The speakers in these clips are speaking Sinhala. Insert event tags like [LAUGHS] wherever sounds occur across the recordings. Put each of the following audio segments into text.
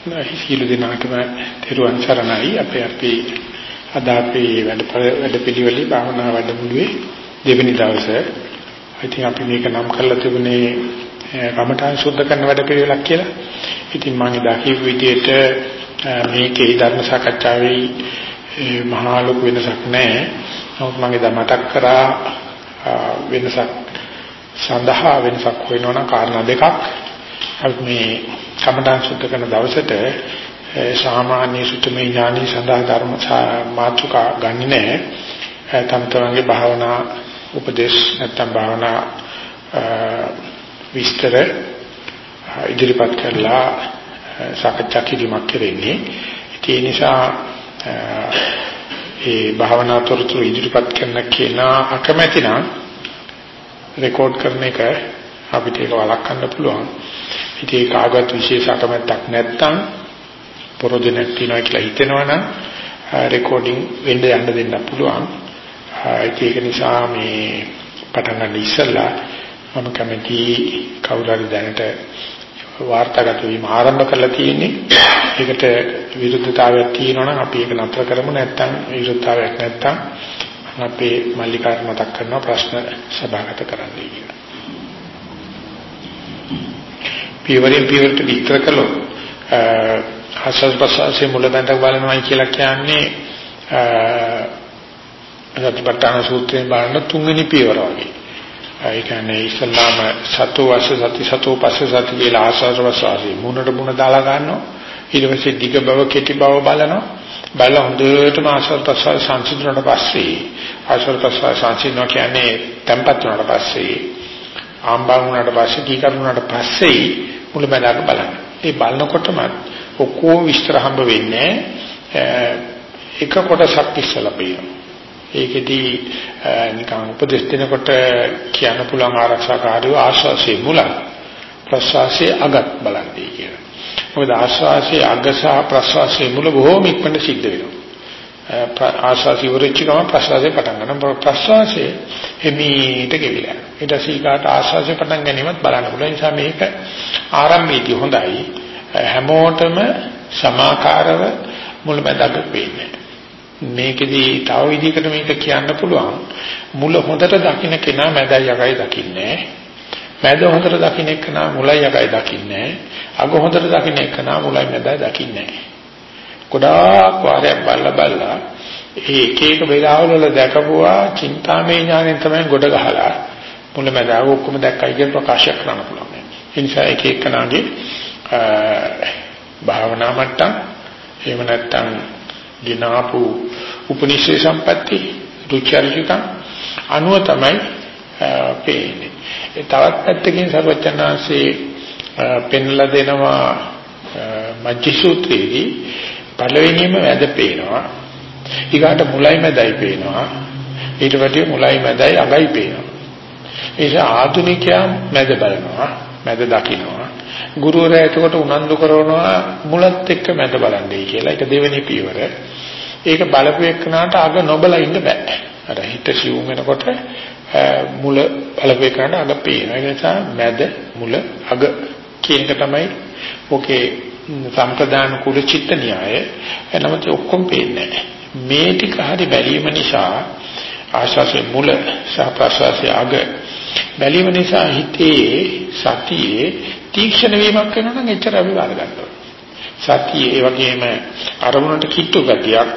සියලු දෙනාටම තෙරුවන් සරණයි අපේ අපි අද අපේ වැඩ වැඩ පිළිවෙලේ භාවනා වැඩමුළුවේ දෙවෙනි දවසේ ඉතින් අපි මේක නම් කරලා තිබුණේ කමඨාන් සුද්ධ කරන වැඩ පිළිවෙලක් කියලා. ඉතින් මම එදා කියපු විදිහට මේකේ ධර්ම සාකච්ඡාවේ මහා ලොකු වෙනසක් නැහැ. නමුත් මම එදා මතක් කරා වෙනසක් සඳහා වෙනසක් වෙනවනම් කාරණා දෙකක්. අපි මේ කමඨාන් සුද්ධ කරන දවසට සාමාන්‍ය සුතමේ ඥානි සඳහා ධර්ම මාතෘකා ගන්නෙ නැහැ. තම තමන්ගේ භාවනා උපදේශ නැත්නම් භාවනා විස්තර ඉදිරිපත් කරලා සාකච්ඡා කිරීමක් කරන්නේ. ඒ නිසා ඒ භාවනා තොරතුරු ඉදිරිපත් කරන කෙනා අකමැති නම් රෙකෝඩ් කරන එක අපිට ඒක වළක්වන්න පුළුවන්. ඉතින් ඒ කාගවත් විශේෂ අකමැත්තක් නැත්නම් පොරොදෙනක් තියනවා කියලා හිතෙනවනම් රෙකෝඩින් වෙන්න යන්න දෙන්න පුළුවන්. ඒක නිසා මේ පටන් ගන්න ඉස්සෙල්ලා මම කැමති කවුරු හරි දැනට වාර්තාගත වීම ආරම්භ කරලා තියෙන්නේ. ඒකට විරුද්ධතාවයක් තියෙනවා නම් අපි ඒක නතර කරමු නැත්නම් විරුද්ධතාවයක් නැත්නම් අපේ මල්ලිකාට මතක් කරනවා ප්‍රශ්න සභාගත කරන්න කියලා. පියවරෙන් පියවරට විස්තර කළොත් ආස්වාද ප්‍රසවාසයේ මුලබඳක් බලනවායි කියලා කියන්නේ සතිපට්ඨාන සූත්‍රයෙන් බලන තුන්වෙනි පියවර වගේ. ඒ කියන්නේ ඉස්ලාම සතු වස සති සතු පස්ස සති කියලා ආස්වාද ප්‍රසවාසයේ මුණට මුණ දාලා ගන්නවා. ඊට පස්සේ දිග බව කෙටි බව බලනවා. බලලා හොඳටම ආස්වාද ප්‍රසවාස සංසිඳුණාට පස්සේ ආස්වාද ප්‍රසවාස සංසිඳනවා කියන්නේ tempat වුණාට පස්සේ ආම්බා වුණාට පස්සේ කීකරු වුණාට පස්සේ මුලමදාක බලන්න. ඒ බලනකොටම ඔක්කොම විස්තර හම්බ වෙන්නේ එක කොටසක් ඉස්සලා බලනවා. ඒකෙදී නිකන් උපදෙස් දෙනකොට කියන්න පුළුවන් ආරක්ෂාකාරීව ආශ්වාසයේ මුල ප්‍රශ්වාසයේ අගත් බලන්නේ කියලා. මොකද ආශ්වාසයේ අග සහ ප්‍රශ්වාසයේ මුල බොහෝම ඉක්මනට සිද්ධ වෙනවා. ආශ්වාසය ඉවරෙච්ච ගමන් ප්‍රශ්වාසය පටන් ගන්නවා. ප්‍රශ්වාසය එමීට ගෙවිලා. ඊට සීකාට ආශ්වාසය පටන් ගැනීමත් බලන්න පුළුවන්. නිසා මේක ආරම්භයේදී හොඳයි. හැමෝටම සමාකාරව මුලමඳක් වෙන්නේ. මේකෙදී තව විදිහකට මේක කියන්න පුළුවන්. මුල හොඳට දකින්න කෙනා මැදයි යකයි දකින්නේ. මැද හොඳට දකින්න කෙනා මුලයි යකයි දකින්නේ. අග හොඳට දකින්න කෙනා මුලයි මැදයි දකින්නේ. ගොඩාක් වාරයක් බල්ලා බල්ලා ඒ එක එක වෙලාවල වල දැකපුවා චින්තාමය ඥාණයෙන් තමයි ගොඩ ගහලා මුල මැද අග ඔක්කොම දැක්කයි කියන ප්‍රකාශ කරන්න පුළුවන්. ඒ නිසා එක එකනාගේ භාවනා මට්ටම් එහෙම නැත්නම් ගినాපු උපනිෂේ සම්පatti රුචර්ජිකම් අනුව තමයි පේන්නේ. ඒ තවත් පැත්තකින් සර්වචනාංශේ පෙන්ලා දෙනවා මජ්ජි සූත්‍රයේදී පළවෙනියම වැද පේනවා. ඊගාට මුලයි මැදයි පේනවා. ඊට පස්සේ මුලයි මැදයි අගයි පේනවා. ඒ ආධුනිකයා මැද බලනවා. මැද දකින්නවා. ගුරුවරයා එතකොට උනන්දු කරනවා මුලත් එක්ක මැද බලන්නයි කියලා. ඒක දෙවෙනි පියවර. ඒක බලපු එක්කනට අග නොබල ඉන්න බෑ. අර හිත සිවුම් වෙනකොට මුල බලපු එක්කනට අග පේනවා. ඒ නිසා මැද මුල අග කියන එක තමයි ඔකේ සම්ප්‍රදාන කුල චිත්ත න්‍යාය. එනමුත් ඔක්කොම පේන්නේ මේ ටික හරි බැලීම නිසා ආශාසයේ මුල සහ ප්‍රසවාසයේ අග බැලීම නිසා හිතේ සතියේ තීක්ෂණ වීමක් වෙනවා නම් එච්චර අපි වාර ගන්නවා. සතිය ඒ වගේම අරමුණට කිට්ටු ගතියක්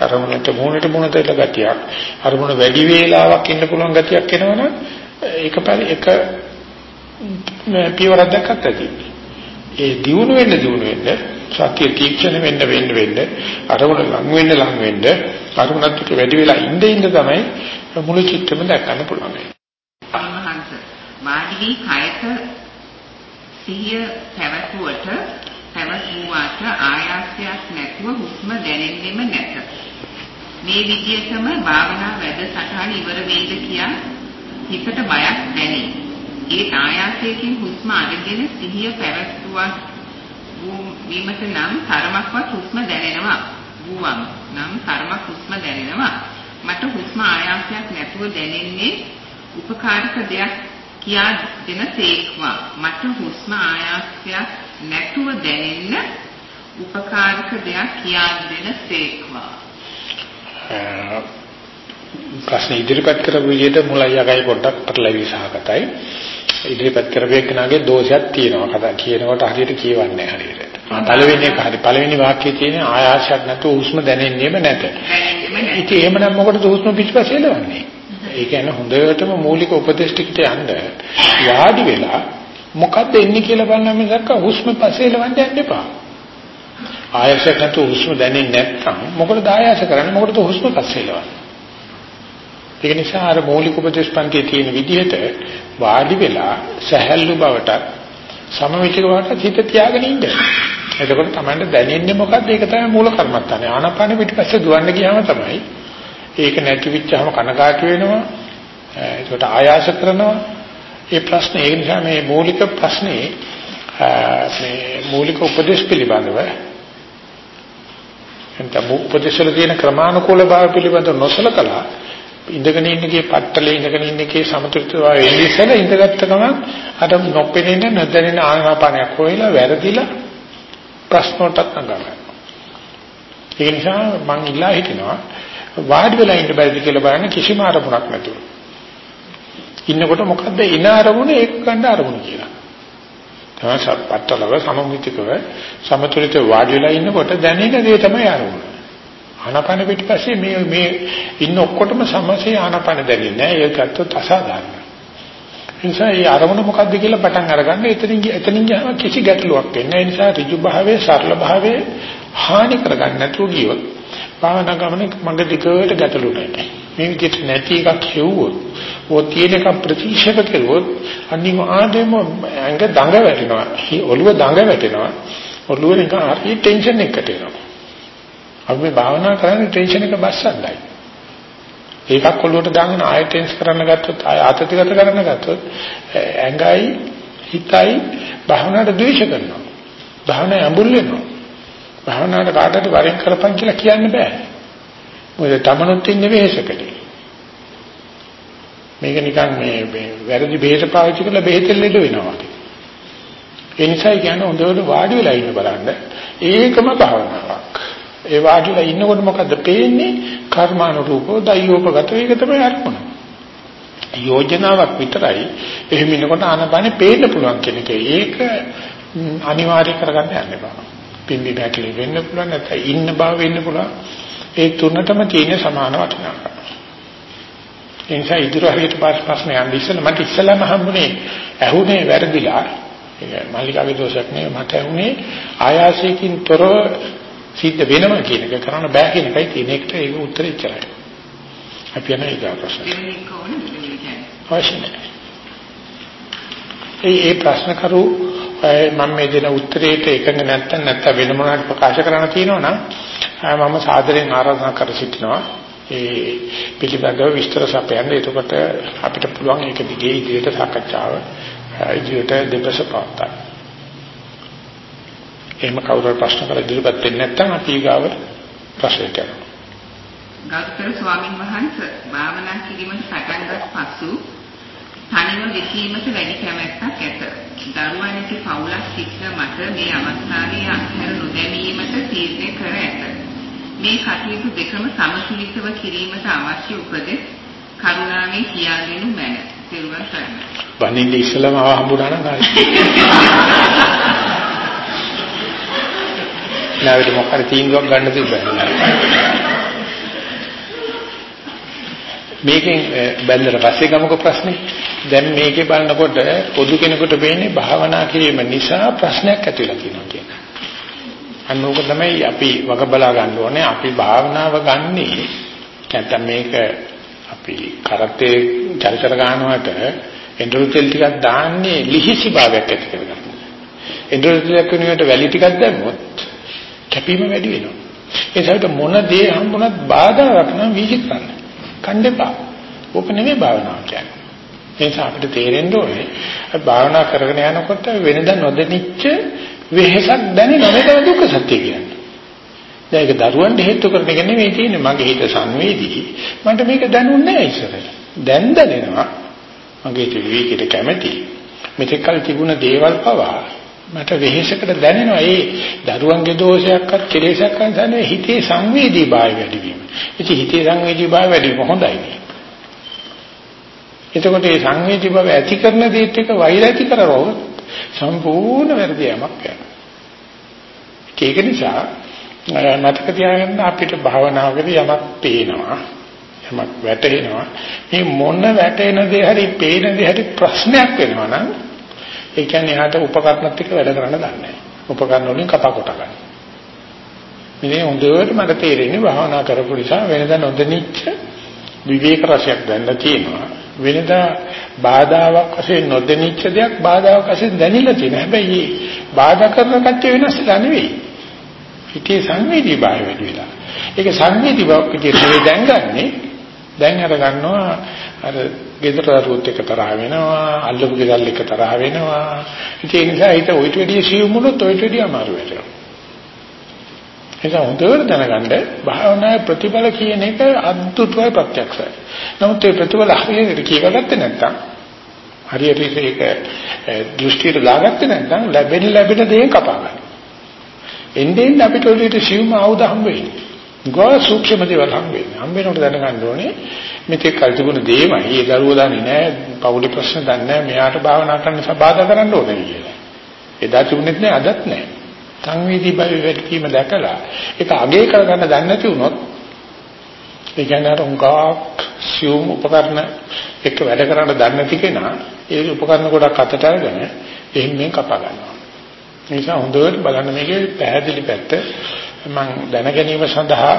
අරමුණට මොනට මොනට ඉල ගතියක් අරමුණ වැඩි වේලාවක් ඉන්න පුළුවන් ගතියක් එනවනම් ඒක පරි එක පියවරක් දැක්කත් ඇති. ඒ දියුණු වෙන්න දියුණු වෙන්න සතිය තීක්ෂණ වෙන්න වෙන්න වෙන්න අරමුණ ලඟ වෙන්න ලඟ වෙන්න අරමුණත් එක්ක වැඩි වෙලා ඉඳ ඉඳ තමයි මුළු චිත්තෙම දැක්කන්න පුළුවන්. අමහන්ස වාඩි වී කයට සිහිය පැවතුවට පැවතුවාට ආයාසයක් නැතුව හුස්ම දැනෙන්නෙම නැත. මේ විදියටම භාවනා වැඩසටහන ඉවර වෙයිද කියා හිතට බයක් දැනේ. ඒ ආයාසයෙන් හුස්ම අරගෙන සිහිය පැවතුවා වීමට නම් තරමක්වත් හුස්ම දැනෙනවා. වූවම් නම් තරමක් හුස්ම දැනෙනවා. මට හුස්ම ආයාසයක් නැතුව දැනෙන්නේ උපකාරක දෙයක් කියා දෙන තේක්වා මට හුස්ම ආයාසයක් නැතුව දැනෙන්න උපකාරක දෙයක් කියා දෙන සේක්වා. ප්‍රශ්න ඉදිරිපත් කරපු විදිහට මුලයි යකයි පොඩ්ඩක් පටලැවි සහගතයි. ඉදිරිපත් කරපේකනාගේ දෝෂයක් තියෙනවා. කතා කියනකොට හරියට කියවන්නේ හරියට. පළවෙනි එක හරි පළවෙනි වාක්‍යයේ තියෙන ආයාසයක් නැතුව හුස්ම දැනෙන්නේම නැත. ඉතින් එහෙමනම් මොකටද හුස්ම පිටිපස්සේ එළවන්නේ? ඒ කියන්නේ හොඳටම මූලික උපදේශ ටිකට යන්න වාඩි වෙලා මොකද්ද එන්නේ කියලා බලන්න මිසක් හුස්ම පස්සේ එළවන්න යන්න එපා. ආයාසයක් නැතුව හුස්ම දැනෙන්නේ නැත්නම් මොකටද ආයාස කරන්නේ? මොකටද හුස්ම පස්සේ එළවන්නේ? ඒක නිසා අර මৌলিক උපදේශ පන්තියේ තියෙන විදිහට වාඩි වෙලා සැහැල්ලු බවට සමවිතික බවට හිත තියාගෙන ඉන්න. එතකොට තමයි දැනෙන්නේ මොකද්ද? ඒක තමයි මූල කර්මත්තානේ. ආනාපාන පිටිපස්සේ දුවන්න ගියාම තමයි ඒක නැති වෙච්චාම කනකාටු වෙනවා. ඒකට ආයාස කරනවා. ඒ ප්‍රශ්නේ ඒ නිසා මේ මූලික ප්‍රශ්නේ මේ මූලික උපදේශ පිළිබඳව එතන උපදේශවල තියෙන ක්‍රමානුකූල භාව පිළිබඳව නොසලකලා ඉඳගෙන ඉන්නකේ පట్టලේ ඉඳගෙන ඉන්නකේ සමතුලිතතාවය එන්නේ ඉස්සෙල්ලා ඉඳගත්ත ගමන් අර නොපෙනෙන නොදැනෙන ආනාපානයක් හොයලා වැරදිලා ප්‍රශ්න වලට නගනවා. ඒ නිසා මම ඉල්ලා හිටිනවා වාඩි වෙලා ඉන්න බැරිද කියලා බලන්න කිසිම අරමුණක් නැතුව. ඉන්නකොට මොකද්ද එන අරමුණ ඒක ගන්න අරමුණ කියලා. තමයි සප්පට්ටලව සමමිතිකව සමතුලිත වාඩි වෙලා ඉන්නකොට දැනෙන දේ තමයි අරමුණ. ආනාපාන පිටිපස්සේ මේ මේ ඉන්න ඔක්කොටම සමසේ ආනාපාන දැනෙන්නේ නැහැ. ඒක ඇත්තට අසාධාරණයි. ඒ නිසා මේ අරමුණ මොකද්ද කියලා පටන් අරගන්න එතනින් එතනින් ගියාම කිසි ගැටලුවක් වෙන්නේ නැහැ. ඒ නිසා ඍජු භාවයේ සරල භාවයේ හානි කරගන්න නැතුව ගියොත් භාවනා ගමනේ මඟ දිගට ගැටලු නැහැ. මේ විදිහට නැති එකක් හෙව්වොත් ඕ තියෙන එක ප්‍රතික්ෂේප කළොත් අනිවාර්යයෙන්ම ඇඟ දඟ වැටෙනවා. ඔළුව දඟ වැටෙනවා. ඔළුව නිකන් හරි ටෙන්ෂන් එකකට එනවා. අපි මේ භාවනා කරන්නේ ටෙන්ෂන් එක බස්සන්නයි. ඒකක් ඔළුවට දාගෙන ආයෙ ටෙන්ස් කරන්න ගත්තොත් ආයෙ ආතතිගත කරන්න ගත්තොත් ඇඟයි හිතයි භාවනාවට ද්වේෂ කරනවා. භාවනාව ඇඹුල් වෙනවා. භාවනාවට කාටද වරෙන් කරපන් කියලා කියන්න බෑ. මොකද තමනුත් ඉන්නේ වෙහෙසකදී. මේක නිකන් මේ වැරදි බෙහෙත පාවිච්චි කරලා බෙහෙතෙන් ලෙඩ වෙනවා වගේ. ඒ නිසා කියන්නේ හොඳට වාඩි වෙලා ඉන්න බලන්න. ඒකම භාවනාවක්. ඒ වාඩිලා ඉන්නකොට මොකද්ද පේන්නේ? කර්මානුරූපව දයෝපගත ඒක තමයි අර්පණ. යෝජනාවක් විතරයි. එහෙම ඉන්නකොට ආනපානේ පේන්න පුළුවන් කෙනෙක්. ඒක අනිවාර්ය කරගන්න යන්න බෑ. පිම්බි බැකලි වෙන්න පුළුවන් නැත්නම් ඉන්න බව වෙන්න පුළුවන්. ඒ තුනටම තියෙන සමාන වටිනාකම. ඒ නිසා ඉදිරි හරියට ප්‍රශ්න යන්න ඉස්සෙල්ලා මට ඉස්සෙල්ලාම හම්බුනේ ඇහුනේ වැරදිලා. ඒ මල්ලිකාගේ දෝෂයක් නෙවෙයි මට ඇහුනේ ආයාසයෙන් තොරව සිද්ධ වෙනවා කියන එක කරන්න බෑ කියන එකයි තියෙන එකට ඒක උත්තරේ ඉච්චරයි. අපි යන ඊගා ප්‍රශ්න. අවශ්‍ය නැහැ. ඒ ඒ ප්‍රශ්න කරු මම මේ දෙන උත්තරේට එකඟ නැත්නම් නැත්නම් වෙන මොනවාට ප්‍රකාශ කරන්න තියෙනවා නම් මම සාදරයෙන් ආරාධනා කර සිටිනවා. ඒ පිළිබඳව විස්තර සපයන්න. එතකොට අපිට පුළුවන් ඒක දිගේ ඉදිරියට සාකච්ඡාව ඉදිරියට දෙපස පවත්වා එහෙම කවුරුහරි ප්‍රශ්න කරලා ඉදිරිපත් වෙන්නේ නැත්නම් අපි ගාව ප්‍රශ්නයට යනවා. ගෞතම ස්වාමීන් වහන්සේ භාවනා කිරීමට පටන්ගත් පසු තනිව විසීමට වැඩි කැමැත්තක් ඇත. දරුවන්ගේ පවුලක් සිට මට මේ අවස්ථාවේ අත්හැර නොදැමීමට තීරණය කර ඇත. මේ කටයුතු දෙකම සමතුලිතව කිරීමට අවශ්‍ය උපදෙස් කරුණාවෙන් කියා දෙනු මැන. සිරුවන් සරණයි. වනින්ද ඉස්සලම ආව හම්බුනා නම්. [LAUGHS] නාවෙට මොකක් හරි තීන්දුවක් ගන්න තිබ්බා. මේකෙන් බැලලා පස්සේ ගමුක ප්‍රශ්නේ. දැන් මේකේ බලනකොට පොදු කෙනෙකුට වෙන්නේ භාවනා කිරීම නිසා ප්‍රශ්නයක් ඇති වෙලා තියෙනවා කියන. අන්න ඕක තමයි අපි වග බලා ගන්න ඕනේ. අපි භාවනාව ගන්නේ නැත්නම් මේක අපි කරත්තේ චරිතර ගන්නවට එන්ඩ්‍රොල් තෙල් ටිකක් දාන්නේ ලිහිසි භාවයක් ඇති කරගන්න. එන්ඩ්‍රොල් තෙල් කෙනෙකුට වැලි ටිකක් දැම්මොත් කැපීම වැඩි වෙනවා. ඒ සයිට මොන දේ හම්බුණත් බාධාවක් නම් විචිත්‍රන්න. කණ්ඩේපා. ඕක නෙමෙයි භාවනාව කියන්නේ. ඒ නිසා අපිට තේරෙන්න ඕනේ භාවනා කරගෙන යනකොට වෙනදා නොදැනිච්ච වෙහෙසක් දැනෙන මේක දුක්ඛ සත්‍ය කියන්නේ. දැන් ඒක දරුවන්ට හේතු කරන එක නෙමෙයි තියෙන්නේ මගේ හිත සංවේදී. මන්ට මේක දැනුන්නේ නැහැ ඉස්සරහ. දැන් දැනෙනවා. මගේ විවේකයට කැමැති. මෙතෙක් කල තිබුණ දේවල් පවා මට වෙහෙසකට දැනෙනවා ඒ දරුවන්ගේ දෝෂයක්වත් කෙලෙසක්වත් දැනෙන්නේ හිතේ සංවේදී භාවය වැඩි වීම. ඉතින් හිතේ සංවේදී භාවය වැඩි වීම හොඳයි නේ. එතකොට මේ සංවේදී භාවය ඇති කරන දේත් එක වෛර ඇති කරරෝ සම්පූර්ණ වැරදි යමක් යනවා. ඒක නිසා මතක තියාගන්න අපිට භාවනාවකදී යමක් පේනවා යමක් වැටෙනවා මේ මොන වැටෙන දේ හරි පේන දේ හරි ප්‍රශ්නයක් වෙනවා නම් ඒ කියන්නේ එහාට උපකරණත් එක්ක වැඩ කරන්න දන්නේ නැහැ. උපකරණ වලින් කපා කොට ගන්න. මේ හොඳට මට තේරෙන්නේ භාවනා කරපු නිසා වෙනදා නොදෙනිච්ච විවේක රසයක් දැනලා තියෙනවා. වෙනදා බාධාවක් වශයෙන් නොදෙනිච්ච දෙයක් බාධාවක් වශයෙන් දැනෙලා තියෙනවා. හැබැයි බාධා කරන කච්ච වෙනස්ලා නෙවෙයි. හිතේ සංවේදී භාවය වැඩි වෙලා. ඒක සංවේදී බවක් විදිහට දැන් ගන්නෙ දැන් අර ගන්නවා අර ගෙදර දරුවොත් එක තරහ වෙනවා අල්ලපු ගෙදල් එක තරහ වෙනවා. ඒ නිසා හිත ඔයිට වැඩිය සියුම් වුණොත් ඔයිට වැඩිය අමාරු වෙනවා. ඒක හොඳට දැනගන්න භාවනාවේ ප්‍රතිඵල කියන එක අද්දුටුවයි ප්‍රත්‍යක්ෂයි. නමුත් ඒ ප්‍රතිඵල හරියට කියවගත්තේ නැත්නම් හරියට ඒක දෘෂ්ටියට දාගත්තේ නැත්නම් ලැබෙන ලැබෙන දේ කපා ගන්න. එන්නේ අපිට ඔලියට සියුම් ආයුධ හම්බ වෙන්නේ. ගෝ සූක්ෂම දේවල් හම් වෙන්නේ. හම් වෙනකොට දැනගන්න ඕනේ මෙතෙක් කල් තිබුණ දේමයි. ඒ දරුවෝ දන්නේ නැහැ, පෞලි ප්‍රශ්න දන්නේ නැහැ, මෙයාට භාවනා කරන්න සබාධා කරන්න ඕනේ කියලා. එදා තිබුණෙත් නැහැ, අදත් නැහැ. සංවේදී බව වැඩිම දැකලා ඒක අගේ කරගන්න දන්නේ නැති වුණොත් ඒ කියන්නේ අර උංගාක් සියුම් උපකරණ එක වැඩ කරන්න දන්නේ නැති කෙනා ඒ උපකරණ ගොඩක් අතට අරගෙන එහෙන් මෙන් කපා ගන්නවා. ඒ නිසා හොඳට බලන්න මේකේ පැහැදිලි පැත්ත මම දැන ගැනීම සඳහා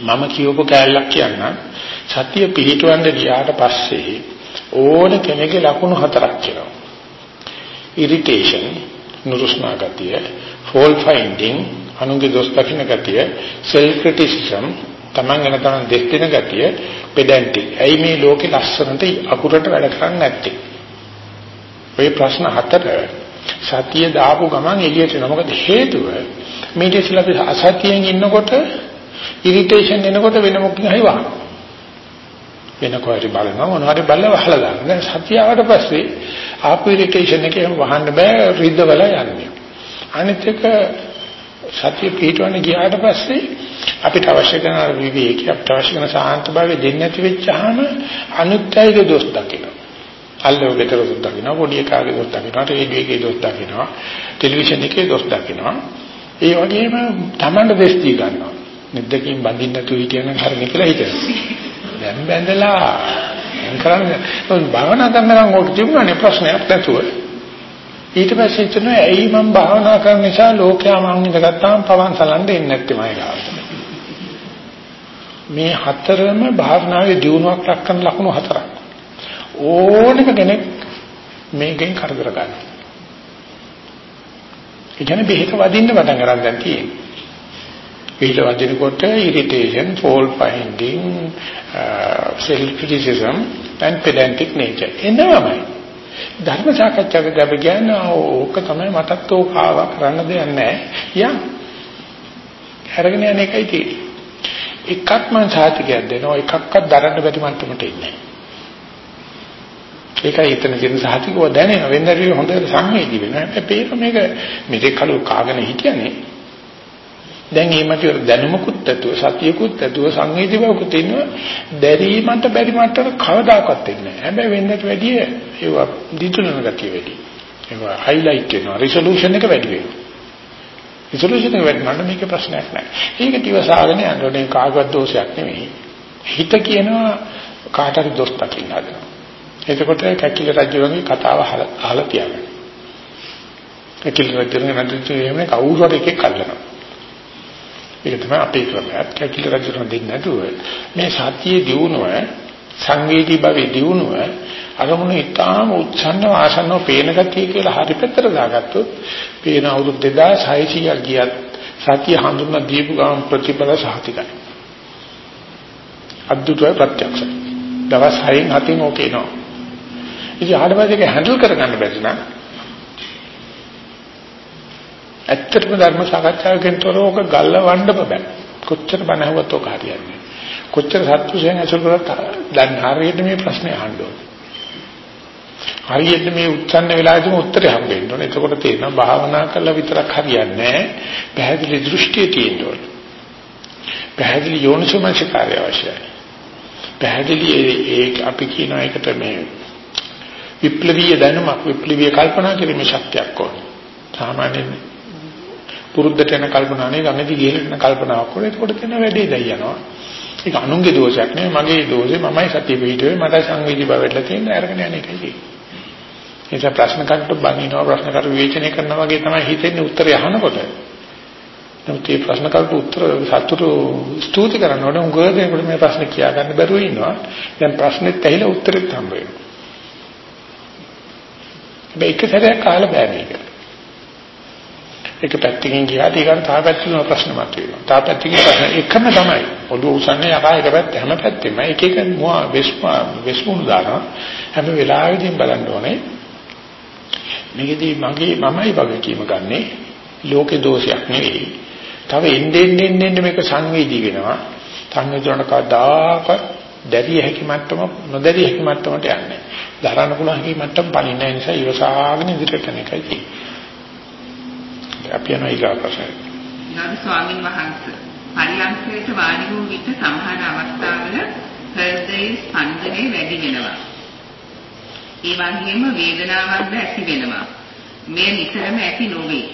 මම කියවපු කැලලක් කියන්න සතිය පිහිටවන්න ගියාට පස්සේ ඕන කෙනෙකුගේ ලකුණු හතරක් කියනවා ඉරිටේෂන් නුරුස්නා ගතිය ෆෝල් ෆයින්ඩින් අනුන්ගේ දොස් දකින්න ගතිය සෙල්ෆ් ක්‍රිටිසිසම් තමන් ගැන තමන් දෙස් දෙන ගතිය පෙඩැන්ටික් ඇයි මේ ලෝකේ ලස්සනට අකුරට වැඩ කරන්නේ නැත්තේ? ඔය ප්‍රශ්න හතර සතිය දාපු ගමන් එළියට එනවා. මොකද හේතුව? මේක ඉස්සලා අපි අසතියෙන් ඉන්නකොට ඉරිටේෂන් එනකොට වෙන මොකකින් හරි වහන. වෙන කොහරි බලනවා මොනවාරි බලලා වහලා දාන්න. දැන් සතිය ආවට පස්සේ ආපු ඉරිටේෂන් එකේ වහන්න බෑ රිද්දවල යන්නේ. අනිත් එක සතිය පිටවන්න ගියාට පස්සේ අපිට අවශ්‍ය කරන විවේකී අපිට අවශ්‍ය කරන සාන්ත භාවය දෙන්නේ නැති වෙච්චාම අනුත්යයේ දොස් දකිනවා. අල්ලෝ ගෙදර දොස් දකිනවා, පොඩි එකාගේ දොස් දකිනවා, රේඩියෝ එකේ දොස් දකිනවා, ටෙලිවිෂන් එකේ දොස් දකිනවා. ඒ වගේම Tamanට දෙස් දී ගන්නවා. නිද්දකින් බඳින්න නැතුව හිටියනම් හරිනේ කියලා හිතනවා. දැන් බැඳලා දැන් කරන්නේ භාවනා කරනවා ඕක තිබුණානේ ප්‍රශ්නයක් නැතුව. ඊට පස්සේ හිතනවා ඇයි මම භාවනා කරන නිසා ලෝකයා මං ඉඳගත්තාම පවන් සලන්න දෙන්නේ නැත්තේ මයි ගාවට. මේ හතරම භාවනාවේ දියුණුවක් දක්වන ලක්ෂණ හතරක්. ඕනම කෙනෙක් මේකෙන් කරදර ගන්නවා. ඒ කියන්නේ බෙහෙත වදින්න පටන් ගන්න දැන් තියෙන්නේ. බෙහෙත වදිනකොට irritation, fault finding, uh, self criticism and pedantic nature එනවාමයි. ධර්ම සාකච්ඡාවකදී අපි කියන්නේ ඕක තමයි මටත් ඕක ආවා කරන්න දෙයක් නැහැ. යම්. අරගෙන යන එකයි තියෙන්නේ. එකක් මං සාතිකයක් දෙනවා එකක්වත් දරන්න බැරි මට්ටමට ඉන්නේ. ඒකයි එතන තියෙන සහතිකව දැනෙන වෙන්දරිය හොඳට සංවේදී වෙනවා. හැබැයි මේක මෙතෙක් කල කාගෙන හිටියනේ. දැන් මේ මත දැනුමකුත් ඇතුව සතියකුත් ඇතුව සංවේදී බවකුත් ඉන්නවා. දැරීමට බැරි මට්ටමට කවදාකවත් එන්නේ නැහැ. හැබැයි වෙන්නට වැඩිය ඒවා දිතුනන ගතිය වැඩි. ඒවා හයිලයිට් වෙනවා. රිසොලූෂන් එක වැඩි වෙනවා. රිසොලූෂන් එක වැඩි නම් මේක ප්‍රශ්නයක් නැහැ. ඒක දිවසාගෙන යනකොට කාගවත් දෝෂයක් නෙමෙයි. හිත කියනවා කාට හරි දොස් දකින්න හදනවා. එතකොට කැකිල රජුගේ කතාව අහලා තියාගන්න. කැකිල රජුගේ නැත්නම් කවුරු හරි එකෙක් අල්ලනවා. ඒක තමයි අපේ ක්‍රමය. කැකිල රජුන් දෙන්නේ නැතුව මේ සතියේ දියුණුව සංවේදී භාවයේ දියුණුව අරමුණු ඊටාම උච්ඡන්න ආසන්නව පේන ගතිය කියලා හරි පැත්තට දාගත්තොත් පේන අවුරුදු 2600ක් ගියත් සතිය හඳුන්වා දීපු ගමන් ප්‍රතිඵල සාහිතිකයි. අද්දුතව ප්‍රත්‍යක්ෂයි. දවස් 6න් 7න් ඕකේ නෝ. ඉතින් ආඩ පස්සේ ඒක හැන්ඩල් කරගන්න බැරි නම් ඇත්තටම ධර්ම සාකච්ඡාවකින් තොරව ඔක ගල්ලවන්න බෑ. කොච්චර බණ ඇහුවත් ඔක හරියන්නේ කොච්චර සත්පුරුෂයන් ඇසුරු කරත් දැන් හරියට මේ ප්‍රශ්නේ අහන්න ඕනේ. හරියට මේ උත්සන්න වෙලාවේදී උත්තරේ හම්බෙන්න ඕනේ. එතකොට තේරෙනවා භාවනා කළා විතරක් හරියන්නේ නැහැ. පැහැදිලි දෘෂ්ටිය තියෙන්න ඕනේ. පැහැදිලි යෝනිසෝමනසිකාරය අවශ්‍යයි. පැහැදිලි ඒ අපි කියන එකට මේ විප්ලවීය දැනුමක් විප්ලවීය කල්පනා කිරීමේ ශක්තියක් ඕනේ. සාමාන්‍යයෙන් පුරුද්දට යන කල්පනානේ ගඟදී ගිහලා යන කල්පනාවක් ඕනේ. එතකොට තියෙන වැඩේ දැයි යනවා. ඒක අනුන්ගේ දෝෂයක් නෙවෙයි මගේ දෝෂේ මමයි සතිය පිටුවේ මට සංවේදී බවෙట్లా තියෙන අරගෙන යන එකයි තියෙන්නේ. නිසා ප්‍රශ්න කටට බඳිනවා ප්‍රශ්න කර විවේචනය කරනවා වගේ තමයි හිතෙන්නේ උත්තරය අහනකොට. නමුත් මේ ප්‍රශ්න කටට උත්තර සතුටු ස්තුති කරනකොට උගදේකට මේ ප්‍රශ්න කියා ගන්න බැරුව ඉන්නවා. දැන් ප්‍රශ්නෙත් ඇහිලා උත්තරෙත් හම්බ වෙනවා. මේක සැරයක් අහලා බෑ මේක. එක පැත්තකින් ගියාට ඒකට තව පැත්තකින් ප්‍රශ්න මතුවෙනවා. තව පැත්තකින් ප්‍රශ්න එකම තමයි. ඔළුව උසන්නේ යකා එක පැත්ත හැම පැත්තෙම එක එක මොවා වෙස්මා වෙස්මුණු දානවා. හැම වෙලාවෙදීම බලන්න ඕනේ. මේකදී මගේ මමයි වගකීම ගන්නෙ ලෝකේ දෝෂයක් නෙවෙයි. තව එන්නේ එන්නේ මේක සංවේදී වෙනවා. සංවේදනට කවදාකවත් දැරිය හැකි මට්ටම නොදැරිය හැකි මට්ටමට යන්නේ. දරන්න පුළුවන් හැකි මට්ටම පණින්න නිසා ඉවසාගෙන ඉදිරියට යන එකයි තියෙන්නේ. අපි යනවා ඊගා ප්‍රශ්නයට. ගරු ස්වාමින් වහන්සේ පරිලංකයට වාඩි වූ විට සමහර අවස්ථාවල හෘදයේ ස්පන්දනය වැඩි වෙනවා. ඒ වගේම වේදනාවක්ද ඇති වෙනවා. මේ නිතරම ඇති නොවේ.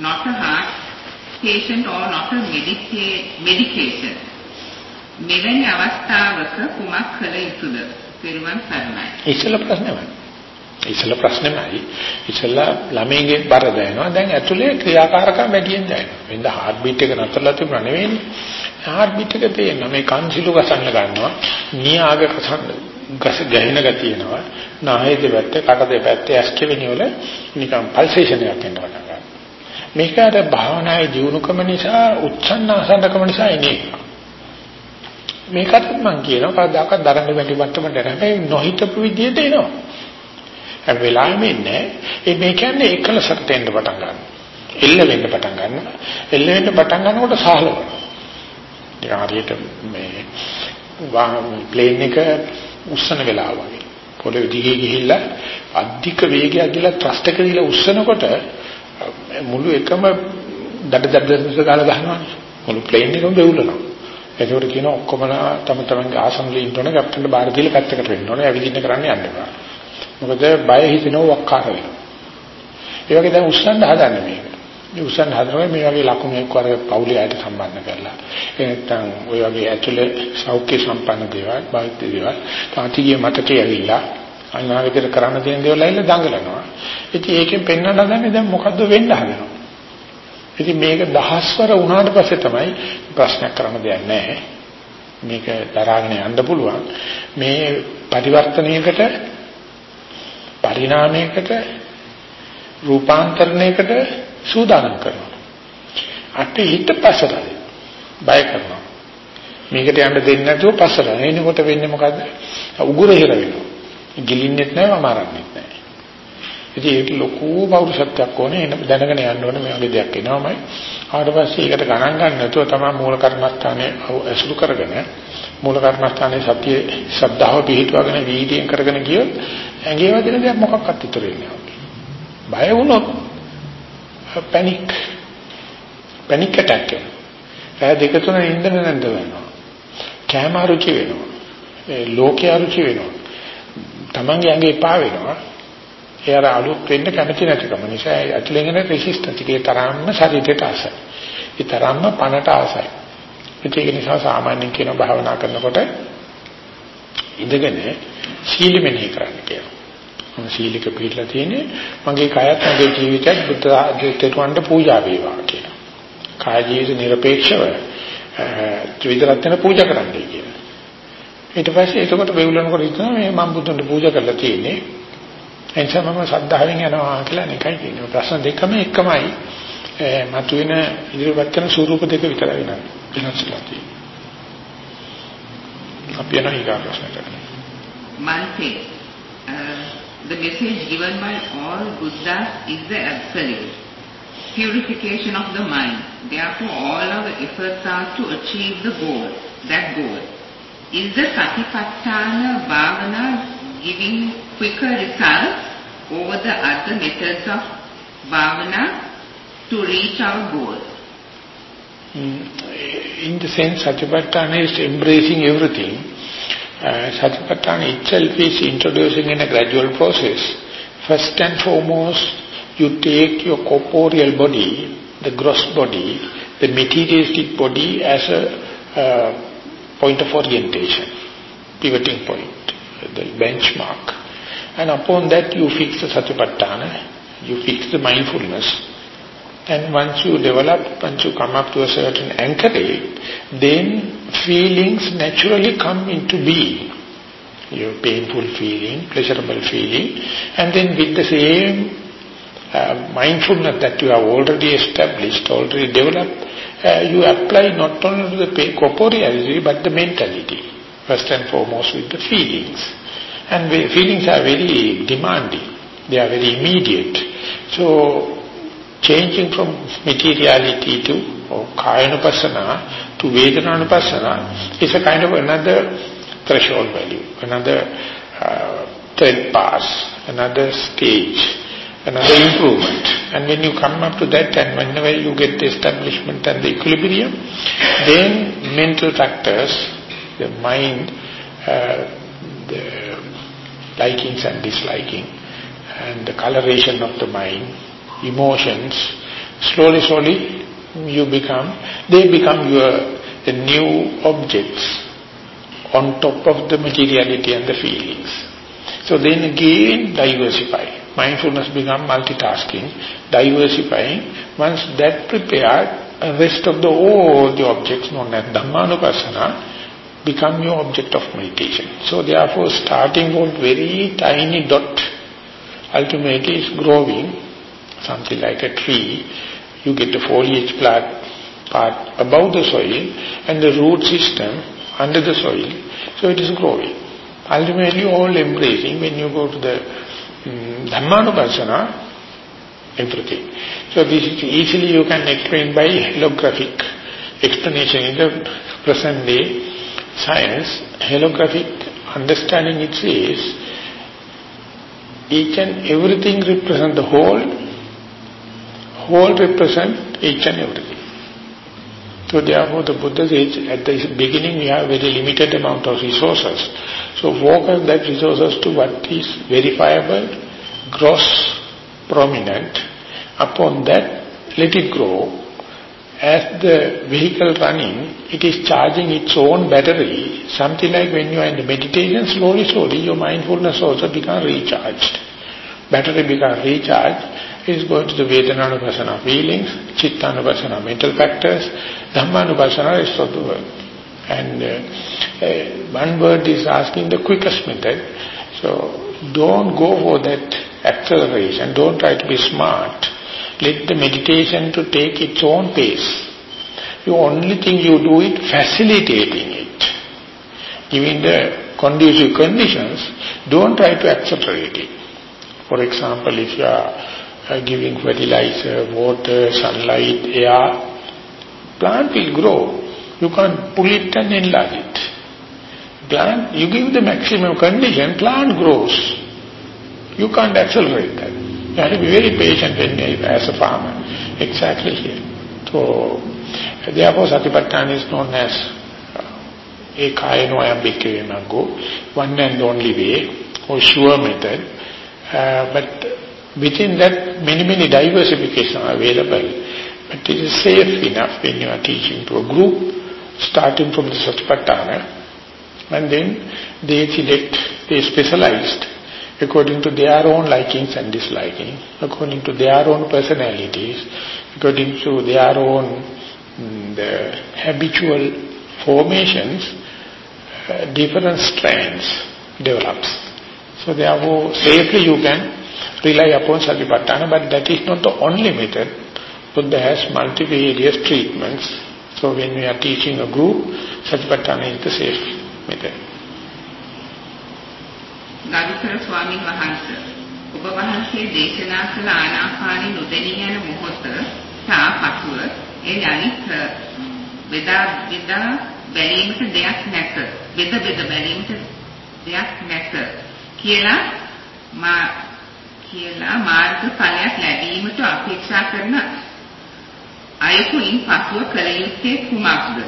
not a heart patient or not a medication. මෙවැනි අවස්ථාවක කුමක් කළ යුතුද? පෙරවන් සරණයි. ඉස්සෙල්ල ප්‍රශ්නමයි. ඉස්සෙල්ල ප්‍රශ්නමයි. ඉස්සෙල්ල ළමයිගේ බර දැනෙනවා. දැන් ඇතුලේ ක්‍රියාකාරකම් වැඩියෙන් දැනෙනවා. වෙනද heart beat එක නතරලා තිබුණා නෙවෙයිනේ. heart beat එක තේරෙනවා. මේ කන්සිලු ගසන්න ගන්නවා. නියාග කසන්න ගස ගැහෙන ගතියනවා. නාහය දෙපැත්තේ කට දෙපැත්තේ ඇස් කෙවෙනි වල නිකන් පල්සේෂන් එකක් එන්න පටන් ගන්නවා. මේකට භාවනායේ ජීවුකම නිසා උච්ඡන්න ආසන්නකම නිසා එන්නේ. මේකට මම කියනවා කවදාකවත් දරන්න බැරි මට්ටමට හැබැයි නොහිතපු විදිහට එනවා. හැම වෙලාවෙම ඉන්නේ ඒ මේ කියන්නේ එකලසට එන්න පටන් ගන්නවා. එල්ල වෙන්න පටන් ගන්නවා. එල්ල වෙන්න පටන් ගන්නකොට සහලවනවා. ඒ හරියට මේ ප්ලේන් එක උස්සන වෙලාව වගේ. පොළොවේ දිගේ ගිහිල්ලා අධික වේගයක් ගිහලා ත්‍රස්ට් එක දීලා උස්සනකොට මුළු එකම දඩ දඩ දඩ ගාලා ගහනවානේ. මුළු ප්ලේන් එකම බෙවුලනවා. ඒකෝට කියන ඔක්කොමලා තම තමන්ගේ ආසන වල ඉන්න ඕනේ කැප්ටන්ට බාර දීලා පැත්තකට වෙන්න ඕනේ. ඇවිදින්න කරන්න යන්න එපා. මොකද බය හිතෙනව වක්කාර වෙනවා. ඒ වගේ දැන් උස්සන්න හදන්නේ මේක. මේ උස්සන්න හදනවා මේ වගේ ලකුණු එක්ක අර පෞලිය අයට සම්බන්ධ කරලා. ඒ නැත්තම් ওই වගේ ඇතුලේ සෞඛ්‍ය සම්පන්න දේවල්, බෞද්ධ දේවල්, තාතිගේ මතකයේ ඇවිල්ලා අනාගතේට කරන්න තියෙන දේවල් ඇවිල්ලා දඟලනවා. ඉතින් ඒකෙන් පෙන්වන්න හදන්නේ දැන් මොකද්ද වෙන්න හදනවා. ඉතින් මේක දහස්වර වුණාට පස්සේ තමයි ප්‍රශ්නයක් කරන්න දෙයක් නැහැ. මේක දරාගෙන යන්න පුළුවන්. මේ පරිවර්තනයකට පරිණාමයකට රූපාන්තරණයකට සූදානම් කරනවා. අපි හිත පස්සට බය කරනවා. මේකට යන්න දෙන්නේ නැතුව පස්සට. එනකොට වෙන්නේ මොකද්ද? උගුර හිර වෙනවා. ගිලින්නෙත් නැහැ, අමාරන්නෙත් නැහැ. ඉතින් ඒක ලොකු පෞරුෂත්වයක් ඕනේ. එන දැනගෙන යන්න ඕනේ මේ වගේ දෙයක් එනවාමයි. ආවට පස්සේ ඒකට ගණන් ගන්න නැතුව තමයි මූල කර්මස්ථානයේ අසුරු කරගෙන මූල කර්මස්ථානයේ සත්‍ය ශ්‍රද්ධාව පිහිටුවගෙන වීර්යයෙන් කරගෙන ගියොත් ඇඟේ වදින දෙයක් මොකක්වත් ඉතුරු වෙන්නේ නැහැ. බය වුණොත් පැනික් පැනික් ඇටැක් එනවා. දෙක තුන ඉඳන නැන්ද වෙනවා. කැම අරුචි වෙනවා. ඒ ලෝකේ අරුචි වෙනවා. Tamange ඇඟේ පා වෙනවා. ඒ අර අලුත් වෙන්න කැමති නැතිකම නිසා ඇතුලෙන් එන රෙසිස්ටන්ස් එකේ තරම්ම ශරීරයට ආසයි. ඒ තරම්ම පණට ආසයි. ඒක නිසා සාමාන්‍යයෙන් කියන භාවනා කරනකොට ඉඳගෙන සීල මෙනෙහි කරන්න කියනවා. මම සීලික පිළිලා තියෙන්නේ මගේ කයත් මගේ ජීවිතයත් බුද්ධ ආධිත්‍යයට පූජා වේවා කියලා. කාය ජීවිත নিরপেক্ষව ත්‍රිවිධ රත්න පූජා කරන්නයි කියලා. ඊට පස්සේ එතකොට වෙවුලනකොට හිතනවා මේ මම බුදුන්ට පූජා කරලා තියෙන්නේ එනිසා මම ශ්‍රද්ධාවෙන් යනවා කියලා නිකයි කියන්නේ. ප්‍රශ්න දෙකම එකමයි. මතුවෙන ඉදිරිපත් කරන ස්වරූප දෙක විතරයි වෙනස් වෙලා තියෙන්නේ. අපි යන ඊගා ප්‍රශ්නකට. මන්සේ the message given by all Buddhas is the absolute purification of the mind. Therefore, all our efforts are to achieve the goal, that goal. Is the Satipatthana Bhavana giving quicker results over the other methods of bhavana to reach our goal? In the sense Satipatthana is embracing everything. Uh, Satipatthana itself is introducing in a gradual process. First and foremost, you take your corporeal body, the gross body, the materialistic body as a uh, point of orientation, pivoting point, the benchmark. And upon that you fix the Satipatthana, you fix the mindfulness. And once you develop, once you come up to a certain anchorage, then feelings naturally come into being. Your painful feeling, pleasurable feeling, and then with the same uh, mindfulness that you have already established, already developed, uh, you apply not only the corporeality but the mentality, first and foremost with the feelings. And feelings are very demanding, they are very immediate. So, changing from materiality to or kayanupasana to vedananupasana is a kind of another threshold value, another uh, third pass, another stage another improvement. And when you come up to that and whenever you get the establishment and the equilibrium, then mental factors, the mind, uh, the likings and disliking, and the coloration of the mind, emotions, slowly, slowly you become, they become your the new objects on top of the materiality and the feelings. So then again diversify mindfulness become multitasking, diversifying. Once that prepared, rest of the all the objects known as Dhammanupasana become your object of meditation. So therefore starting from very tiny dot, ultimately is growing, something like a tree. You get the foliage part, part above the soil and the root system under the soil. So it is growing. Ultimately all embracing when you go to the mm, Dhammanupasana, everything. So this is easily you can explain by holographic explanation in the present day science. Holographic understanding it says each and everything represent the whole, whole represent each and everything. So therefore the Buddha says at the beginning we have very limited amount of resources. So focus that resources to what is verifiable, gross, prominent. Upon that let it grow. As the vehicle running, it is charging its own battery. Something like when you are in the meditation, slowly, slowly your mindfulness also become recharged. Battery become recharged is going to the Vedananupasana feelings, Chittanupasana mental factors, Dhammanupasana is of the world. And uh, uh, one word is asking the quickest method. So don't go for that acceleration, don't try to be smart. Let the meditation to take its own pace. The only thing you do it, facilitating it. Giving the conducive conditions, don't try to accelerate it. For example, if you are uh, giving fertilizer, water, sunlight, air, plant will grow. You can't pull it and enlarge it. Plant, you give the maximum condition, plant grows. You can't accelerate that. You have to be very patient when, as a farmer. Exactly here. So, therefore Satipatthana is known as Ekayano Ayambhikkhave Maggo, one and only way, or sure method. Uh, but Within that, many, many diversifications are available. But it is safe enough when you are teaching to a group, starting from the Satipatthana, and then they select, they specialized according to their own likings and dislikings, according to their own personalities, according to their own mm, the habitual formations, uh, different strands develops. So therefore, safely you can rely upon Satipatthana, but that is not the only method. Buddha has multivarious treatments. So when we are teaching a group, Satipatthana is the safe method. ගරුතර ස්වාමීන් වහන්සේ ඔබ වහන්සේ දේශනා කළ ආනාපානි නොදෙනී යන මොහොත සා පසුව ඒ යලිත් බෙදා බෙදා බැලීමට දෙයක් නැත. බෙද බෙද බැලීමට දෙයක් නැත කියලා මා කියලා මාර්ග ඵලයක් ලැබීමට අපේක්ෂා කරන අයකුයින් පසුව කළ යුත්තේ කුමක්ද?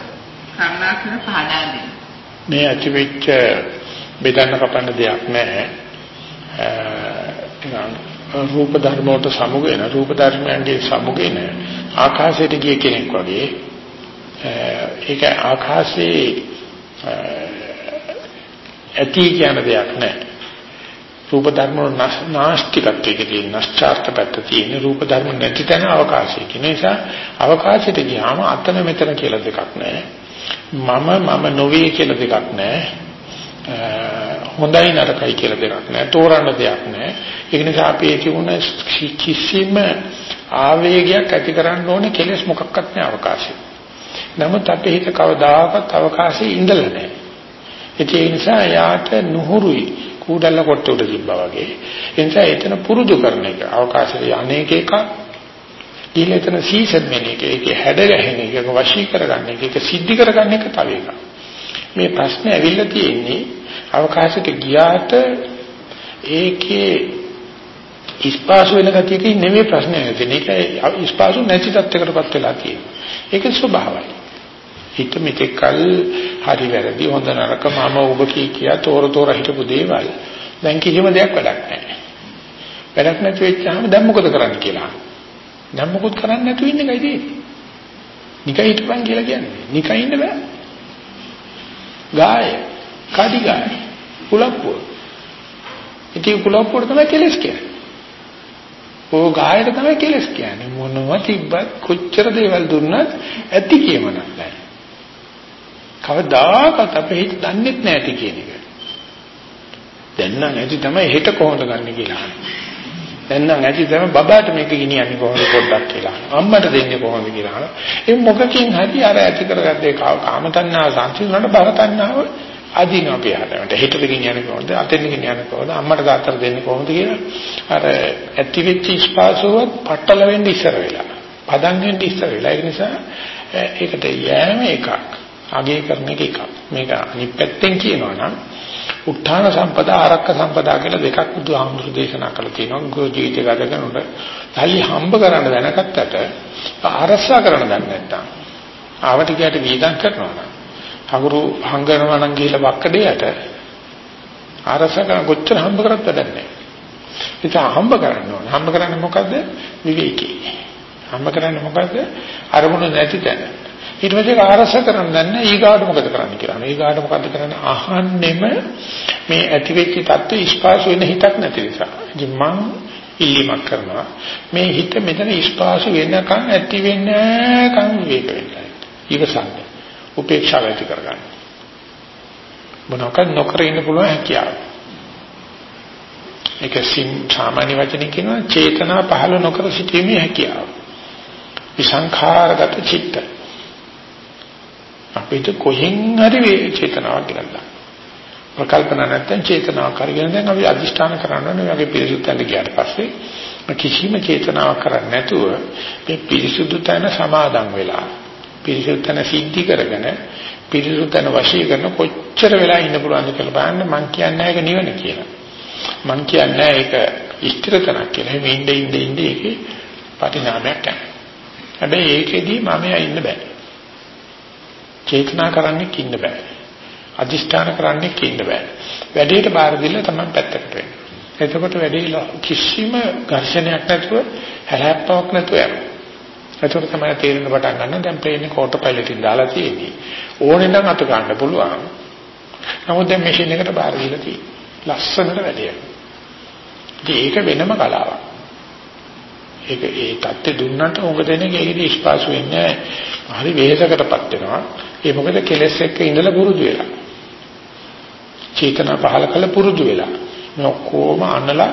කරුණාකර පහදා දෙන්න. මේ ඇතිවෙච්ච බෙදන්න කපන්න දෙයක් නැහැ. රූප ධර්ම වලට සමුගෙන රූප ධර්මයන්ගේ සමුගෙන ආකාශයට ගිය කෙනෙක් වගේ ඒක ආකාශයේ ඇති කියන දෙයක් නැහැ. රූප ධර්ම වල නාස්තිකත්වයේ තියෙන නැස්චාර්ත පැත්ත තියෙන රූප ධර්ම නැති තැන අවකාශය. ඒ නිසා අවකාශයට ගියාම අතන මෙතන කියලා දෙකක් නැහැ. මම මම නොවේ කියලා දෙකක් නැහැ. හොඳයි නරකයි කියලා දෙකක් නැහැ. තෝරන්න දෙයක් නැහැ. ඒ නිසා අපි ඒ තිබුණ කිසිම ආවේගයක් ඇති කරන්න ඕනේ කෙලස් මොකක්වත් නැහැ අවකාශයේ. නමුත් අපේ හිත කවදාකවත් අවකාශයේ ඉඳලා නැහැ. ඒ නිසා යාට නුහුරුයි කූඩල්ල කොට උඩ තිබ්බා වගේ. ඒ නිසා එතන පුරුදු කරන එක අවකාශයේ අනේක එකක් ඊළ එතන සීසන් වෙන එක ඒකේ හැඩ ගැහෙන එක වශී කරගන්න එක ඒක සිද්ධි කරගන්න එක තව එකක්. මේ ප්‍රශ්නේ ඇවිල්ලා තියෙන්නේ අවකාශයට ගියාට ඒකේ ඉස්පාසු වෙන ගතියකින් නෙමෙයි ප්‍රශ්නේ නැති. ඒක ඉස්පාසු නැති තත්යකටපත් වෙලා තියෙනවා. ඒක ස්වභාවයි. හිත මෙතෙක්කල් හරි වැරදි හොඳ නරක මම ඔබ කී කියා තෝර තෝර හිටපු දේවල් දැන් කිසිම දෙයක් වැඩක් නැහැ. වැඩක් නැති වෙච්චාම දැන් මොකද කරන්න කියලා. දැන් මොකද කරන්න නැතුව ඉන්න එකයි තියෙන්නේ. නිකයි හිටපන් කියලා කියන්නේ. නිකයි ඉන්න බෑ. ගාය, කඩි ගාය, කුලප්පුව. ඉතින් කුලප්පුවට තමයි කෙලස් කියන්නේ. ඕ ගායට තමයි කෙලස් කියන්නේ. මොනවා තිබ්බත් කොච්චර දේවල් දුන්නත් ඇති කියමනක් නැහැ. කවදාකවත් අපේ හිත දන්නේ නැති කියන එක. දැන් නම් ඇති තමයි හෙට කොහොමද ගන්න කියලා. දැන් නම් ඇති තමයි බබාට මේක ගෙනියන්නේ කොහොමද පොඩ්ඩක් කියලා. අම්මට දෙන්නේ කොහොමද කියලා. ඒ මොකකින් හරි අර ඇති කරගත්තේ කාම තණ්හා සංසිඳනට බව තණ්හාව අදින අපේ හදවට. හෙට ගෙනියන්නේ කොහොමද? අතෙන් ගෙනියන්නේ කොහොමද? අම්මට තාත්තට දෙන්නේ කොහොමද කියලා. අර ඇති වෙච්ච ස්පාසුවත් පట్టල වෙන්න ඉස්සර වෙලා. පදන් වෙන්න ඉස්සර වෙලා. ඒ නිසා ඒකට යෑම එකක්. අගය කරන එක එකක්. මේක අනිත් පැත්තෙන් කියනවා නම් උත්තාන සම්පදා ආරක්ක සම්පදා කියලා දෙකක් බුදුහාමුදුරු දේශනා කළා තියෙනවා. ගෝ ජීවිතය ගත කරනකොට තල්ලි හම්බ කරන්න දැනගත්තට අරසා කරන්න දන්නේ නැත්තම් ආවට කියට වීදම් කරනවා නම් හඟුරු හංගනවා නම් ගිහලා වක්කඩේට ආරසකන කොච්චර හම්බ කරත් වැඩක් නැහැ. ඒක හම්බ කරන්න ඕන. හම්බ කරන්නේ මොකද්ද? විවේකී. හම්බ කරන්නේ මොකද්ද? අරමුණු නැති තැන. ඊට පස්සේ ආරස කරන්න දන්නේ ඊගාට මොකද කරන්න කියලා. ඊගාට මොකද කරන්න අහන්නෙම මේ ඇතිවෙච්ච தත්ත්ව ස්පාසු වෙන හිතක් නැති නිසා. ඉතින් මං ඉල්ලීමක් කරනවා මේ හිත මෙතන ස්පාසු වෙනකන් ඇති වෙන්නකන් විවේක වෙන්න. ඉවසන්න. උපේක්ෂාව ඇති කරගන්න. මොනවාක් නොකර ඉන්න පුළුවන් හැකියාව. ඒක සිම් සාමාන්‍ය වචනින් කියනවා චේතනා පහළ නොකර සිටීමේ හැකියාව. විසංඛාරගත චිත්තය අපිට කොහෙන් හරි චේතනාවක් ගන්නවා. ප්‍රකල්පන නැත්නම් චේතනාවක් කරගෙන දැන් අපි අදිෂ්ඨාන කරනවා වගේ පිරිසුදු තැනට ගියාට පස්සේ කිසිම චේතනාවක් කරන්නේ නැතුව මේ පිරිසුදු තැන සමාදන් වෙලා පිරිසුදු තැන සිද්ධි කරගෙන පිරිසුදු තැන වශී කරන කොච්චර වෙලා ඉන්න පුළුවන්ද කියලා බලන්න මං කියන්නේ ඒක නිවන කියලා. මං කියන්නේ ඒක ඉස්තිරතනක් කියලා. මේ ඉඳ ඉඳ ඉඳ ඒකේ පරිණාමයක් යනවා. හැබැයි ඒකෙදී මම ඉන්න බෑ. චේතනා කරන්නෙක් ඉන්න බෑ. අදිෂ්ඨාන කරන්නෙක් ඉන්න බෑ. වැඩේට බාර දීලා තමයි පැත්තකට වෙන්නේ. එතකොට වැඩේ කිසිම ඝර්ෂණයක් නැතුව හැලහැප්පාවක් නැතුව යනවා. එතකොට තමයි තේරෙන්න පටන් ගන්න දැන් ප්ලේන් එක ඕටෝ පයිලට් එකෙන් දාලා තියෙන්නේ. ඕනේ නම් අත ගන්න පුළුවන්. නමුත් දැන් මැෂින් එකට බාර දීලා තියෙන්නේ. ලස්සනට වැඩේ. ඒක වෙනම කලාවක්. ඒක ඒ தත්ත්ව දුන්නට උඟ දෙනෙක් ඒකදී ස්පාසු වෙන්නේ හරි වෙහෙසකටපත් වෙනවා. ඒ මොකද කෙලස් එක්ක ඉඳලා පුරුදු වෙලා. චේතනා පහල කළ පුරුදු වෙලා. මේ ඔක්කොම අනලා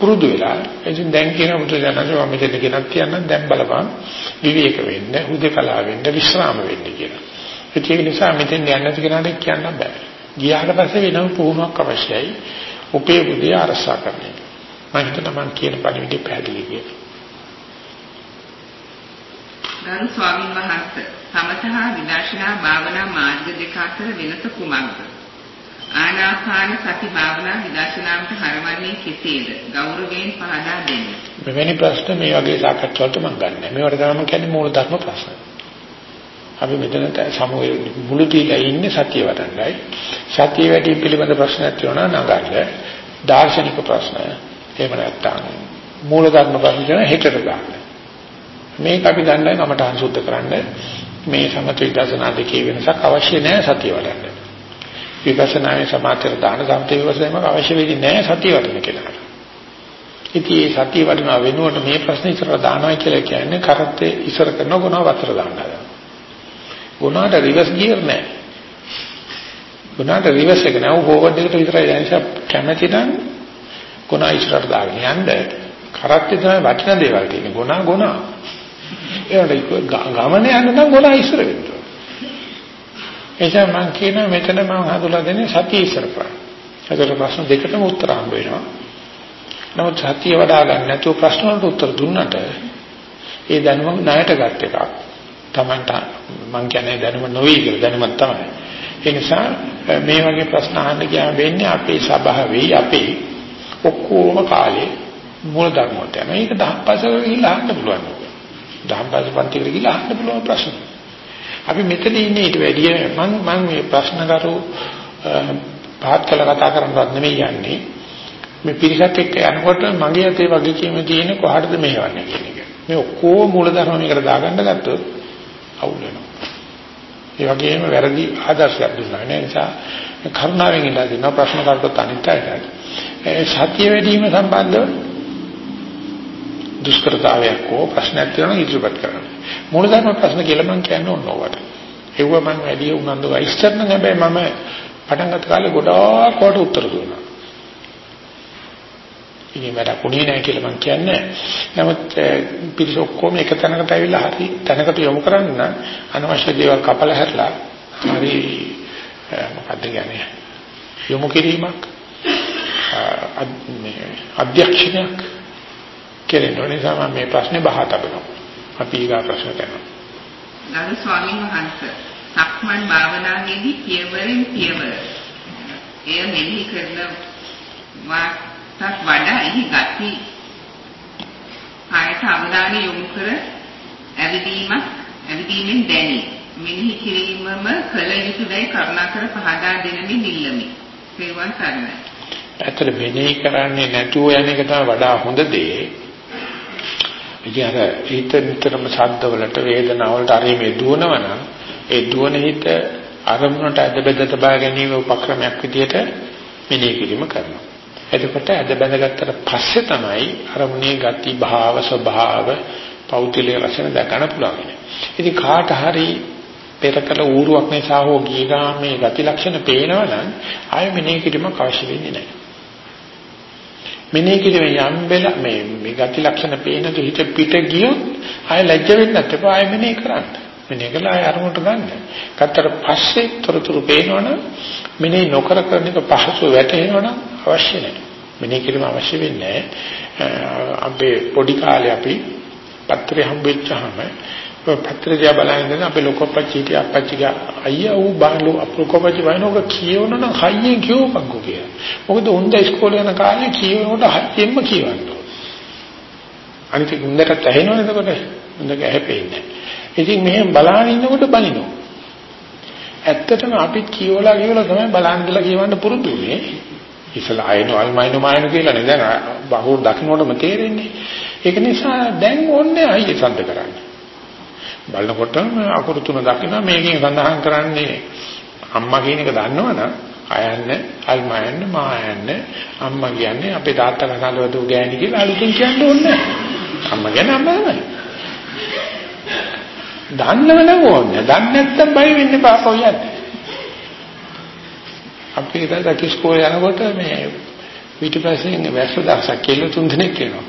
පුරුදු වෙලා. ඉතින් දැන් කියන බුදු දනන්ද මම මෙතන ගෙනත් කියන්නම් දැන් බලපන් විවේක වෙන්න, හුදකලා වෙන්න, විශ්‍රාම වෙන්න කියලා. ඒක නිසා මෙතෙන් යන්න නැති කෙනාට කියන්න බෑ. ගියාට පස්සේ වෙනම පුහුණුවක් අවශ්‍යයි. උපේ බුදිය අරසා කරන්න. මම හිතනවා මම කියන පරිදි පැහැදිලි කියලා. ගරු ස්වාමීන් වහන්සේ සමතහා විදර්ශනා භාවනා මාර්ග දෙක අතර වෙනස කුමක්ද? ආනාපාන සති භාවනා විදර්ශනාවට හරවන්නේ කෙසේද? ගෞරවයෙන් පහදා දෙන්න. මෙවැනි ප්‍රශ්න මේ වගේ සාකච්ඡාවලට මම ගන්නෑ. මේවට තමයි කියන්නේ මූල ධර්ම ප්‍රශ්න. අපි මෙතන සමුවේ මුළු දීලා ඉන්නේ සතිය වඩන්නයි. සතිය වැඩි පිළිබඳ ප්‍රශ්නයක් තියෙනවා නගන්න. දාර්ශනික ප්‍රශ්න. එහෙම නැත්නම් මූල ධර්ම ප්‍රශ්න කියන හෙටට ගන්න. මේක අපි දන්නයි මමට අනුසුද්ධ කරන්න මේ සමත විදර්ශනා දෙකේ වෙනසක් අවශ්‍ය නැහැ සතිය වඩන්න. විපස්සනායේ සමාතර දාන සම්පේ විපස්සනාවම අවශ්‍ය වෙන්නේ නැහැ සතිය වඩන කෙනාට. ඉතින් මේ සතිය වඩන වෙනුවට මේ ප්‍රශ්න ඉස්සර දානවා කියලා කියන්නේ කරත්තේ ඉස්සර කරන ගුණ වතර දානවා. ගුණාට රිවර්ස් ගියර් නැහැ. ගුණාට රිවර්ස් එක නෑ ෆෝවර්ඩ් එකට විතරයි දැන් කැමැති නම් ගුණ ඉස්සරට දාගෙන යන්න කරත්තේ තමයි වටින දේවල් තියෙන්නේ. ගුණා ගුණා. ඒකට ගමනේ යන්න නම් ගුණා ඉස්සර වෙන්න එනිසා මම කියනවා මෙතන මම හඳුලා දෙන්නේ සතිය ඉස්සර කරා. ඒකට ප්‍රශ්න දෙකටම උත්තර හම්බ වෙනවා. නමුත් සතිය වඩා ගන්න නැතුව ප්‍රශ්න වලට උත්තර දුන්නට ඒ දැනුම ණයට ගත් එකක්. Tamanta මම කියන්නේ දැනුම නොවේ කියලා දැනුමක් තමයි. ඒ නිසා මේ වගේ ප්‍රශ්න අහන්න ගියාම වෙන්නේ අපේ සභාවේ අපේ ඔක්කොම කාලේ මූල ධර්ම වලට යනවා. මේක දහපසක ගිහිල්ලා අහන්න පුළුවන්. දහපස පන්තිකට ගිහිල්ලා අහන්න පුළුවන් ප්‍රශ්න. අපි මෙතන ඉන්නේ ඊට වැඩිය මම මම මේ ප්‍රශ්න කරු පහත් කළ කතා කරන්නවත් නෙමෙයි යන්නේ. මේ පිරිසක් එක්ක යනකොට මගේ අතේ වගේ කීම තියෙන කොහටද මෙහෙවන්නේ කියන එක. මේ ඔක්කොම මූලධර්ම මේකට දාගන්න ගත්තොත් අවුල් වෙනවා. ඒ වගේම වැරදි ආදර්ශයක් දුන්නා. ඒ නිසා කරුණාවෙන් ඉඳලා දෙනවා ප්‍රශ්න කරද්දී අනිත් අයට. සත්‍ය වැඩිම සම්බන්ධව දුෂ්කරතාවයක් හෝ ප්‍රශ්නයක් තියෙනවා ඉදිරිපත් කරන්න. මූලධර්ම ප්‍රශ්න කියලා මම කියන්නේ ඕනවට. ඒව මම වැඩි උනන්දු ඉස්සර නම් හැබැයි මම පටන් ගත්ත කාලේ ගොඩාක් කොට උත්තර දුන්නා. ඉතින් මට කුණේ නැහැ කියලා මම කියන්නේ. නමුත් පිරිස ඔක්කොම එක තැනකට ඇවිල්ලා හරි තැනකට යොමු කරන්න අනවශ්‍ය දේවල් කපලා හැරලා හරි මොකක්ද කියන්නේ යොමු කිරීමක් අධ්‍යක්ෂණයක් කෙරෙන නිසා මම මේ ප්‍රශ්නේ බහා තබනවා. අපි ඊගා ප්‍රශ්න කරනවා. ගරු ස්වාමීන් වහන්සේ සක්මන් භාවනාවේදී පියවරෙන් පියවර එය මෙහි කරන වාටත් වඩා එහි ගති ආයත අවධානය යොමු කර ඇවිදීමක් ඇවිදීමෙන් දැනේ. මෙනෙහි කිරීමම කළ යුතුයි කරුණාකර පහදා දෙනමින් ඉල්ලමි. සේවන් සරණයි. ඇත්තට මෙනෙහි කරන්නේ නැතුව යන එක තමයි වඩා හොඳ දේ. ඉතින් අර හිත නිතරම ශබ්ද වලට වේදනාව වලට අර මේ දුවනවනම් ඒ දුවන හිත අරමුණට අද බෙද තබා ගැනීම උපක්‍රමයක් විදිහට මෙනෙහි කිරීම කරනවා. එතකොට අද බැඳගත්තට පස්සේ තමයි අරමුණේ ගති භාව ස්වභාව පෞද්ගලික ලක්ෂණ දක්වන්න පුළුවන්. ඉතින් කාට හරි පෙරකල ඌරුවක් නිසා හෝ ගියගා මේ ගති ලක්ෂණ පේනවනම් ආයෙ මෙනෙහි කිරීමක් අවශ්‍ය වෙන්නේ නැහැ. මෙනෙහි කිරීම යම් වෙල මේ මේ ගති ලක්ෂණ පේන දෙහිත පිට ගියොත් ආයෙ ලැජ්ජ වෙන්නත් එපා ආයෙ මෙනෙහි කරන්න. මෙනෙහි කළා ආයෙ අරමුණට ගන්න. ගත්තට පස්සේ තොරතුරු පේනවනම් මෙනෙහි නොකර කරන එක පහසු වැටෙනවනම් අවශ්‍ය නැහැ. මෙනෙහි කිරීම අවශ්‍ය වෙන්නේ නැහැ. අපේ පොඩි කාලේ අපි පත්‍රය හම්බෙච්චාම පත්‍රය දිහා බලන ඉඳන් අපේ ලොකපච්චි හිටිය අපච්චිගේ අයියා ඌ බාලු අපලොකපච්චි වයින්ෝක කියවන නම් හයියෙන් කියවපන්කෝ කියලා. මොකද උන්ද ඉස්කෝලේ යන කාලේ කියවනකොට හයියෙන්ම කියවන්න ඕන. අනිත් උන්දට ඇහෙනවනේ එතකොට උන්දක ඇහෙපෙන්නේ. ඉතින් මෙහෙම බලාගෙන ඉන්නකොට බනිනවා. ඇත්තටම අපිත් කියවලා කියවලා තමයි බලන් ඉඳලා කියවන්න පුරුදු වෙන්නේ. ඉතලා අයනෝ අල්මයිනෝ මායනෝ කියලා නේ දැන් බහුව දකින්නකොටම තේරෙන්නේ. ඒක නිසා දැන් ඕනේ අයිය සම්ද කරන්නේ. බලනකොට අකුරු තුන දකින්න මේකෙන් සඳහන් කරන්නේ අම්මා කියන එක දන්නවනම් අයන්න අල්මයන්න මායන්න අම්මා කියන්නේ අපේ තාත්තා කතාවද ගෑණි කියලා අලුතින් කියන්න ඕනේ අම්මා කියන්නේ අම්මාමයි දන්නවනම් ඕනේ. දන්නේ නැත්තම් බය වෙන්න බෑ කොහොයන්නේ අපි ඉතින් කිස්කෝලේ යනකොට මේ පිටිපස්සෙන් වැස්ස දවසක් කෙල්ල තුන් දෙනෙක් එනවා.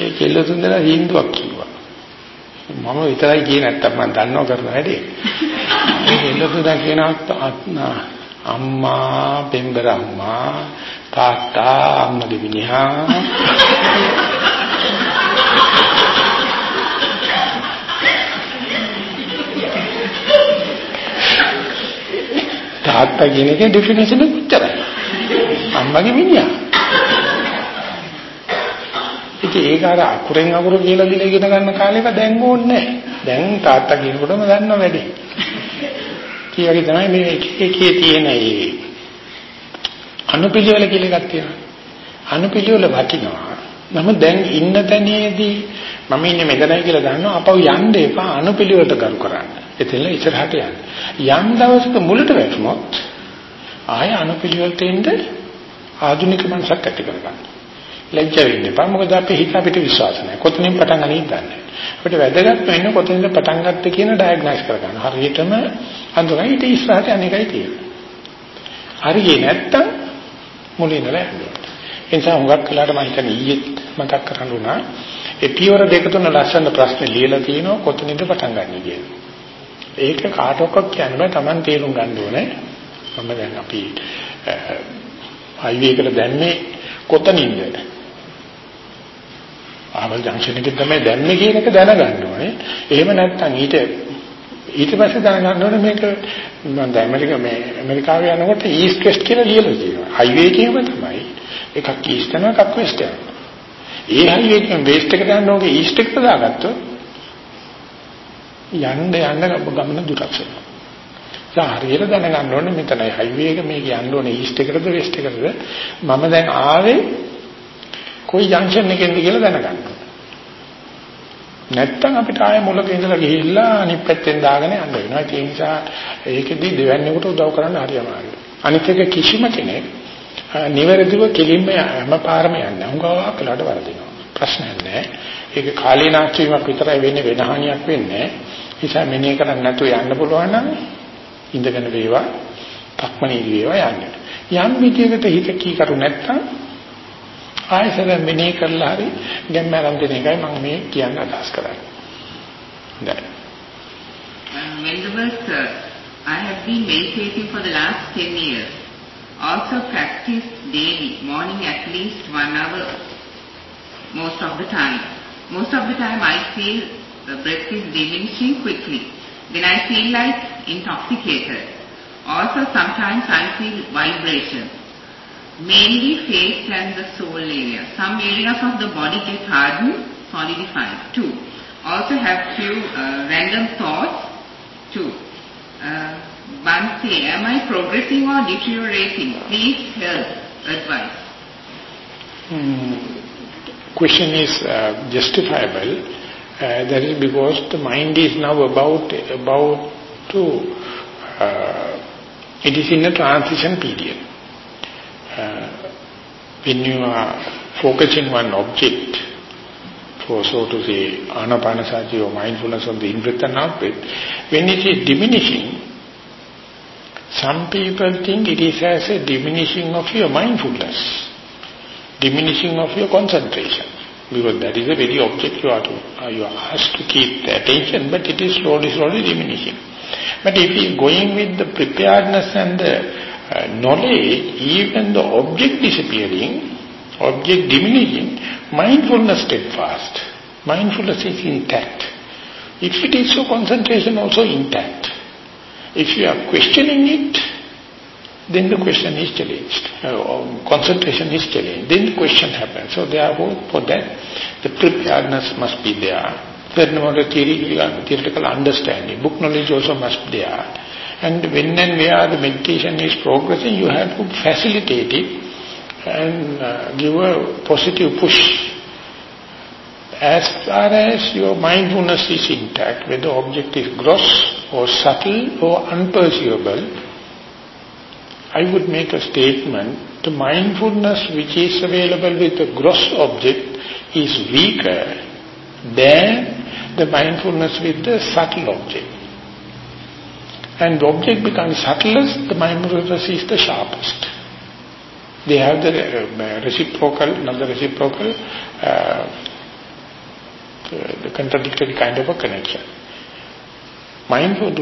ඒ කෙල්ල තුන් දෙනා හින්දුවක් කිව්වා. මම විතරයි කියේ නැත්තම් මම දන්නව කරන වැඩේ. මේ එල්ලතුදා කියනවා අම්මා පෙම්බර අම්මා තාත්තා අම්මගේ විනිහා තාත්තා කියන එකේ ඩෙෆිනිෂන් එක උච්චරයි. අම්මගේ මිනිහා. ඉතින් ඒක අර අකුරෙන් අකුර කියලා දිලා ඉගෙන ගන්න කාලේක දැන් ඕනේ නැහැ. දැන් තාත්තා කියනකොටම දන්නව වැඩි. කීයගේ තමයි මේ එකේ තියෙන ඒ අනුපිළිවෙල කියලා එකක් තියෙනවා. අනුපිළිවෙල වටිනවා. නමුත් දැන් ඉන්න තැනේදී මම ඉන්නේ මෙතනයි කියලා දන්නවා අපව යන්න එපා අනුපිළිවෙලට කරු කරන්න. එතන ඉස්සරහට යන්න. යම් දවසක මුලට වැටුනොත් ආය අනුපිළිවෙලට එන්න ආධුනික මනසක් ඇති කරගන්න. ලැජ්ජ වෙන්න එපා. මොකද අපේ හිත අපිට විශ්වාස නැහැ. කොතනින් පටන් ගන්නවද දන්නේ අපිට වැදගත් වෙන්නේ කොතනින්ද පටන් ගත්තේ කියන ඩයග්නොස් කරගන්න. හරියටම අඳුරයි ඊට ඉස්සරහට අනේකයි තියෙන්නේ. හරියේ නැත්තම් මුලින් ඉඳලා යන්න. ඒ නිසා හුඟක් වෙලාවට මම හිතන්නේ ඊයේ මතක් කරගන්න උනා ඒ පියවර දෙක තුන ලස්සන ප්‍රශ්න ලියලා තිනවා කොතනින්ද පටන් ගන්න කියලා. ඒක කාටවත් කියන්න බෑ Taman තේරුම් ගන්න ඕනේ. මම දැන් අපි හයිවේ එකට දැම්මේ කොතනින්ද? ආවල් ජංක්ෂන් එකේ තමයි දැම්මේ කියන එක දැනගන්න ඕනේ. එහෙම නැත්නම් ඊට ඊට පස්සේ දැනගන්න ඕනේ මේක මම දැන් ඇමරිකා මේ ඇමරිකාවේ යනකොට ඊස්ට් වෙස්ට් කියලා ලියලා තියෙනවා. හයිවේ එකේම තමයි. එකක් ඊස්ට් යනවා එකක් වෙස්ට් යනවා. ඒ හයිවේ එකෙන් වෙස්ට් එකට යන්න ඕගේ ඊස්ට් එකට දාගත්තොත් යන්න යන්න ගමන දුරක් වෙනවා. හරියට දැනගන්න ඕනේ මෙතනයි හයිවේ එක මේක යන්න ඕනේ ඊස්ට් එකටද වෙස්ට් එකටද මම දැන් ආවේ කොයි ජංක්ෂන් එකෙන්ද කියලා දැනගන්න. නැත්තම් අපිට ආයෙ මුලක ඉඳලා ගිහිල්ලා අනිත් පැත්තෙන් දාගෙන යන්න වෙනවා. ඒ නිසා ඒකෙදි දෙවන්නේකට උදව් කරන්න හරි අමාරුයි. අනිත් එක කිසිම කෙනෙක් නිවැරදිව කෙලින්ම හැම පාරම යන්නේ උංගාවක් කළාට වරදිනවා. ප්‍රශ්නයක් නැහැ. ඒක කාලේ නාස්තිවීමක් විතරයි වෙන්නේ වෙන හානියක් වෙන්නේ නිසා මෙනේ කරන්නේ නැතුව යන්න පුළුවන් නම් ඉඳගෙන වේවා පක්මනේදී වේවා යන්න. යම් විදියකට හිත කීකරු නැත්තම් ආයසර මෙනේ කරලා හරි ගැම්ම ආරම්භ දෙන එකයි මම මේ කියන්න අදහස් කරන්නේ. දැන් Venerable sir, I have been meditating for the last 10 years. Also practice daily, morning at least one hour most of the time. Most of the time I feel the breath is diminishing quickly. Then I feel like intoxicated. Also sometimes I feel vibration. mainly face and the soul area. Some areas of the body get hardened, solidified too. Also have few uh, random thoughts too. Uh, say, am I progressing or deteriorating? Please help, advice. Hmm. Question is uh, justifiable. Uh, that is because the mind is now about about to. Uh, it is in a transition period when you are focusing one object, for so to say anapanasati or mindfulness on the in-breath and out-breath, when it is diminishing, some people think it is as a diminishing of your mindfulness, diminishing of your concentration. Because that is the very object you are, to, uh, you are asked to keep the attention, but it is slowly, slowly diminishing. But if you are going with the preparedness and the uh, knowledge, even the object disappearing, object diminishing, mindfulness steadfast. Mindfulness is intact. If it is so, concentration also intact. If you are questioning it, then the question is challenged. Uh, concentration is challenged. Then the question happens. So therefore, for that, the preparedness must be there. Furthermore, the theoretical understanding, book knowledge also must be there. And when and where the meditation is progressing, you have to facilitate it and uh, give a positive push. As far as your mindfulness is intact, whether the object is gross or subtle or unperceivable, I would make a statement, the mindfulness which is available with the gross object is weaker than the mindfulness with the subtle object. And the object becomes subtlest, the mindfulness is the sharpest. They have the uh, reciprocal, not the reciprocal, uh, the contradictory kind of a connection. Mindful,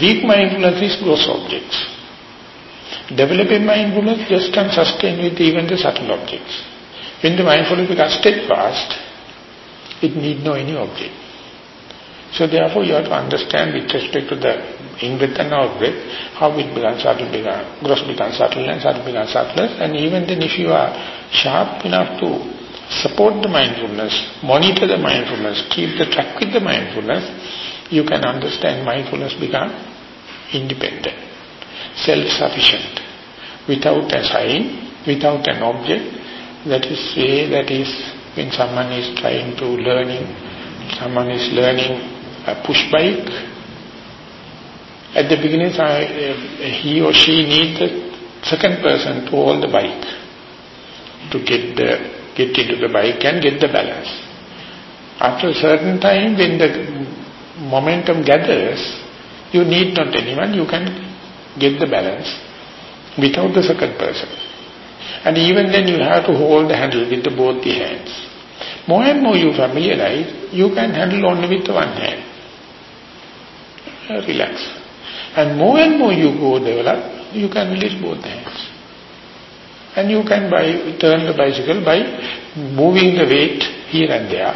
weak mindfulness is gross objects. Developing mindfulness just can sustain with even the subtle objects. When the mindfulness becomes steadfast, it need no any object. So therefore you have to understand with respect to the in-breath and out-breath, how it becomes subtle, becomes, gross becomes subtle and subtle becomes subtler. And even then if you are sharp enough to support the mindfulness, monitor the mindfulness, keep the track with the mindfulness, you can understand mindfulness become independent, self-sufficient, without a sign, without an object. That is way that is when someone is trying to learning, someone is learning a push bike, at the beginning uh, he or she needs the second person to hold the bike, to get the get into the bike and get the balance. After a certain time when the momentum gathers, you need not anyone, you can get the balance without the second person. And even then you have to hold the handle with the both the hands. More and more you familiarize, you can handle only with one hand. Uh, relax. And more and more you go develop, you can release both hands. And you can turn the bicycle by moving the weight here and there.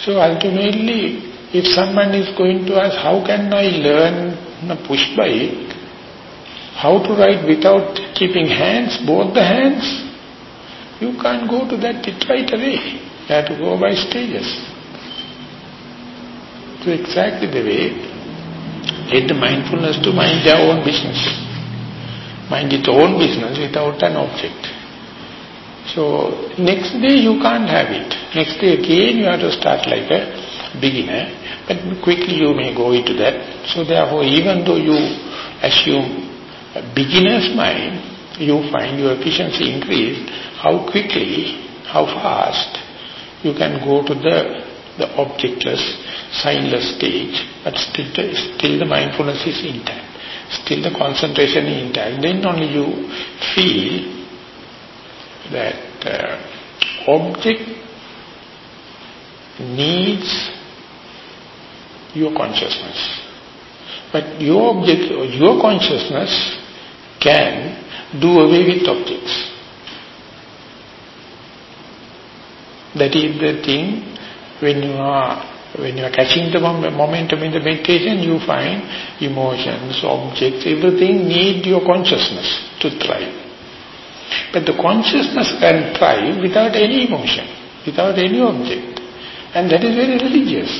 So ultimately, if someone is going to ask, how can I learn a push bike, how to ride without keeping hands, both the hands, you can't go to that right away. You have to go by stages. So exactly the way let the mindfulness to mind their own business. Mind its own business without an object. So, next day you can't have it. Next day again you have to start like a beginner. But quickly you may go into that. So therefore, even though you assume a beginner's mind, you find your efficiency increased, how quickly, how fast you can go to the, the objectless, signless stage but still, still the mindfulness is intact. Still the concentration is intact. Then only you feel that uh, object needs your consciousness. But your object, your consciousness can do away with objects. That is the thing when you are when you are catching the momentum in the meditation, you find emotions, objects, everything need your consciousness to thrive. But the consciousness can thrive without any emotion, without any object. And that is very religious.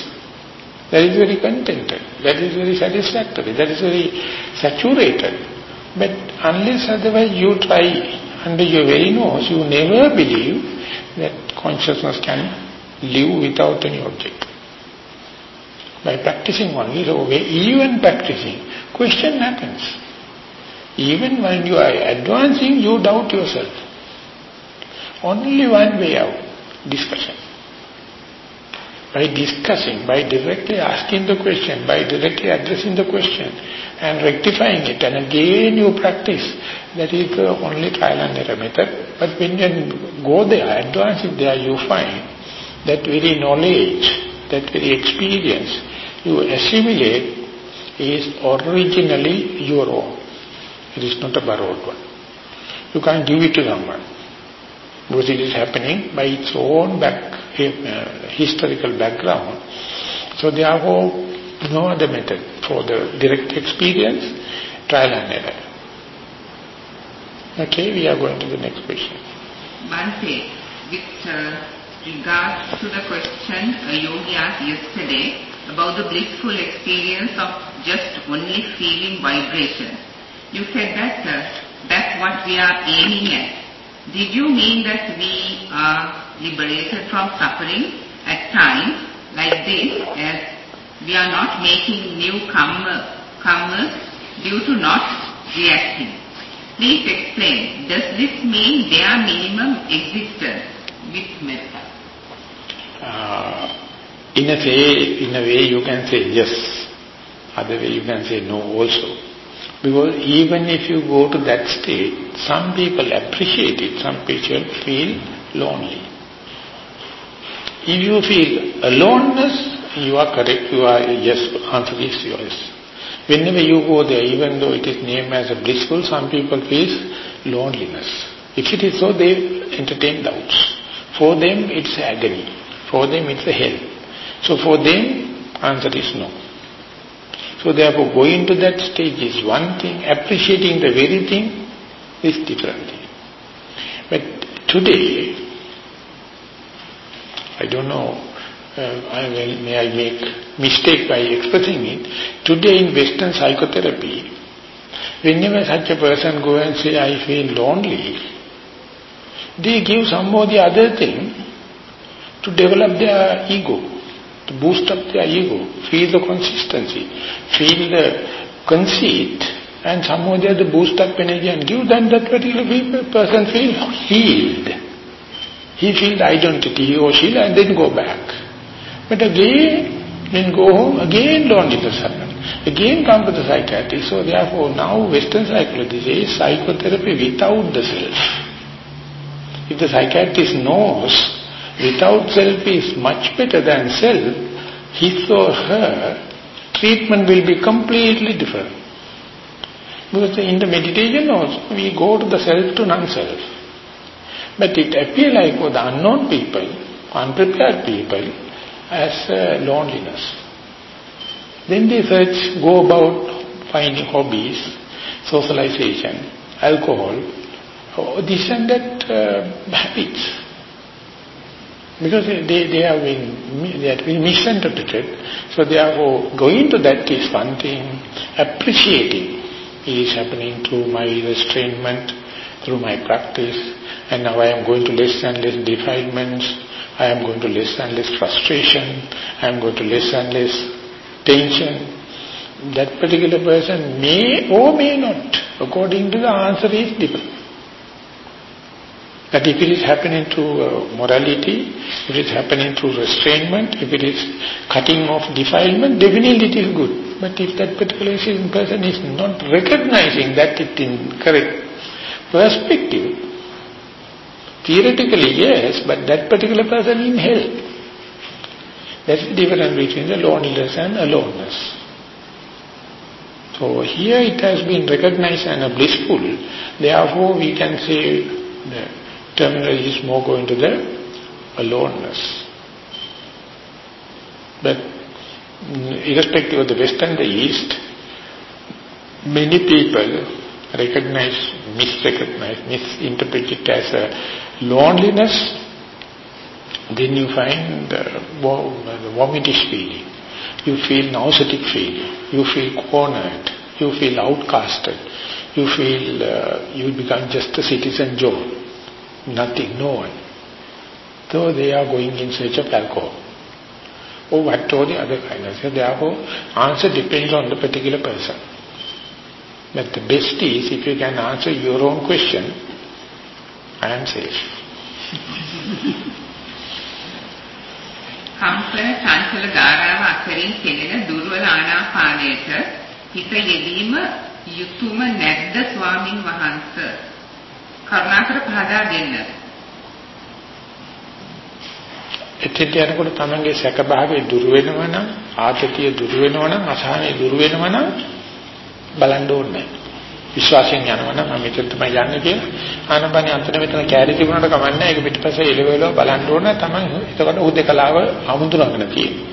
That is very contented. That is very satisfactory. That is very saturated. But unless otherwise you try under your very nose, you never believe that consciousness can live without any object by practicing only, so even practicing, question happens. Even when you are advancing, you doubt yourself. Only one way out, discussion. By discussing, by directly asking the question, by directly addressing the question and rectifying it, and again you practice, that is the only trial and error method. But when you go there, advance it there, you find that very knowledge, that very experience, you assimilate is originally your own. It is not a borrowed one. You can't give it to someone. Because it is happening by its own back, uh, historical background. So therefore, no other method for the direct experience, trial and error. Okay, we are going to the next question. Bante, with uh, regards to the question uh, Yogi asked yesterday, about the blissful experience of just only feeling vibration. You said that uh, that's what we are aiming at. Did you mean that we are liberated from suffering at times like this as we are not making new comers due to not reacting? Please explain, does this mean their minimum existence with metta? Uh, in a way, in a way you can say yes. Other way you can say no also. Because even if you go to that state, some people appreciate it, some people feel lonely. If you feel aloneness, you are correct, you are yes, answer is yours. Whenever you go there, even though it is named as a blissful, some people feel loneliness. If it is so, they entertain doubts. For them, it's agony. For them, it's a hell. So for them, Answer is no. So therefore going to that stage is one thing, appreciating the very thing is different thing. But today, I don't know, uh, I will, may I make mistake by expressing it. Today in Western psychotherapy, whenever such a person go and say, I feel lonely, they give some or the other thing to develop their ego, to boost up their ego, feel the consistency, feel the conceit, and some they the other boost up energy and give them that particular person feel healed. He feels identity, he or she, and then go back. But again, when go home, again don't loneliness happens. Again come to the psychiatrist. So therefore now Western psychology says psychotherapy without the self. If the psychiatrist knows without self is much better than self, his or her treatment will be completely different. Because in the meditation also, we go to the self to non-self. But it appears like for the unknown people, unprepared people, as uh, loneliness. Then they search, go about finding hobbies, socialization, alcohol, oh, this and that uh, habits. Because they, they have been they have been misinterpreted. So therefore going to that is one thing, appreciating is happening through my restrainment, through my practice, and now I am going to less and less defilements, I am going to less and less frustration, I am going to less and less tension. That particular person may or may not, according to the answer is different. That if it is happening through uh, morality, if it is happening through restrainment, if it is cutting off defilement, definitely it is good. But if that particular person is not recognizing that it in correct perspective, theoretically yes, but that particular person in hell. That's the difference between the loneliness and aloneness. So here it has been recognized and blissful, therefore we can say the terminology is more going to the aloneness. But irrespective of the West and the East, many people recognize, misrecognize, misinterpret it as a loneliness, then you find the, the vomitish feeling. You feel nauseatic feeling. You feel cornered. You feel outcasted. You feel uh, you become just a citizen Joe Nothing, no one. So they are going in search of alcohol. Or what or the other kind of so Therefore, answer depends on the particular person. But the best is if you can answer your own question, I am safe. කම්පන චංචල ධාරාව අතරින් කෙරෙන දුර්වල ආනාපානයට හිත යෙදීම යුතුයම නැද්ද ස්වාමින් වහන්සේ කරුණාකර පහදා දෙන්න. එතෙන්ට යනකොට තමන්ගේ සැක භාවයේ දුර වෙනවා නම් ආතතිය දුර වෙනවා නම් අසහනය දුර වෙනවා නම් බලන්න ඕනේ. විශ්වාසයෙන් යනවා නම් මම මෙතන තමයි යන්නේ කියලා ආනපනිය අන්තර මෙතන කැරි තිබුණාට කමන්නේ ඒක පිටිපස්සේ එළවෙලව බලන්න ඕන තමයි එතකොට උදේකලාව හඳුනාගෙන තියෙන්නේ.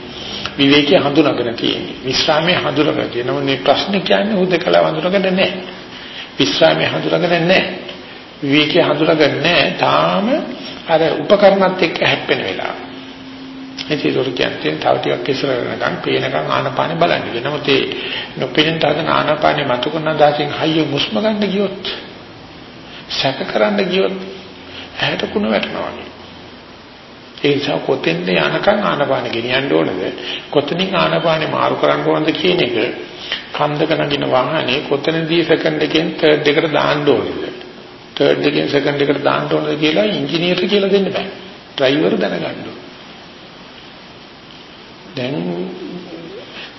විවේකී හඳුනාගෙන තියෙන්නේ. විශ්‍රාමයේ හඳුනාගෙන තියෙනවා. මේ ප්‍රශ්නේ කියන්නේ උදේකලාව හඳුනාගෙන නැහැ. විශ්‍රාමයේ හඳුනාගෙන නැහැ. විවේකී හඳුනාගන්නේ තාම අර උපකරණත් එක්ක හැප්පෙන වෙලාව. ඉතින් ඒක කියන්නේ තව ටිකක් ඉස්සර වෙනකන් පේනකන් ආනපානෙ බලන්න. නමුත් ඒ නොපෙනෙන තරම් ආනපානෙ මතු කරන දාසින් හයිය මුස්ම ගන්න ගියොත් සැක කරන්න ගියොත් ඇහැට කුණ වැටෙනවා වගේ. ඒ නිසා කොතෙන්ද යනකන් ආනපානෙ ගෙනියන්න ඕනද? කොතනින් ආනපානෙ මාරු කරන්න ඕනද කියන එක කන්දක නගින වාහනේ කොතනදී සෙකන්ඩ් එකෙන් තර්ඩ් එකට දාන්න ඕනද? තර්ඩ් එකෙන් සෙකන්ඩ් එකට දාන්න ඕනද කියලා ඉංජිනේරට කියලා දෙන්න බෑ. ඩ්‍රයිවර් දැනගන්න ඕන. දැන්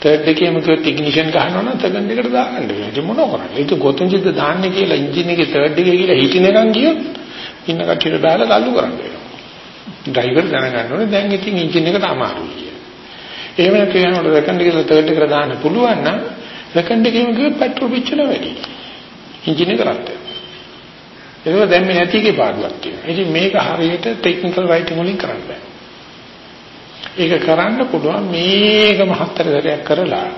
තර්ඩ් එකේම කිව්වොත් ඉග්නිෂන් ගහනවා නම් සෙකන්ඩ් එකට දාන්න බෑ. ඒක මොනව කරන්නේ? ඒක කොතනද දාන්නේ කියලා එන්ජින් එකේ තර්ඩ් එකේ කියලා හිටින එකන් ගියොත් ඉන්න කට්ටියට බාලා තල්ලු කරන්න වෙනවා. ඩ්‍රයිවර් දැනගන්න ඕනේ දැන් ඉතින් එන්ජින් එකට අමාරුයි කියලා. එහෙම නැත්නම් යනකොට සෙකන්ඩ් එකට තර්ඩ් එකට දාන්න පුළුවන් නම් සෙකන්ඩ් එකේම කිව්වොත් පෙට්‍රල් පිච්චෙන වැඩි. එන්ජින් එක රත් වෙනවා. ඒක දැම්මේ නැති එකේ පාඩුවක් තියෙනවා. ඉතින් මේක හරියට ටෙක්නිකල් රයිටින් වලින් කරන්න බෑ. ඒක කරන්න පුළුවන් මේකම හතර සැරයක් කරලා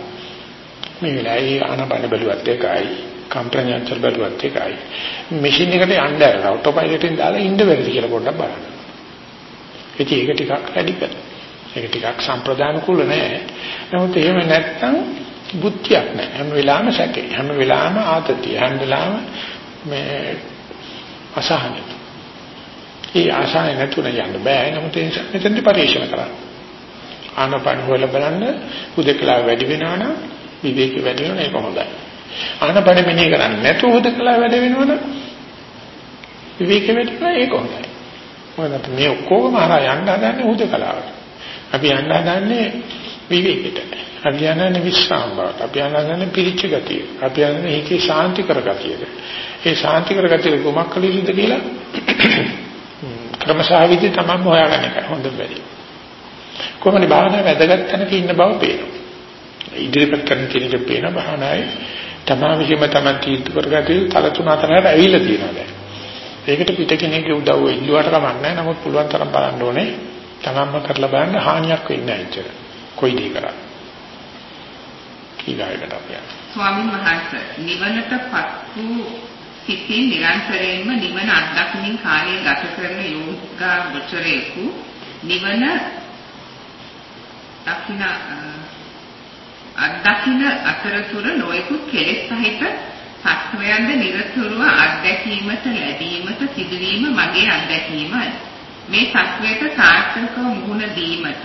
මේ වෙලාවේ ආනපන බැලුවත් එකයි කම්ප්‍රෙන්ෂන් බැලුවත් එකයි මැෂින් එකට යන්න ඇරලා ඔටෝ පයිලට් එකෙන් දාලා ඉන්න බැරිද කියලා පොඩ්ඩක් බලන්න. ඉතින් ඒක ටිකක් රැඩිකල්. ඒක ටිකක් සම්ප්‍රදාන කුල නෑ. නමුත් එහෙම නැත්නම් බුද්ධියක් නෑ. හැම වෙලාවෙම සැකේ. හැම වෙලාවෙම ආතතිය. හැම වෙලාවෙම මේ අසහනය. ඒ ආශාය නැතුණ යන්න බෑ. නමුත් ඒ නිසා මෙතෙන්දි පරිශන කරන්න. ආනපන හොයලා බලන්න උදකලා වැඩි වෙනවා නම් විවේක වැඩි වෙනවා ඒක හොඳයි. ආනපන මෙනෙහි කරන්නේ නැතුව උදකලා වැඩි වෙනවනම් විවේක වැඩි වෙනවා ඒක හොඳයි. මොකද මේ ඔක්කොම හරහා යන්න හදන්නේ උදකලාවට. අපි යන්න හදන්නේ විවේකයට. අපි යන්නේ විශ්‍රාම බවට. අපි යන්නේ පිරිච්ච ගතිය. අපි යන්නේ ඒකේ ශාන්ති කර ගතියට. ඒ ශාන්ති කර ගතිය කොමක් කළ යුතුද කියලා ක්‍රමසහවිදි තමයි හොයාගන්න එක හොඳ බැරි. කොහොමද භාවනාව වැදගත් තැනක ඉන්න බව පේනවා. ඉදිරිපත් කරන කෙනෙක් පේන භාවනාවේ තමා විසින්ම තමයි තීර්ථ කරගත්තේ තල තුන හතරකට ඇවිල්ලා තියෙනවා දැන්. ඒකට පිට කෙනෙක්ගේ උදව්ව ඉල්ලුවට කමක් නැහැ. නමුත් පුළුවන් තරම් බලන්න ඕනේ. තමන්ම කරලා බලන්න හානියක් වෙන්නේ නැහැ ඉතර. කොයි දේ කරා. ඊගායකට අපි යනවා. ස්වාමීන් වහන්සේ නිවනටපත් වූ සිතින් නිරන්තරයෙන්ම නිවන අත්දැකීමින් කාලය ගත කරන යෝගා වචරේකු නිවන දකින අත්දකින අතරතුර නොයෙකුත් කෙලෙස් සහිත සත්වයන්ද නිරතුරුව අත්දැකීමට ලැබීමට සිදුවීම මගේ අත්දැකීමයි. මේ සත්වයට සාර්ථකව මුහුණ දීමට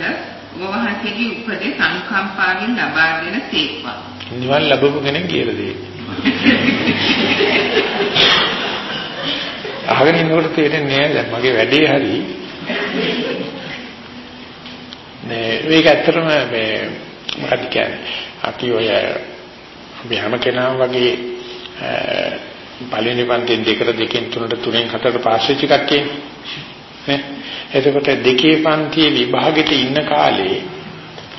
වහන්සේගේ උපදෙස් අනුකම්පාවෙන් ලබා දෙන සේක්වා. නිවන් ලැබපු කෙනෙක් කියලා දෙයි. අහගෙන ඉන්නකොට තේරෙන්නේ නෑ දැන් මගේ වැඩේ හරි. මේ මේක ඇත්තටම මේ මොකක්ද කියන්නේ අපි ඔය අපි හැම කෙනාම වගේ පළවෙනි පන්තියෙන් දෙකට දෙකෙන් තුනට තුනෙන් හතරට පාස් වෙච්ච කට්ටිය නේ එතකොට දෙකේ පන්තියේ විභාගෙට ඉන්න කාලේ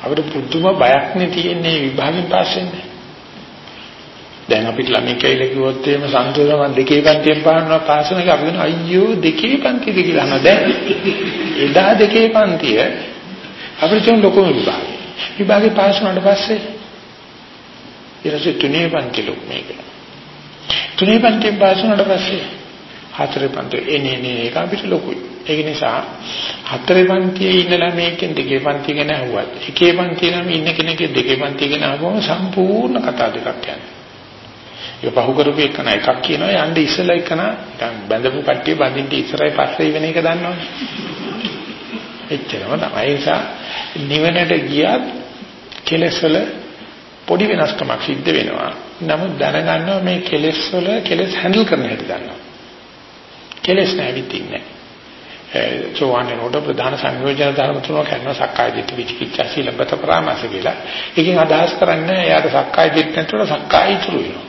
අපිට පුදුම බයක් නේ තියෙන්නේ විභාගෙන් පාස් වෙන්නේ දැන් අපිට ළමයි කියලා කිව්වොත් එහෙම සන්තෝෂ මම දෙකේ පන්තියෙන් පානවා පාස් වෙන එක අපි කියන අයියෝ දෙකේ පන්තියද කියලා අහනවා. දැන් එදා දෙකේ පන්තිය අපිට තියෙන ලොකුම විභාගය. විභාගේ පාස් වුණාට පස්සේ ඊට තුනේ පන්ති ලොක් මේක. තුනේ පන්තියෙන් පාස් වුණාට පස්සේ හතරේ පන්ති එනේ නේ ඒක අපිට ලොකුයි ඒක නිසා හතරේ පන්තියේ ඉන්න ළමයෙක්ගෙන් දෙකේ පන්තිය ගැන අහුවත් එකේ පන්තියේ ළම ඉන්න කෙනෙක්ගෙන් දෙකේ පන්තිය ගැන අහුවම සම්පූර්ණ කතා දෙකක් යනවා ඒක පහු කරපු එකන එකක් කියනවා යන්න ඉස්සලා එකන නිකන් බැඳපු කට්ටිය බඳින්න ඉස්සරයි පස්සේ වෙන එක දන්නවනේ එච්චරම තමයි ඒ නිසා නිවනට ගියත් කෙලෙස් වල පොඩි වෙනස්කමක් සිද්ධ වෙනවා. නමුත් දැනගන්නවා මේ කෙලෙස් වල කෙලෙස් හැන්ඩල් කරන හැටි දන්නවා. කෙලෙස් නැවිතින්නේ. ඒ සෝවාන් නෝඩ ප්‍රධාන සංයෝජන ධර්ම තුනක් කරනවා සක්කාය දිට්ඨි විචිකිච්ඡා සීලබ්බත පරාමාස කියලා. ඒකෙන් අදහස් කරන්නේ එයාට සක්කාය දිට්ඨි නැතුව සක්කාය ඉතුරු වෙනවා.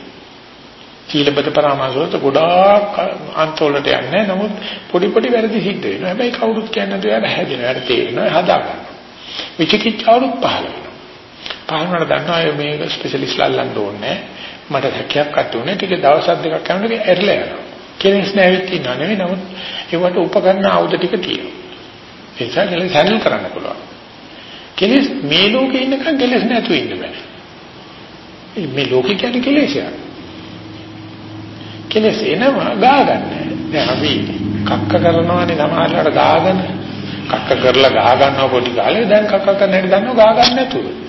සීලබ්බත පරාමාස වලට ගොඩාක් අන්තවලට යන්නේ නමුත් පොඩි පොඩි වැරදි සිද්ධ වෙනවා. හැබැයි කවුරුත් කියන්නේ නැතුව එයාට හැදෙනවා. එයාට තේරෙනවා හදා ගන්න. විචිකිච්ඡාවරුත් පහළ වෙනවා. පහළනට දන්නවා මේක ස්පෙෂලිස්ට්ලා අල්ලන්න ඕනේ. මට හැකියාවක් අත් උනේ ටික දවස් දෙකක් යනකොට ඇරිලා යනවා. කෙලෙස් නැවිත් ඉන්නව නෙවෙයි නමුත් ඒවට උපකරණ ආයුධ ටික තියෙනවා. ඒ නිසා කෙලෙස් හැන්ඩල් කරන්න පුළුවන්. කෙලෙස් මේ ලෝකේ ඉන්නකන් කෙලෙස් නැතුව ඉන්න බෑ. මේ ලෝකේ කියන්නේ කෙලෙසයක්. කෙලෙස් එනවා ගා ගන්න. දැන් අපි කක්ක කරනවානේ සමහරවිට ගාගෙන කක්ක කරලා ගා ගන්නවා පොඩි කාලේ දැන් කක්ක කරන හැටි දන්නව ගා ගන්න නැතුව.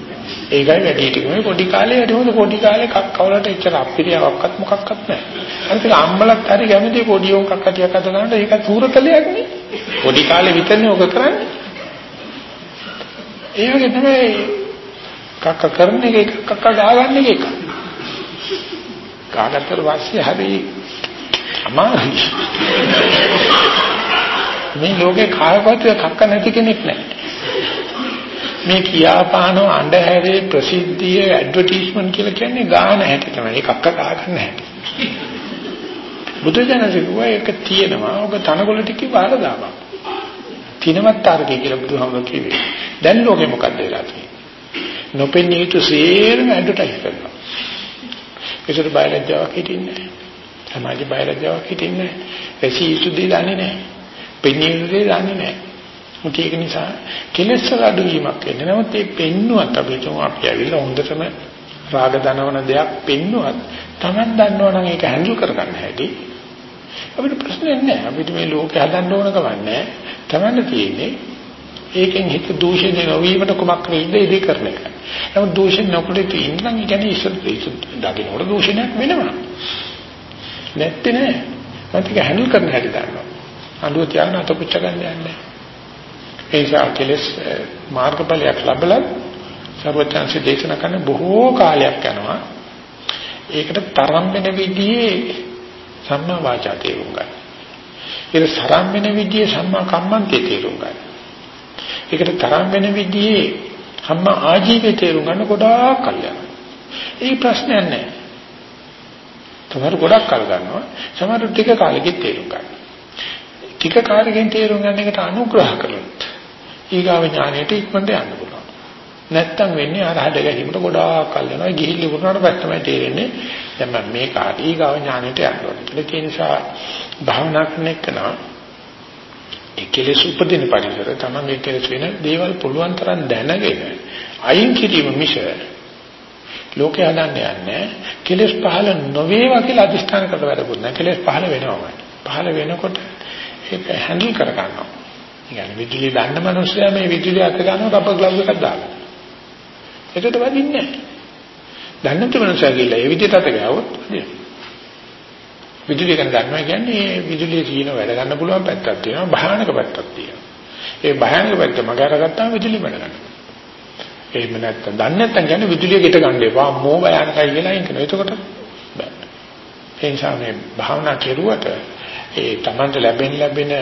ඒකයි වැඩි ටිකම පොඩි කාලේ වැඩි හොඳ පොඩි කාලේ කක්ක වලට එච්චර අපිරියාවක්වත් මොකක්වත් නැහැ. අනිත් අම්මලත් හරි කැමති පොඩි උන් කක්ක ටිකක් අත ගන්නට ඒක සූරතලයක් නේ. පොඩි කාලේ විතරනේ ඔක කරන්නේ. ඒ වගේ තමයි කක්ක කරන එක කක්ක ගා ගන්න එක. ගාගත්තට පස්සේ හරි අමාරුයි. මේ ලෝකේ කායපත කක්ක නැති කෙනෙක් නැහැ. මේ කියාපානෝ අඬහැරේ ප්‍රසිද්ධිය ඇඩ්වර්ටයිස්මන්ට් කියලා කියන්නේ ගාන හැටි තමයි. ඒක අක්ක ගාගන්න හැටි. බුදුජානක කිව්වා ඒක තියෙනවා. ඔබ තනකොළ ටික වහලා දාපන්. තිනවත් තාරකේ කියලා බුදුහාමුදුරුවෝ කිව්වේ. දැන් ලෝකෙ මොකද්ද වෙලා තියෙන්නේ? නොපෙනී යුතු සේරම ඇඩ්වර්ටයිස් කරනවා. ඒකට බයලජ්ජාවක් හිටින්නේ නැහැ. සමාජ බයලජ්ජාවක් හිටින්නේ නැහැ. එසි යුතු දේ දන්නේ නැහැ. පෙනී යුතු දේ දන්නේ නැහැ. මුත් ඒක නිසා කෙලෙස් වල අඩුවීමක් වෙන්නේ. නමුත් මේ පෙන්නුවත් අපි තුමු අපි ඇවිල්ලා හොඳටම රාග දනවන දෙයක් පෙන්නුවත් Taman දන්නවනම් ඒක හැන්ඩල් කරගන්න හැටි අපිට ප්‍රශ්නයක් නැහැ. අපිට මේ ලෝකේ හදන්න ඕන කමක් නැහැ. Taman තියෙන්නේ ඒකෙන් හිත දූෂණය නොවීමට කුමක් වෙයිද ඉදී කරන එක. නමුත් දූෂණ නොකළ තියෙනම් ඒ කියන්නේ ඉස්සර ඉස්සර දකින්නකොට දූෂණයක් වෙනවා. නැත්තේ නෑ. මම ඒක හැන්ඩල් කරන්න හැටි දන්නවා. අඬුව තියාගෙන අත පුච්ච ගන්න යන්නේ. ඒ නිසා කෙලස් eh, මාර්ගඵලයක් ලැබලා සර්වඥාන්සේ දේශනා කරන බොහෝ කාලයක් යනවා. ඒකට තරම් වෙන විදිහේ සම්මා වාචා තේරුම් ගන්න. ඒක තරම් වෙන විදිහේ සම්මා කම්මන්තේ තේරුම් ගන්න. ඒකට තරම් වෙන විදිහේ සම්මා ආජීවයේ තේරුම් ගන්න ගොඩාක් කල් යනවා. ඒ ප්‍රශ්නයක් නැහැ. සමහර ගොඩක් කල් ගන්නවා. සමහර ටික කාලෙකින් තේරුම් ගන්නවා. ටික කාලෙකින් තේරුම් ගන්න එකට අනුග්‍රහ කළොත් ඊගාව ඥානයට ඉක්මනට යන්න පුළුවන්. නැත්තම් වෙන්නේ අර හද ගැනීමට ගොඩාක් කල් යනවා. ගිහිල්ල ඉවරනට පස්සේ තමයි තේරෙන්නේ දැන් මම මේ කාට ඊගාව ඥානයට යන්න ඕනේ. ඒ නිසා භාවනා කරන එකනා ඒ කෙලෙස් උපදින පරිසර තමන්ගේ කෙලෙස් වෙන දේවල් පුළුවන් තරම් දැනගෙන අයින් කිරීම මිස ලෝකේ හදන්න යන්නේ කෙලෙස් පහළ නොවේවා කියලා අදිස්ථාන කරලා වැඩකුත් නැහැ. කෙලෙස් පහළ වෙනවමයි. පහළ වෙනකොට ඒක හැන්ඩල් කර ගන්නවා. يعني විදුලිය දාන්න මිනිස්සයා මේ විදුලිය අත ගන්නවා රබර් ග්ලව් එකක් දාලා. ඒකට වදින්නේ නැහැ. දන්නේ නැති මිනිස්සයා ගිහලා ඒ විදිහට අත ගාවොත් වදිනවා. විදුලිය ගැන දන්නවා කියන්නේ විදුලිය තියෙන වැඩ ගන්න පුළුවන් පැත්තක් තියෙනවා භයානක පැත්තක් තියෙනවා. ඒ භයානක පැත්ත මග අරගත්තාම විදුලිය වැඩ ගන්නවා. එහෙම නැත්නම් දන්නේ නැත්නම් කියන්නේ විදුලිය ගෙට ගන්න එපා මෝ භයානකයි කියලා අයින් කරනවා. එතකොට බෑ. ඒ නිසා මේ භාවනා කෙරුවට ඒ Tamanට ලැබෙන ලැබෙන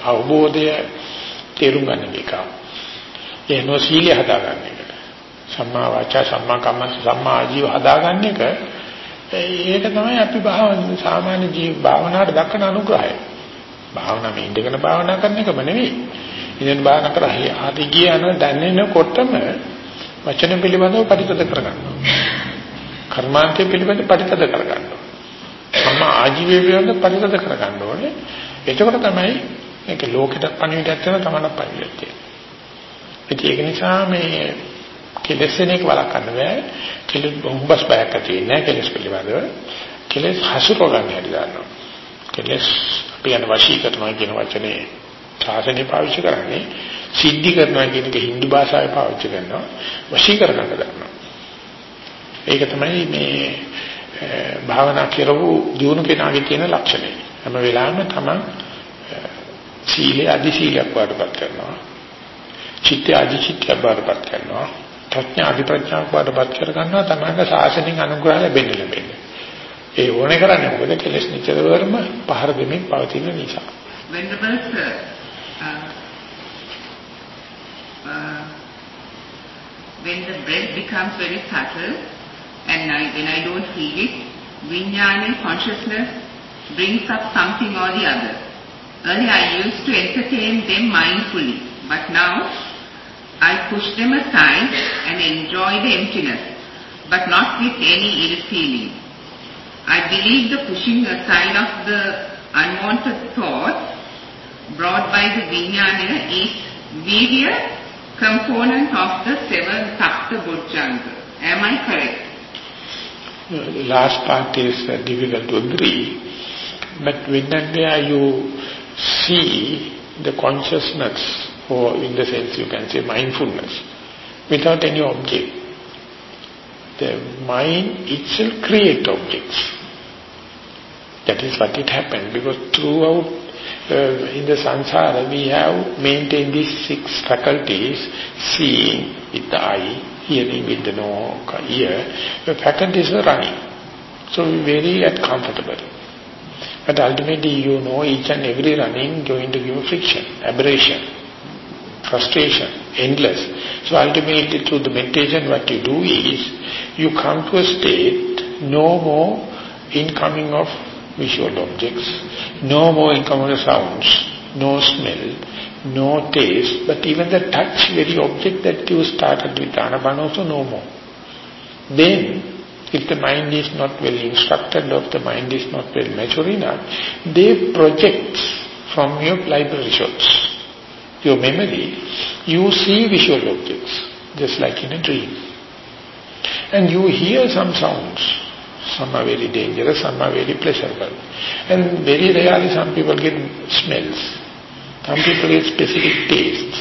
අවබෝධය තේරුම් ගන්න එක. ඒ නොසීලිය හදාගන්න එක. සම්මා වාචා සම්මා කම්මන්ත සම්මා ආජීව හදාගන්න එක ඒක තමයි අපි භාවන සාමාන්‍ය ජීව භාවනාවට දක්වන අනුග්‍රහය. භාවනා මේ ඉඳගෙන භාවනා කරන එකම නෙවෙයි. ඉඳන් භාවනා කරහි ආදි කියන දැනෙනකොටම වචන පිළිබඳව පරිතද කරගන්නවා. කර්මාන්තය පිළිබඳව පරිතද කරගන්නවා. සම්මා ආජීවය පිළිබඳව පරිතද කරගන්න ඕනේ. එතකොට තමයි මේක ලෝකෙට පණිවිඩයක් කරන තමන පරිවිඩයක් තියෙන්නේ. ඒක නිසා මේ කෙලෙස් වෙන එක වළක්වන්න බෑ. කෙලෙස් බොම්බස් බයක් ඇති වෙන්නේ නැහැ කෙලෙස් පිළිබඳව. කෙලෙස් හසුරව ගන්න හැටි ගන්නවා. කෙලෙස් අපි යන වශී කරනවා කියන වචනේ සාසනේ පාවිච්චි කරන්නේ සිද්ධි කරනවා කියන එක හින්දු භාෂාවේ පාවිච්චි කරනවා. වශී කරගන්න ගන්නවා. ඒක තමයි මේ භාවනා කරවු දියුණු කෙනාගේ තියෙන ලක්ෂණය. හැම වෙලාවෙම තමන් සීලය අදි සීලයක් වඩපත් කරනවා. චිත්ත අදි චිත්තයක් වඩපත් කරනවා. ප්‍රඥා අධිප්‍රඥාවක් වඩපත් කර ගන්නවා තමයි සාසනික අනුග්‍රහය ලැබෙන්නේ ලැබෙන්නේ. ඒ ඕනේ කරන්නේ මොකද කෙලස් නිතරම පහර දෙමින් පවතින නිසා. Venerable sir, uh, uh, when the breath becomes very subtle and I, when I don't feel it, vijnana consciousness brings up something or the other. Earlier I used to entertain them mindfully, but now I push them aside and enjoy the emptiness, but not with any ill feeling. I believe the pushing aside of the unwanted thoughts brought by the vijnana is virya component of the seven sapta bojjhanga. Am I correct? The last part is uh, difficult to agree, but whenever you see the consciousness or in the sense you can say mindfulness, without any object. The mind itself creates objects. That is what it happened because throughout uh, in the samsara we have maintained these six faculties, seeing with the eye, hearing with the nose, ear, the faculties are running. So we very uncomfortable. But ultimately you know each and every running going to give friction, aberration frustration, endless. So ultimately through the meditation what you do is, you come to a state, no more incoming of visual objects, no more incoming of sounds, no smell, no taste, but even the touch very object that you started with Anapan also no more. Then, if the mind is not well instructed or if the mind is not well mature enough, they project from your library shots your memory, you see visual objects, just like in a dream. And you hear some sounds. Some are very dangerous, some are very pleasurable. And very rarely some people get smells. Some people get specific tastes.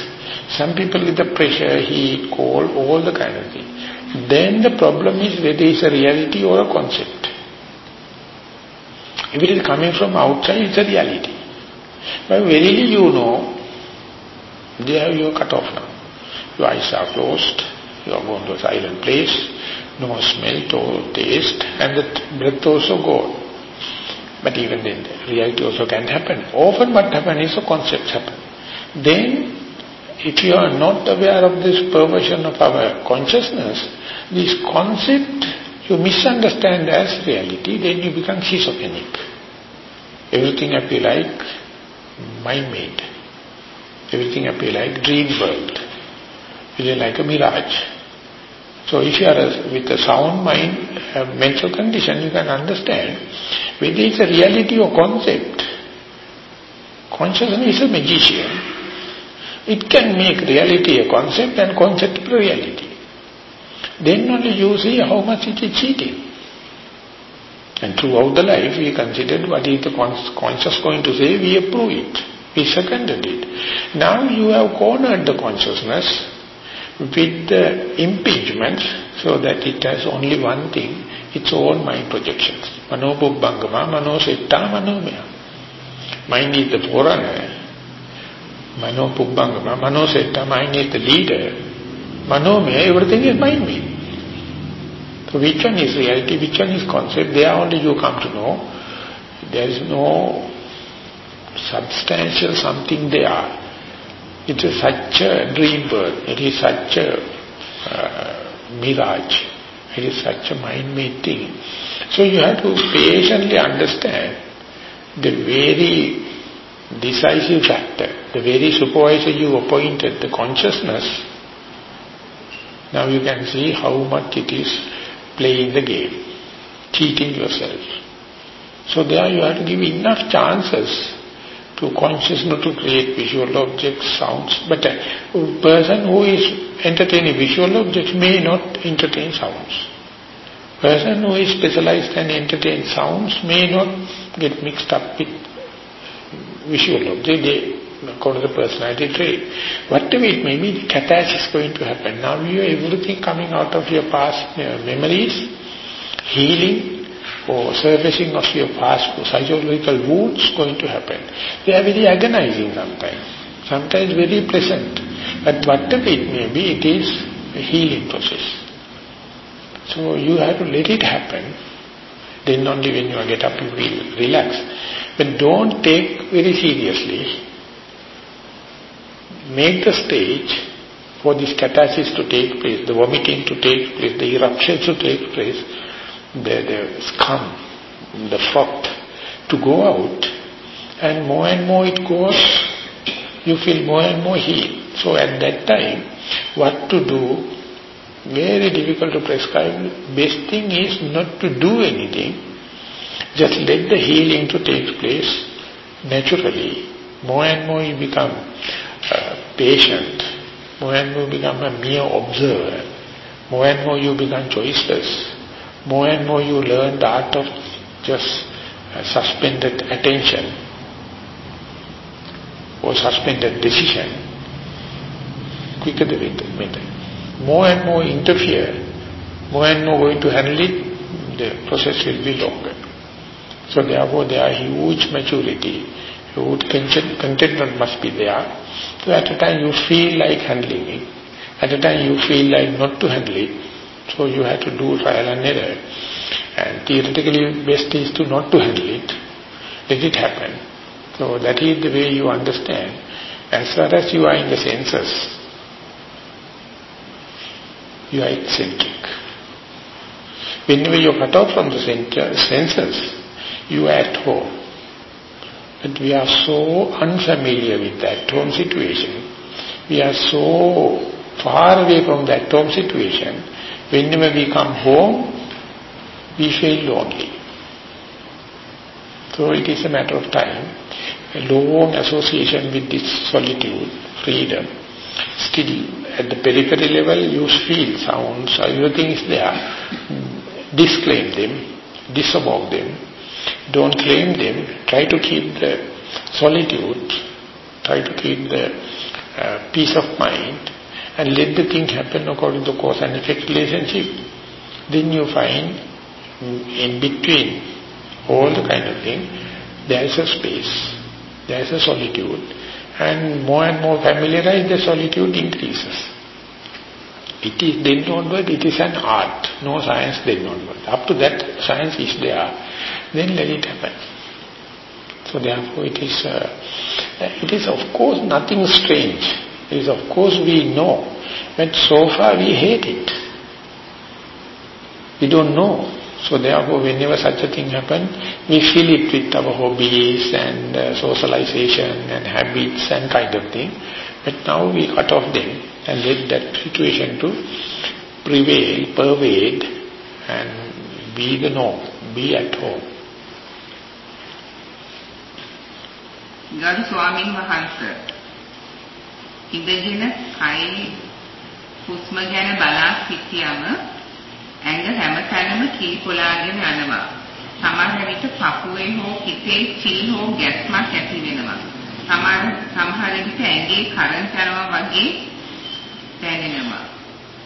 Some people get the pressure, heat, cold, all the kind of thing. Then the problem is whether it's a reality or a concept. If it is coming from outside, it's a reality. But verily you know, there you are cut off now. Your eyes are closed, you are going to a silent place, no smell, no taste, and the breath also gone. But even then, reality also can happen. Often what happens is a concept happen. Then, if you are not aware of this perversion of our consciousness, this concept you misunderstand as reality, then you become schizophrenic. Everything appear like mind-made. Everything appear like dream world. Is like a mirage. So if you are a, with a sound mind, a mental condition, you can understand whether it's a reality or concept. Consciousness is a magician. It can make reality a concept and concept a reality. Then only you see how much it is cheating. And throughout the life we considered what is the conscious going to say, we approve it. We seconded it. Now you have cornered the consciousness with the impingement so that it has only one thing, its own mind projections. Mano bubbangama, mano setta, manomaya. Mind is the forerunner. Mano pubbangama, mano setta, mind is the leader. Manomaya, everything is mind-made. So which one is reality, which one is concept, there only you come to know. There is no substantial something there. It is such a dream world, it is such a uh, mirage, it is such a mind-made thing. So you have to patiently understand the very decisive factor, the very supervisor you appointed, the consciousness. Now you can see how much it is playing the game, cheating yourself. So there you have to give enough chances to consciousness to create visual objects, sounds. But a person who is entertaining visual objects may not entertain sounds. Person who is specialized and entertain sounds may not get mixed up with visual objects. They, according to the personality trait. Whatever it may be, catharsis is going to happen. Now you everything coming out of your past memories, healing or surfacing of your past psychological wounds going to happen. They are very agonizing sometimes. Sometimes very pleasant. But whatever it may be, it is a healing process. So you have to let it happen. Then only when you get up you will relax. But don't take very seriously make the stage for this catharsis to take place, the vomiting to take place, the eruptions to take place, the, the scum, the froth to go out, and more and more it goes, you feel more and more heat. So at that time, what to do, very difficult to prescribe. Best thing is not to do anything, just let the healing to take place naturally. More and more you become uh, patient, more and more become a mere observer, more and more you become choiceless, more and more you learn the art of just uh, suspended attention or suspended decision, quicker the better. More and more interfere, more and more going to handle it, the process will be longer. So therefore there are huge maturity, huge contentment must be there. So at a time you feel like handling it, at a time you feel like not to handle it, so you have to do trial and error. And theoretically best is to not to handle it, let it happen. So that is the way you understand. As far as you are in the senses, you are eccentric. Whenever you cut off from the senses, you are at home. But we are so unfamiliar with that home situation. We are so far away from that home situation. Whenever we come home, we feel lonely. So it is a matter of time. a long association with this solitude, freedom, still at the periphery level you feel sounds, everything is there. Disclaim them, disavow them, don't claim them, try to keep the solitude, try to keep the uh, peace of mind and let the thing happen according to cause and effect relationship. Then you find in between all the kind of thing, there is a space, there is a solitude, and more and more familiarized the solitude increases. It is then onward, it is an art, no science then onward. Up to that, science is there, then let it happen. So therefore it is, uh, it is of course nothing strange. It is of course we know, but so far we hate it. We don't know. So therefore, whenever such a thing happens, we fill it with our hobbies and uh, socialization and habits and kind of thing. But now we cut off them and let that situation to prevail, pervade and be the norm, be at home. ගරු ස්වාමීන් වහන්සේ ඉඳගෙන කයි හුස්ම ගැන බලා සිටියම ඇඟ හැමතැනම කීපොලාගෙන යනවා. සමහර විට පපුවේ හෝ හිතේ චිල් හෝ ගැස්මක් ඇති වෙනවා. සමහර සමහර විට ඇඟේ කරන්ට් යනවා වගේ දැනෙනවා.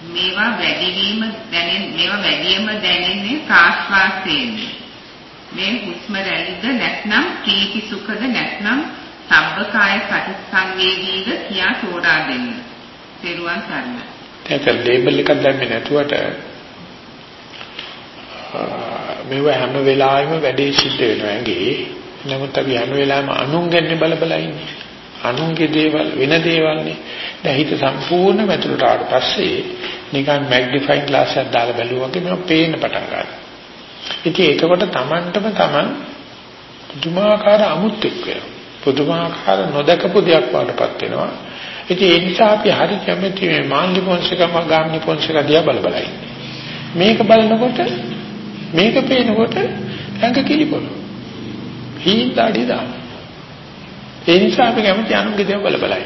මේවා වැඩිවීම දැනෙන මේවා වැඩියම දැනෙන්නේ ප්‍රාශ්වාසයෙන්. මේ හුස්ම රැල්ලද නැත්නම් ප්‍රීති සුඛද නැත්නම් සබ්බකාය පටිසංවේදීද කියා තෝරා දෙන්න. පෙරුවන් සරණයි. ඒක ලේබල් එකක් දැම්මේ නැතුවට මේව හැම වෙලාවෙම වැඩේ සිද්ධ වෙනවා ඇඟේ. නමුත් අපි හැම වෙලාවෙම අනුන් ගැන බල බල ඉන්නේ. අනුන්ගේ දේවල් වෙන දේවල්නේ. දැන් හිත සම්පූර්ණ වැතුලට ආවට පස්සේ නිකන් මැග්නිෆයින් ග්ලාස් එකක් දාලා බැලුවා වගේ මේක පේන්න පටන් ගන්නවා. ඉතින් ඒකකොට Tamanටම Taman පුදුමාකාර අමුත්‍යක් වෙනවා. පුදුමාකාර නොදකපු දෙයක් වඩපත් වෙනවා. ඉතින් ඒ නිසා අපි හරි කැමති මේ මාන්ලි පොන්සේකම ගාම්නි පොන්සේක දිහා බල බල ඉන්නේ. මේක බලනකොට මේක පේනකොට ඇඟ කිලිපොළ. හීන්දාඩි දාන. ඒ නිසා අපි කැමති අනුන්ගේ දේවල් බල බලයි.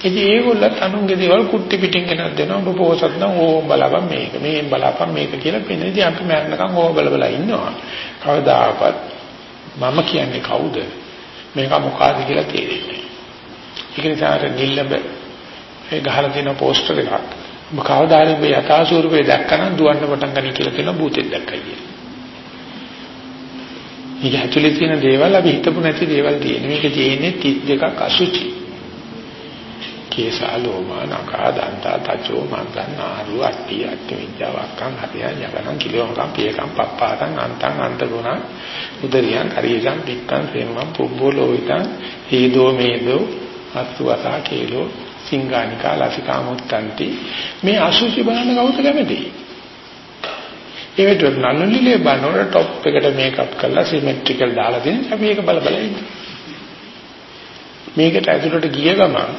ඉතින් ඒගොල්ලත් අනුන්ගේ දේවල් කුට්ටි පිටින් ගෙනත් දෙනවා. ඔබ පොසත් නම් ඕම් බලපන් මේක. මේ බලපන් මේක කියලා පෙන්නන ඉතින් අපි මරණකම් ඕව බල බල ඉන්නවා. කවදාකවත් මම කියන්නේ කවුද? මේක මොකಾದ කියලා තේරෙන්නේ නැහැ. ඒක නිසා අර නිල්ලඹ ඒ ගහලා තියෙන පෝස්ටර් එකක් ඔබ කවදාද මේ යථා ස්වරූපේ දැක්කනම් දුවන්න පටන් ගන්න කියලා කියන භූතෙක් දැක්කයි කියලා. මේක ඇතුලේ තියෙන දේවල් අපි හිතපු නැති දේවල් තියෙන. මේක තියෙන්නේ 32ක් අසුචි. කේසාලෝමා නකා දන්තා තචෝ මන්තන් ආරු අට්ටි අට්ටි විද්‍යාවක්කම් හතියන් යගනම් කිලෝමකම් පියකම් පප්පාතං අන්තං අන්තගුණ උදරියන් හරියසම් පිට්ටං සේමම් පුබ්බෝලෝවිතං හේදෝ මේදෝ අත්වසා කේලෝ සිංගානිකා ලසිකා මුත්තන්ති මේ අසුචි බලන්න කවුද කැමති? ඒකට නළුලිලේ බනෝර টොප් එකට මේකප් කරලා සිමෙට්‍රිකල් දාලා දෙන අපි ඒක බල බල ඉන්නේ. මේකට ඇතුළට ගිය ගමන්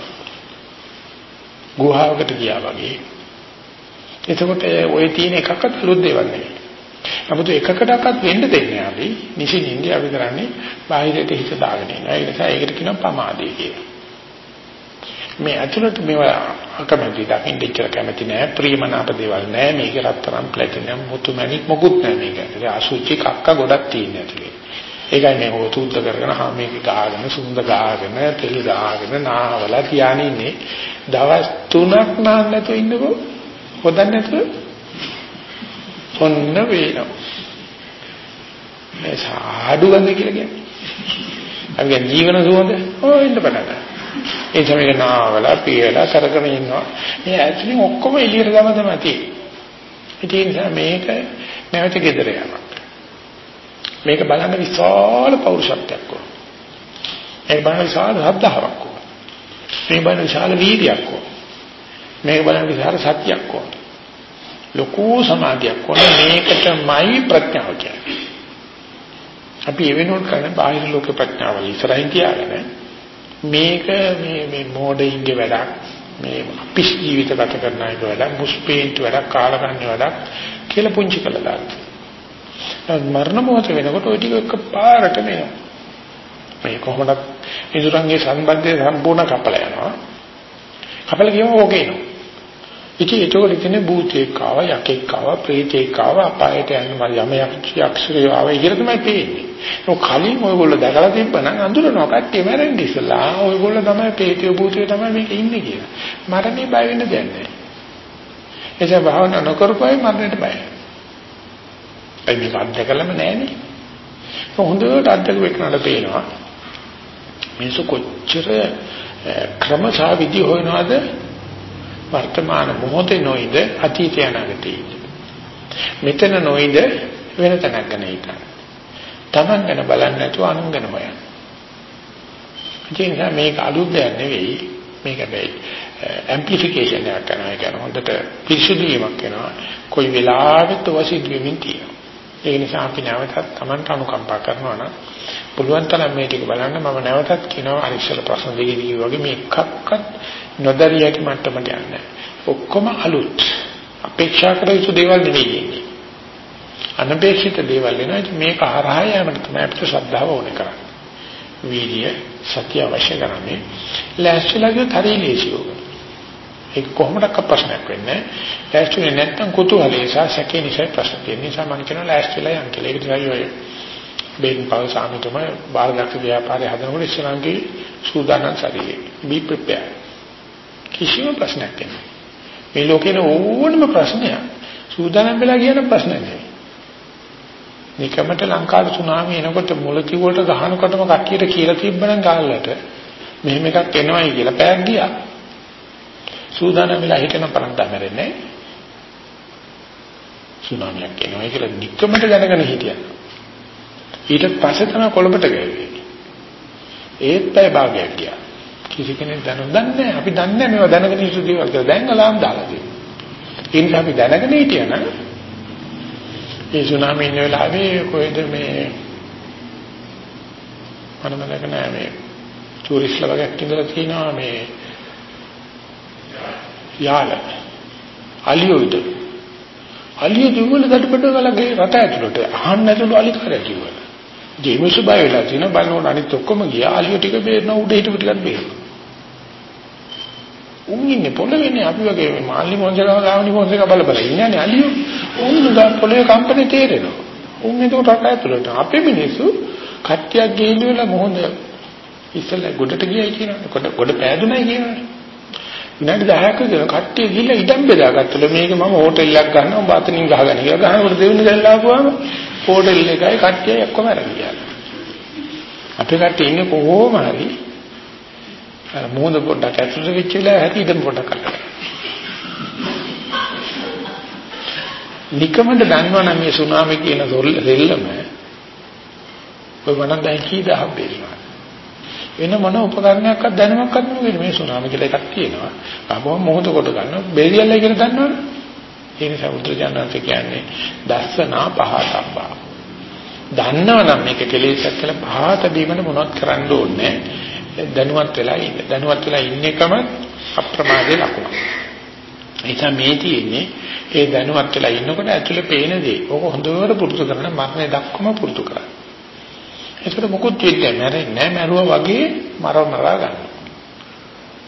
ගුහාවකට ගියා වගේ. එතකොට ওই තියෙන එකක්වත් අලුත් දේවල් නෙවෙයි. නමුත් එකකටවත් වෙන්න දෙන්නේ අපි නිසින්ින්දී අපි කරන්නේ බාහිරට හිත දාගෙන ඉන්නවා. ඒ නිසා ඒකට කියනවා පමාදේ කියලා. මේ ඇතුළට මේවා අකමැති දකින්න ඉච්චර කැමති නෑ ප්‍රියමනාප දේවල් නෑ මේක රත්තරන් ප්ලැටිනම් මුතු මැණික් මොකුත් නෑ මේක ඇතුලේ අසුචි කක්ක ගොඩක් තියෙන ඇතුලේ ඒකයි මේ හොතුද්ද කරගෙන හා මේක ගාගෙන සුන්ද ගාගෙන තෙල් ගාගෙන නාවලා තියාගෙන ඉන්නේ. දවස් 3ක් නාන්න නැතුව ඉන්නකෝ. හොදන්න නැතුව. ඔන්න වේනවා. මේ සාඩු ගඳ කියලා කියන්නේ. අපි ජීවන සුවඳ. ඕ ඉන්න පටන් ගන්නවා. ඒ සමයක නාවලා පියලා කරගෙන ඉන්නවා. මේ ඇතුලින් ඔක්කොම එළියට ගම තමයි තියෙන්නේ. ඒ නිසා මේක නැවත ගෙදර යනවා. මේක බලන්න විශාල පෞරුෂත්වයක් ඕන. මේක බලන්න විශාල ශ්‍රද්ධාවක් ඕන. මේක බලන්න විශාල වීර්යයක් ඕන. මේක බලන්න විශාල සත්‍යයක් ඕන. ලොකු සමාධියක් ඕන. මේකටමයි ප්‍රඥාව කියන්නේ. අපි ඒ වෙනුවට කරන බාහිර ලෝක ප්‍රඥාව ඉස්සරහින් තියාගෙන මේක මේ මේ මොඩින්ගේ වැඩක් මේ අපිස් ජීවිත ගත කරන අය වැඩක් මුස්පේන්ට වැඩක් කාලකන්ණි වැඩක් කියලා පුංචි කළා දාන්න. මරණ මොහොත වෙනකොට ওই ටික එක පාරට වෙනවා. මේ කොහොමද ඉදurangගේ සම්බන්ධය සම්පූර්ණ කපලා යනවා. කපලා ගියම ඕකේ නෝ. ඉතින් ඒකවල කියන්නේ භූතේක් ආව යකෙක් ආව ප්‍රේතෙක් ආව අපායට යන්න මම යම යක්ෂරය ආව කියලා තමයි පේන්නේ. ඒක කලින් ඔයගොල්ලෝ දැකලා තිබ්බනම් අඳුරනවා කට්ටිය මැරෙන්නේ ඉස්සලා. ඔයගොල්ලෝ තමයි ප්‍රේතය භූතය තමයි මේක ඉන්නේ කියලා. මරණේ බය වෙන්න දෙයක් නැහැ. එසේ භාවනා නොකරපුවයි මරණයට බයයි. ඒ මේක අත්දකලම නැහැනේ. හොඳට අත්දක වෙකනට පේනවා. මිනිස්සු කොච්චර ක්‍රමසා විදි හොයනවාද වර්තමාන මොහොතේ නොයිද අතීතය අනාගතේ. මෙතන නොයිද වෙන තැනක් ගැන හිතන්න. Taman ගැන බලන්නේ නැතුව අනුන් ගැන හොයන්න. ඒ මේක අලුත් දෙයක් නෙවෙයි. මේක හැබැයි ඇම්ප්ලිෆිකේෂන් එකක් කරනවා කියන හොඳට පිරිසුදු වීමක් වෙනවා. කොයි වෙලාවෙත් වසිත වෙමින් තියෙනවා. ඒ නිසා අපි නැවතත් Tamanට අනුකම්පා කරනවා නම් පුළුවන් තරම් මේ ටික බලන්න මම නැවතත් කියනවා අරිස්සල ප්‍රශ්න දෙකේදී වගේ මේ එකක්වත් නොදරිය හැකි මට්ටමට යන්නේ. ඔක්කොම අලුත්. අපේක්ෂා කළ යුතු දේවල් නෙවෙයි ඉන්නේ. අනපේක්ෂිත දේවල් වෙනවා. මේක හරහා යෑමට තමයි අපිට ශ්‍රද්ධාව ඕනේ කරන්නේ. වීර්ය සත්‍ය අවශ්‍ය කරන්නේ. ලෑස්තිලා ගියොත් හරිය ලේසියෝ. ඒක කොහොමදක් ප්‍රශ්නයක් වෙන්නේ ලෑස්තිනේ නැත්තම් කුතුහලයේ සහ සැකේ නිසා ප්‍රශ්න තියෙන නිසා මම කියනවා ලෑස්තිලා යන්න කියලා. ඒක තමයි ඔය බෙන් පව සාමිතුම බාරගත් ව්‍යාපාරය හදනකොට ඉස්සරහගේ සූදානම් ශරීරය. be prepared. කිසිම ප්‍රශ්නයක් නැහැ. මේ ලෝකේ ඕනම ප්‍රශ්නයක් සූදානම් වෙලා කියන ප්‍රශ්නයක් නෙවෙයි. නිකමට ලංකාවේ සුනාමි එනකොට මුලති වලට ගහනකොටම කට්ටියට කියලා තිබ්බනම් ගාල්ලට මෙහෙම එකක් එනවයි කියලා පෑක් ගියා. සූදානම් වෙලා හිටන පරක් දැමරෙන්නේ සුනාමියක් එනවයි කියලා නිකමට දැනගෙන හිටියා. ඊට පස්සේ තමයි කොළඹට ගියේ. ඒත් පැය භාගයක් ගියා. කිසි කෙනෙක් දැනුන්නේ අපි දන්නේ මේවා දැනගෙන ඉස්සු දේවල් කියලා. දැන් අලාම් දාලා තියෙනවා. ඒ නිසා අපි දැනගෙන හිටියනම් ඒ සුනාමි ඉන්න වෙලාවේ කොහෙද මේ මනම දැකන මේ ටූරිස්ට්ලා වගේ ඉඳලා තියෙනවා මේ යාල අලියොයිද අලිය දුවල දඩබඩ ගලගේ රට ඇතුළට අහන්න නැතුළු අලිකාරය කිව්වා. ජේමස් බය වෙලා තියෙන බලනකොට අනිත් ඔක්කොම ගියා අලිය ටික බේරන උඩ හිටපු ටිකක් බේරුවා. උන් ඉන්නේ පොළවේනේ අපි වගේ මේ මාල්ලි මොන්සේකම ගාවනි මොන්සේක බල බල ඉන්නේ අලියෝ. උන් ගා පොළවේ කම්පණේ තේරෙනවා. උන් ඒක රට ඇතුළට අපේ මිනිස්සු කට්ටියක් ගිහින් වෙලා මොහොඳ ඉස්සෙල්ලා ගොඩට ගියයි කියනවා. ගොඩ ගොඩ පෑදුනයි කියනවා. විනාඩි 10ක විතර කට්ටිය ගිහලා ඉඩම් බෙදාගත්තලු මේක මම හෝටල් එකක් ගන්නවා ඔබ අතනින් ගහගන්න කියලා ගහනකොට දෙවෙනි දැල්ල ආපුවාම හෝටල් එකයි කට්ටිය එක්කම අරන් ගියා. අපේ කට්ටිය ඉන්නේ කොහොම හරි අර මොහොත පොඩ්ඩක් ඇතුළට වෙච්ච වෙලාව හැටි ඉඩම් පොඩ්ඩක් කරලා. නිකමඩ දන්නවනම් මේ සුනාමි කියන දෙල්ලම ඔය වණන් දැන් කී දහක් බේරනවා. වෙන මොන උපකරණයක්වත් දැනුමක්වත් නෙවෙයි මේ සුනාමි කියලා එකක් තියෙනවා. ආපුවම මොහොත කොට ගන්න බේරියල්ලා කියලා දන්නවනේ. ඒ නිසා උද්දජනන්ත කියන්නේ දස්සනා පහතබ්බා. දන්නවනම් මේක කෙලෙසක් කියලා පහත බීමන මොනවත් කරන්න ඕනේ දැනුවත් වෙලා ඉන්න. දැනුවත් වෙලා ඉන්න එකම අප්‍රමාදයේ ලකුණ. එතන මේ තියෙන්නේ ඒ දැනුවත් වෙලා ඉන්නකොට ඇතුලේ පේන දේ. ඕක හොඳට පුරුදු කරන මරණය දක්වම පුරුදු කරන්න. ඒකට මොකුත් වෙන්නේ නැහැ. නැහැ මරුවා වගේ මර මරා ගන්න.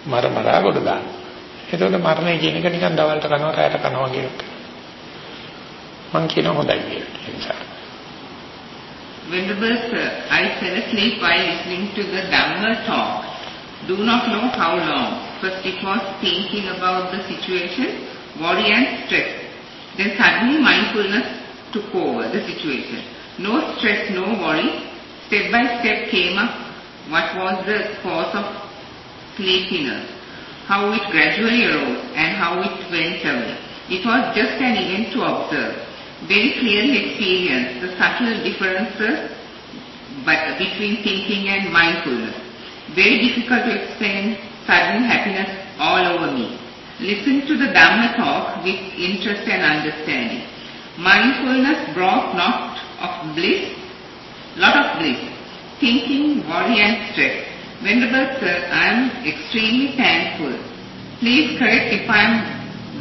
මර මරා කොට දාන්න. ඒකට මරණය කියන එක නිකන් දවල්ට කනවා රැයට කනවා කියන එක. මං කියන හොඳයි කියලා. Venerable sir, uh, I fell asleep while listening to the Dhamma talk. Do not know how long. First it was thinking about the situation, worry and stress. Then suddenly mindfulness took over the situation. No stress, no worry, Step by step came up what was the cause of sleepiness, how it gradually arose and how it went away. It was just an event to observe. Very clearly experience the subtle differences between thinking and mindfulness. Very difficult to explain sudden happiness all over me. Listen to the Dhamma talk with interest and understanding. Mindfulness brought not of bliss, lot of bliss, thinking, worry and stress. Venerable sir, I am extremely thankful. Please correct if I am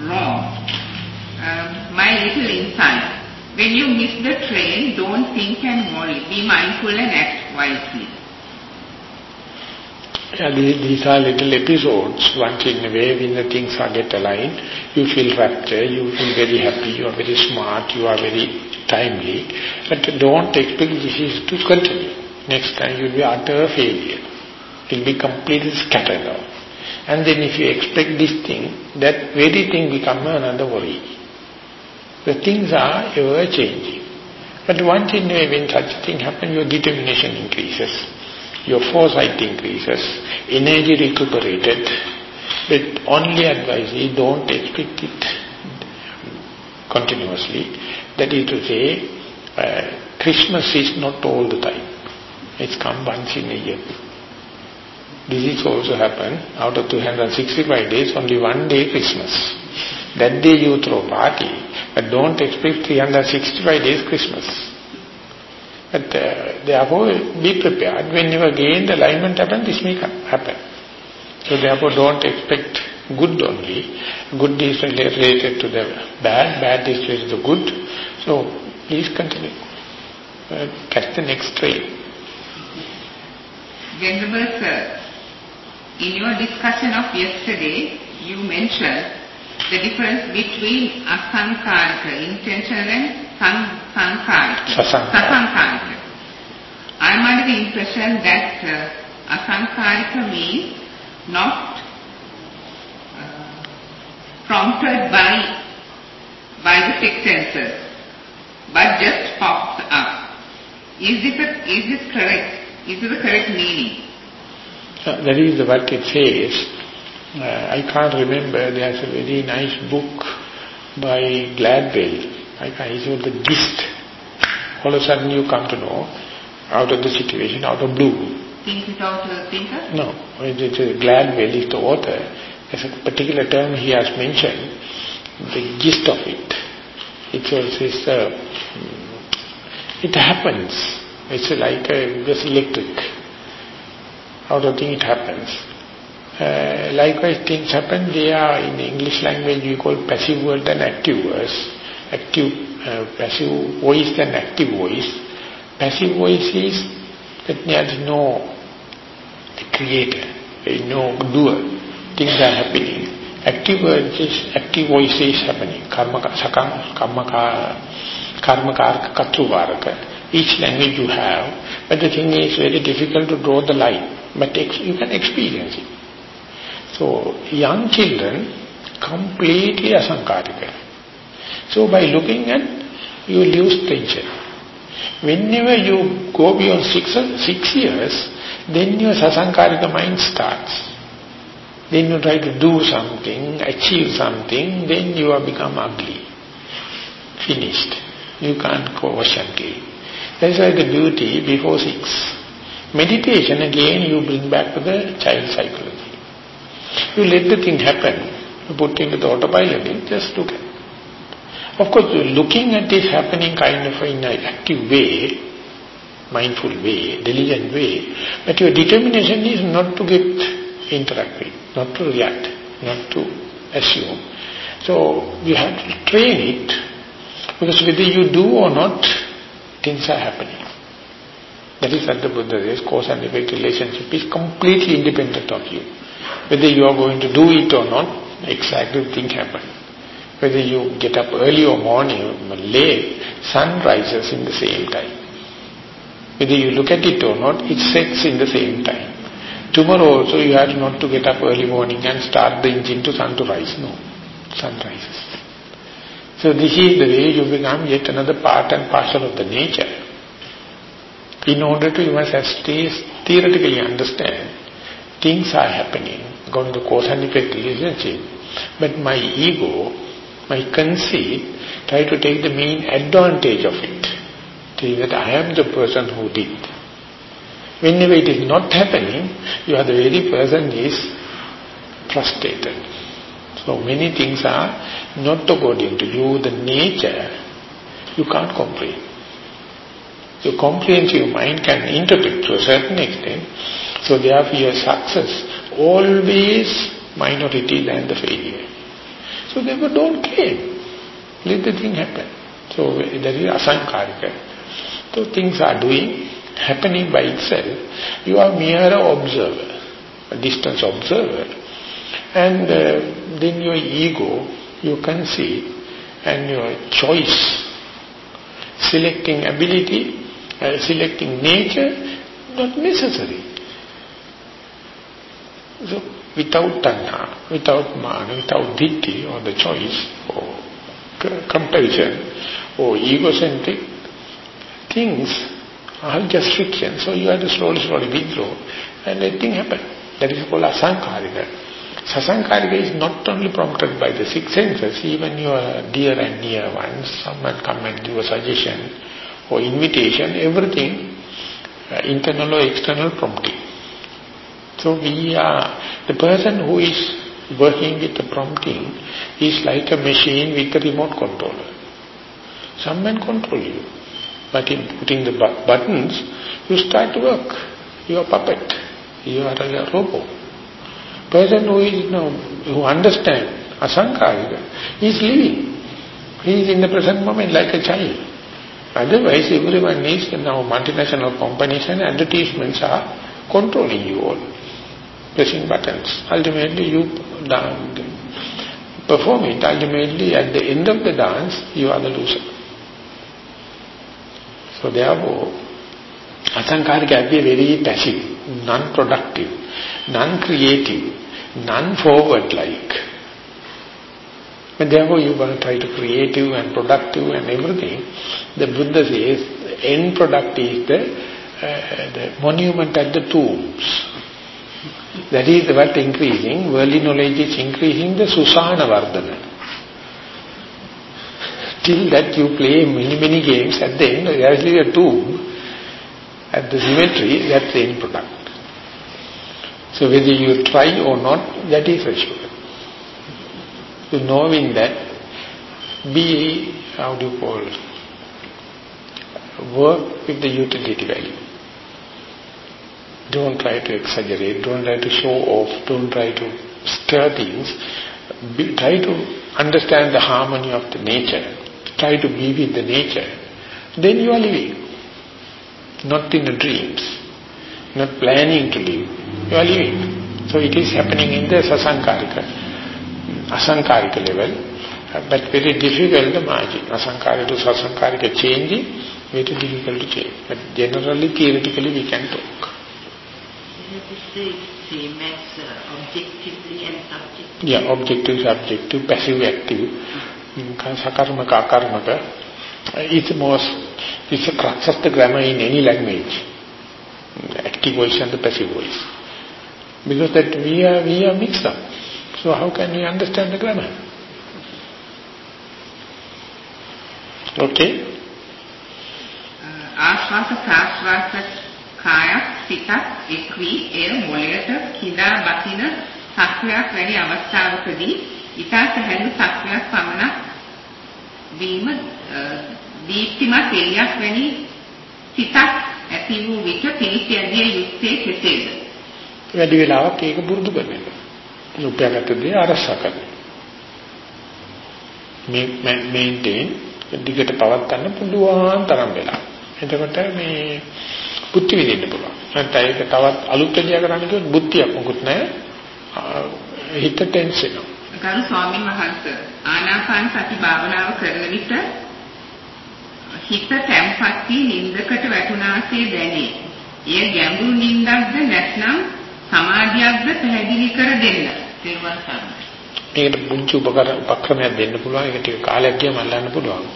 wrong. Um, my little insight. When you miss the train, don't think and worry. Be mindful and act wisely. Yeah, these are little episodes. Once in a way, when the things are get aligned, you feel rapture, you feel very happy, you are very smart, you are very timely. But don't expect this is to continue. Next time you will be utter a failure. It will be completely scattered out. And then if you expect this thing, that very thing become another worry. The things are ever changing. But once in a way, when such a thing happens, your determination increases your foresight increases, energy recuperated, but only advise you don't expect it continuously. That is to say, uh, Christmas is not all the time. It's come once in a year. This is also happen, out of 265 days, only one day Christmas. That day you throw party, but don't expect 365 days Christmas. But uh, therefore, be prepared. Whenever again the alignment happens, this may happen. So therefore, don't expect good only. Good is related to the bad, bad is related to the good. So please continue. Uh, catch the next train. Venerable sir, in your discussion of yesterday, you mentioned the difference between asankarika, intentional and sankarika. Sasankarika. I am under the impression that uh, asankarika means not uh, prompted by by the six senses, but just pops up. Is this, a, is this correct? Is this the correct meaning? Uh, that is what it says. Uh, I can't remember, there's a very nice book by Gladwell. I can't, The Gist. All of a sudden you come to know, out of the situation, out of blue. Think without a thinker? No, it's a Gladwell is the author. There's a particular term he has mentioned, the gist of it. It says, uh, it happens. It's like a, just electric. Out of thing it happens. Uh, likewise, things happen, they are in English language we call passive word and active words. Active, uh, passive voice and active voice. Passive voice is that there is no creator, there is no doer. Things are happening. Active words is, active voice is happening. Karma, sakam, karma, karma, karma, Each language you have, but the thing is very difficult to draw the line. But you can experience it. So, young children, completely asankarika. So, by looking at, you lose tension. Whenever you go beyond six, six years, then your sasankarika mind starts. Then you try to do something, achieve something, then you have become ugly. Finished. You can't go Vashanti. That's why the beauty before six. Meditation again you bring back to the child psychology. You let the thing happen. You put into the autopilot, just look at Of course, looking at this happening kind of in an active way, mindful way, diligent way, but your determination is not to get interacted, not to react, not to assume. So, you have to train it, because whether you do or not, things are happening. That is what the Buddha says, cause and effect relationship is completely independent of you. Whether you are going to do it or not, exactly thing happen. Whether you get up early or morning or late, sun rises in the same time. Whether you look at it or not, it sets in the same time. Tomorrow also you have not to get up early morning and start the engine to sun to rise. No, sun rises. So this is the way you become yet another part and parcel of the nature. In order to you must theoretically understand, things are happening according to cause and effect relationship. But my ego, my conceit, try to take the mean advantage of it. Say that I am the person who did. Whenever it is not happening, you are the very person is frustrated. So many things are not according to you, the nature, you can't comprehend. Your comprehensive mind can interpret to a certain extent, so therefore your success always minority than the failure. So therefore don't claim. Let the thing happen. So that is asankarika. So things are doing, happening by itself. You are mere observer. a distance observer. And uh, then your ego, you can see, and your choice, selecting ability, uh, selecting nature, not necessary. So, without tanha, without mana, without ditti, or the choice, or comparison, or egocentric things are just friction. So you have to slowly, slowly withdraw and let things happen. That is called asankarika. Sasankarika is not only prompted by the six senses, even your dear and near ones, someone come and give a suggestion or invitation, everything, uh, internal or external prompting. So we are, the person who is working with the prompting is like a machine with a remote controller. Someone control you. But in putting the bu buttons, you start to work. You are puppet. You are a robot. Person who is you who understand asankarika is living. He is in the present moment like a child. Otherwise, everyone needs now multinational companies and advertisements are controlling you all. Pressing buttons. Ultimately, you perform it. Ultimately, at the end of the dance, you are the loser. So therefore, Asankarika can be very passive, non-productive, non-creative, non-forward-like. And therefore you want to try to creative and productive and everything. The Buddha says, end product is the, uh, the monument at the tombs. That is what increasing, worldly knowledge is increasing the Susana Vardhana till that you play many, many games, at the end, there is a tomb, at the cemetery, that's the end product. So whether you try or not, that is assured. So knowing that, be, how do you call work with the utility value. Don't try to exaggerate, don't try to show off, don't try to stir things. Be, try to understand the harmony of the nature try to be with the nature, then you are living. Not in the dreams, not planning to live. You are living. So it is happening in the sasankarika, asankarika level, uh, but very difficult the margin. Asankarika to sasankarika changing, very difficult to change. But generally, theoretically, we can talk. 26, he makes uh, objectively and subjectively. Yeah, objective, subjective, passive, active. Mm-hmm. Sakarmaka, akarmaka. It's most, it's a crux of the grammar in any language. Active voice and the passive voice. Because that we are, we are mixed up. So how can we understand the grammar? Okay. Uh, කායක් සිතක් එක් වී එය මොළයට කිඳා බසින සක්‍රියක් වැනි අවස්ථාවකදී ඊට සැහැල්ලු සක්‍රියක් පමණක් වීම දීප්තිමත් එළියක් වැනි සිතක් ඇති වූ විට පිළිසියදිය යුත්තේ කෙසේද? වැඩි වෙලාවක් ඒක පුරුදු කරන්න. උපයාගත දේ අරසා කරන්න. මේ මේන්ටේන් දිගට පවත් ගන්න පුළුවන් තරම් වෙලා. එතකොට මේ බුද්ධි විදින්න පුළුවන්. නැත්නම් ඒක තවත් අලුත් දෙයක් කරන්න කිව්වොත් බුද්ධියක් මොකුත් නැහැ. හිත ටෙන්ස් වෙනවා. ගරු ස්වාමීන් වහන්සේ ආනාපාන සති භාවනාව කරන විට හිත තැම්පත් වී නින්දකට වැටුණාසේ දැනේ. එය ගැඹුරු නින්දක්ද නැත්නම් සමාධියක්ද පැහැදිලි කර දෙන්න. තේරුවන් ගන්න. මේකට පුංචි උපකර උපක්‍රමයක් දෙන්න පුළුවන්. ඒක ටික කාලයක් ගියම අල්ලන්න පුළුවන්.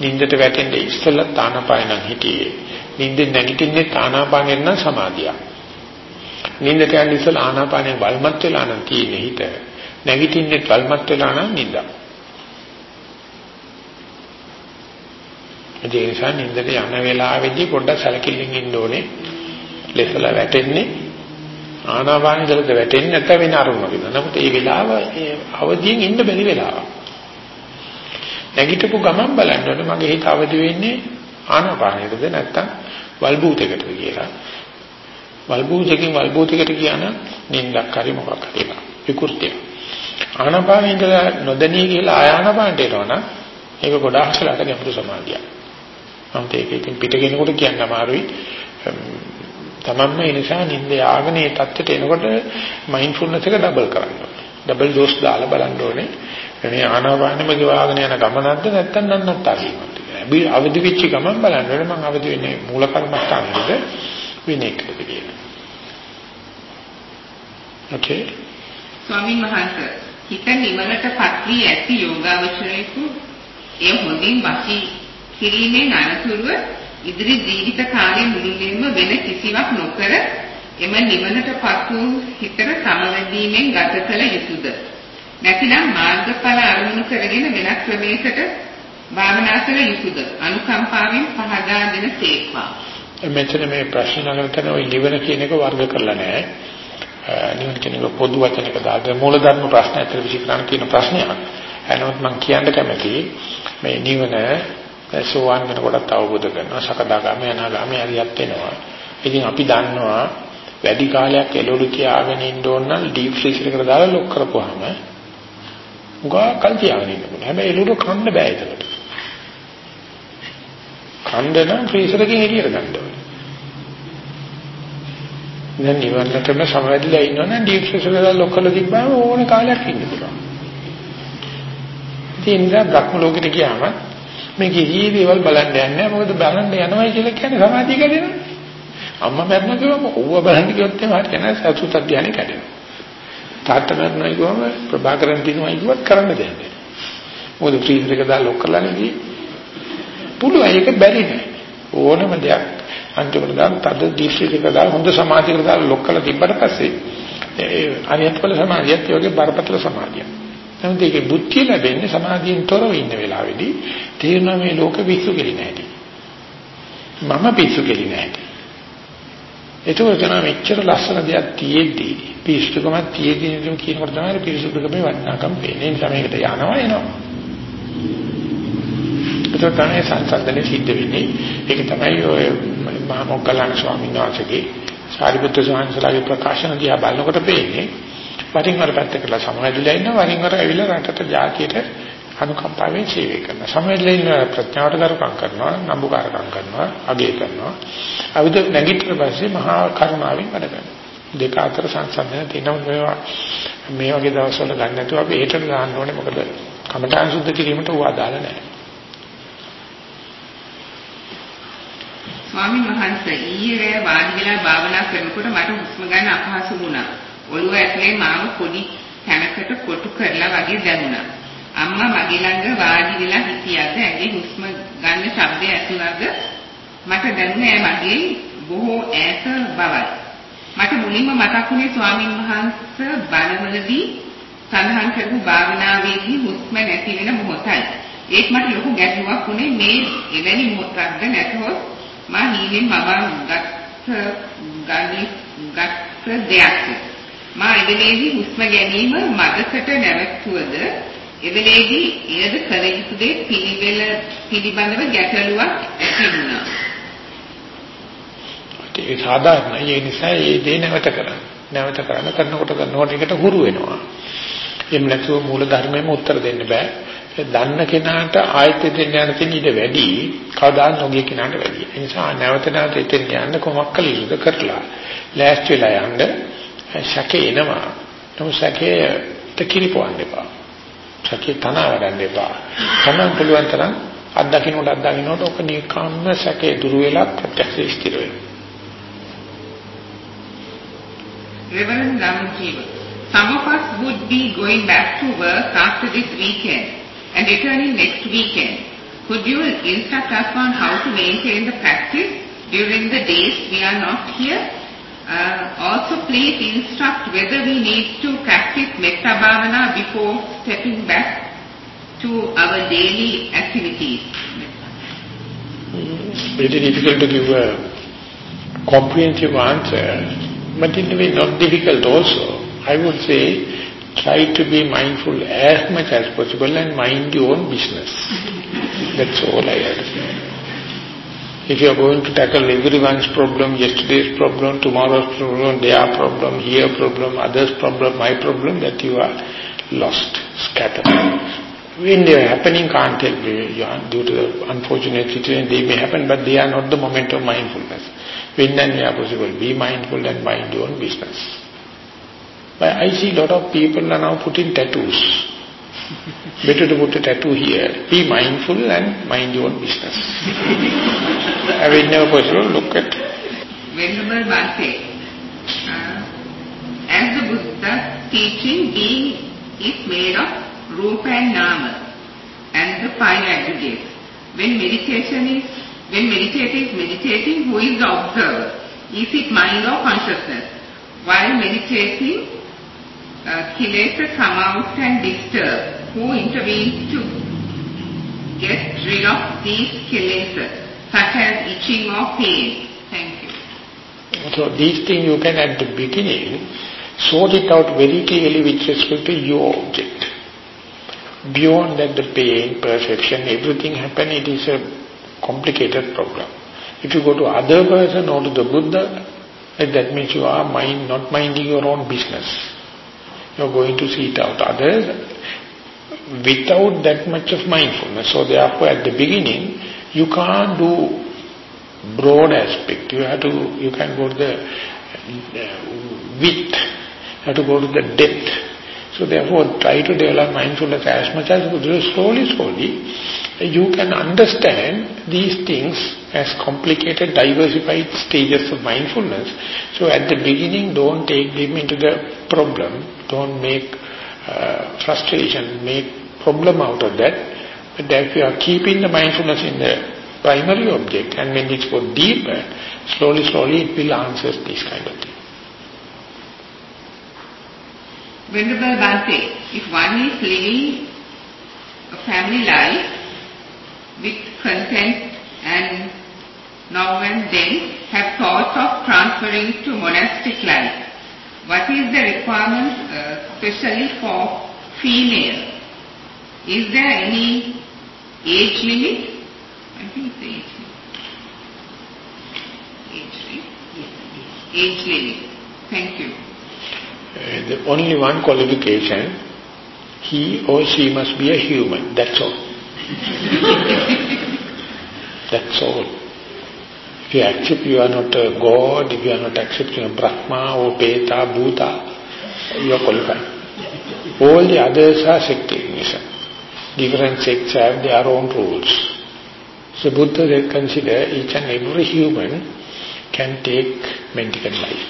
නින්දට වැටෙන්න ඉස්සෙල්ලා තානාපාය නම් හිටියේ. නින්දෙන් නැගිටින්නේ තානාපානෙන් නම් සමාධියක්. නින්දට යන ඉස්සෙල්ලා ආනාපානෙන් වල්මත් වෙලා නම් තියෙන හිත. නැගිටින්නේ වල්මත් වෙලා නම් නින්දා. ඒ නිසා නින්දට යන වෙලාවෙදී පොඩ්ඩක් සැලකිල්ලෙන් ඉන්න ඕනේ. ලෙසලා වැටෙන්නේ ආනාපානදලද වැටෙන්නේ නැත්නම් වෙන අරමුණකින්. නමුත් ඒ වෙලාව අවදියෙන් ඉන්න බැරි වෙලාවක්. නැගිටපු ගමන් බලන්න ඕනේ මගේ හිත අවදි වෙන්නේ ආනාපානෙටද නැත්නම් වල්බූතයකටද කියලා. වල්බූතකින් වල්බූතයකට කියන නින්දක් හරි මොකක් හරි විකෘතිය. ආනාපානෙ ඉඳලා නොදැනී කියලා ආයානපානට එනවනම් ඒක ගොඩාක් සලට ගැඹුරු සමාධියක්. නමුත් ඒක ඉතින් පිට කෙනෙකුට කියන්න අමාරුයි. තමන්ම ඒ නිසා නිින්ද යාගෙන ඒ தත්ත්වයට එනකොට මයින්ඩ්ෆුල්නස් එක ඩබල් කරන්න ඕනේ. ඩබල් ඩෝස් දාලා බලන්න ඕනේ. මේ ආනාපානෙම ගවාගෙන යන ගමනක්ද නැත්නම් නන්නත්තාරීමක්ද කියලා. අවදි වෙච්ච ගමන් බලන්න ඕනේ මම අවදි වෙන්නේ මූල කර්මස්ථානෙද වෙන එකද කියලා. ඕකේ. ස්වාමීන් වහන්සේ හිත නිවනටපත් වී ඇති යෝගාවචරයෙකු ඒ හොඳින් වශී කිරීමෙන් අනතුරුව ඉදිරි ජීවිත කාලය මුළුල්ලේම වෙන කිසිවක් නොකර එම නිවනටපත් වූ හිතට සමවැදීමෙන් ගත කළ යුතුයද නැතිනම් මාර්ගඵල අරමුණු කරගෙන වෙනස් ක්‍රමයකට භාවනා කළ යුතුයද අනුකම්පාවෙන් පහදා දෙන සේක්වා මෙතන මේ ප්‍රශ්න නගන ඔය නිවන කියන එක වර්ග කරලා නැහැ නිවන කියන එක පොදු වචනයක දාලා මූලධර්ම ප්‍රශ්න ඇතුළේ විශේෂණ කියන ප්‍රශ්නයක්. එනොත් මම කියන්න කැමතියි මේ නිවන සෝවාන් වෙනකොට අවබෝධ කරනවා සකදාගාමී අනාගාමී හරියට වෙනවා. ඉතින් අපි දන්නවා වැඩි කාලයක් එළවලු කියාගෙන ඉන්න ඕන නම් ඩීප් ෆ්‍රීසර් එකට දාලා ලොක් කරපුවාම උගා කල් තියාගෙන ඉන්න ඕනේ. හැබැයි එළවලු කන්න බෑ ඒකට. කන්න නම් ෆ්‍රීසර් එකකින් එළියට ගන්න ඕනේ. දැන් නිවන්නටම සමවැදිලා ඉන්නවනම් ඩීප් ෆ්‍රීසර් එකට ලොක් කරලා තිබ්බම ඕනේ කාලයක් ඉන්න පුළුවන්. ඉතින් ඉඳලා බ්‍රහ්ම ලෝකෙට ගියාම මේ කිසි දේවල් බලන්න යන්නේ නැහැ. මොකද බලන්න යනවයි කියලා කියන්නේ සමාධිය කැඩෙනවා. අම්මා මැරුණා කිව්වම ඌව බලන්න කිව්වොත් එහෙම හරියට නැහැ සතුට අධ්‍යයනය කැඩෙනවා. තාත්තා මැරුණා කිව්වම ප්‍රභාකරන් දිනුවයි කිව්වත් කරන්න දෙන්නේ. මොකද ෆ්‍රීසර් එක දාලා ලොක් කරලා නෙදී. පුළුවන් ඒක බැරි නෑ. ඕනම දෙයක් අන්තිමට ගන්න තද දීප්තික දාලා හොඳ සමාධියකට දාලා ලොක් කරලා තිබ්බට පස්සේ ඒ අරියත්වල සමාධියත් ඒ වගේ බරපතල සමාධියක්. නමුත් ඒකේ බුද්ධිය ලැබෙන්නේ සමාධියෙන් තොරව ඉන්න වෙලාවේදී තේරෙනවා මේ ලෝක පිස්සු කෙලි නැහැටි. මම පිස්සු කෙලි නැහැටි. ඒකෝ තමයි මෙච්චර ලස්සන දෙයක් තියෙද්දි පිස්සුකමක් තියෙද්දි නේද කියනකොට තමයි පිස්සුකමේ වටිනාකම පේන්නේ. ඒ නිසා මේකට යනවා එනවා. ඒක තමයි සංසන්දනයේ සිද්ධ වෙන්නේ. ඒක තමයි ඔය මහා මොග්ගලණ ස්වාමීන් වහන්සේගේ සාරිපුත්‍ර ස්වාමීන් වහන්සේගේ ප්‍රකාශන දිහා බලනකොට පේන්නේ වරින් වර පැත්තකට සමවැදිලා ඉන්නවා වරින් වර ඇවිල්ලා රටට ජාතියට අනුකම්පාවෙන් සේවය කරනවා. සමවැදිලා ඉන්න ප්‍රඥාවට කරුකම් කරනවා නම්බුකාරකම් කරනවා අගය කරනවා. අවිද නැගිටින පස්සේ මහා කරුණාවෙන් වැඩ කරනවා. දෙක අතර සංසන්දන තියෙනවා. මේවා මේ වගේ දවස්වල ගන්න නැතුව අපි ඒකට දාන්න ඕනේ. මොකද කමඨාන් සුද්ධ කිරීමට උවාදාල නැහැ. ස්වාමීන් වහන්සේ ඊයේ රෑ වාඩි වෙලා භාවනා කරනකොට මට හුස්ම ගන්න අපහසු වුණා. ඔළුව ඇතුලේ මාව පොඩි තැනකට කොටු කරලා වගේ දැනුණා. අම්මා මගේ ළඟ වාඩි වෙලා හිටියද ඇගේ හුස්ම ගන්න ශබ්දය ඇසුණාද මට දැනුනේ මගේ බොහෝ ඈත බවයි. මට මුලින්ම මතක් වුණේ ස්වාමින් වහන්සේ බණවලදී සඳහන් කරපු භාවනාවේදී හුස්ම නැති වෙන මොහොතයි. ඒත් මට ලොකු ගැටලුවක් වුණේ මේ එවැනි මොහොතක්ද නැතහොත් මා හීනෙන් මම ගත්ත ගනි ගත්ත දෙයක්. මා එවෙලේදී හුස්ම ගැනීම මදකට නැවතුවද එවෙලේදී එයද කල යුතු දේ පිළිවෙල පිළිබඳව ගැටලුවක් ඇති වුණා. ඒ සාධාරණයි ඒ නිසා ඒ දේ නැවත කරන්න. නැවත කරන කරනකොට කරනකොට එකට හුරු වෙනවා. එහෙම නැතුව මූල ධර්මයෙන්ම උත්තර දෙන්න බෑ. දන්න කෙනාට ආයත දෙන්න යන තියෙන ඉඩ වැඩි කවදා නොගිය කෙනාට වැඩි. ඒ නිසා නැවත නැවත එතෙන් යන්න කොමක් කළ යුතුද කරලා ලෑස්ති වෙලා යන්න සැකේ එනවා. නමුත් සැකේ තකිරිපවන්න එපා. සැකේ තන වඩන්න එපා. තමන් පුළුවන් තරම් අත්දකින්නට අත්දකින්නට ඔක නිකම්ම සැකේ දුර වෙලා ප්‍රත්‍යක්ෂ ස්ථිර වෙනවා. Reverend Ramjiv, some of us would be going back to work after this weekend. and returning next weekend. Could you instruct us on how to maintain the practice during the days we are not here? Uh, also, please instruct whether we need to practice Metta Bhavana before stepping back to our daily activities. Very difficult to give a comprehensive answer, but it a way not difficult also. I would say try to be mindful as much as possible and mind your own business. [LAUGHS] That's all I have. If you are going to tackle everyone's problem, yesterday's problem, tomorrow's problem, their problem, here problem, others problem, my problem, that you are lost, scattered. When they are happening, can't help you. are, due to the unfortunate situation, they may happen, but they are not the moment of mindfulness. When and where possible, be mindful and mind your own business. But I see a lot of people are now putting tattoos. [LAUGHS] Better to put a tattoo here. Be mindful and mind your own business. Whenever possible, look at. Venerable Bhante, uh, as the Buddha's teaching, being is made of rupa and nama and the five aggregates. When meditation is, when meditator is meditating, who is the observer? Is it mind or consciousness? While meditating, uh, kilesa come out and disturb. Who intervenes to get rid of these kilesas, such as itching or pain? Thank you. So these things you can at the beginning sort it out very clearly with respect to your object. Beyond that the pain, perception, everything happen, it is a complicated problem. If you go to other person or to the Buddha, eh, that means you are mind, not minding your own business. You are going to see it out. Others, without that much of mindfulness, so therefore at the beginning, you can't do broad aspect. You have to, you can go to the uh, width, you have to go to the depth. So therefore, try to develop mindfulness as much as possible. Slowly, slowly, you can understand these things as complicated, diversified stages of mindfulness. So at the beginning, don't take them into the problem. Don't make uh, frustration, make problem out of that. But if you are keeping the mindfulness in the primary object and when it goes deeper, slowly, slowly it will answer this kind of thing. Venerable Bhante, if one is living a family life with content and now and then have thoughts of transferring to monastic life, what is the requirement uh, especially for female? Is there any age limit? I think it's age limit. Age limit? Yes, age limit. Thank you. Uh, the only one qualification, he or she must be a human, that's all. [LAUGHS] that's all. If you accept you are not a god, if you are not accepting a Brahma or Peta, Bhuta, you are qualified. All the others are sectarianism. Different sects have their own rules. So Buddha they consider each and every human can take mendicant life.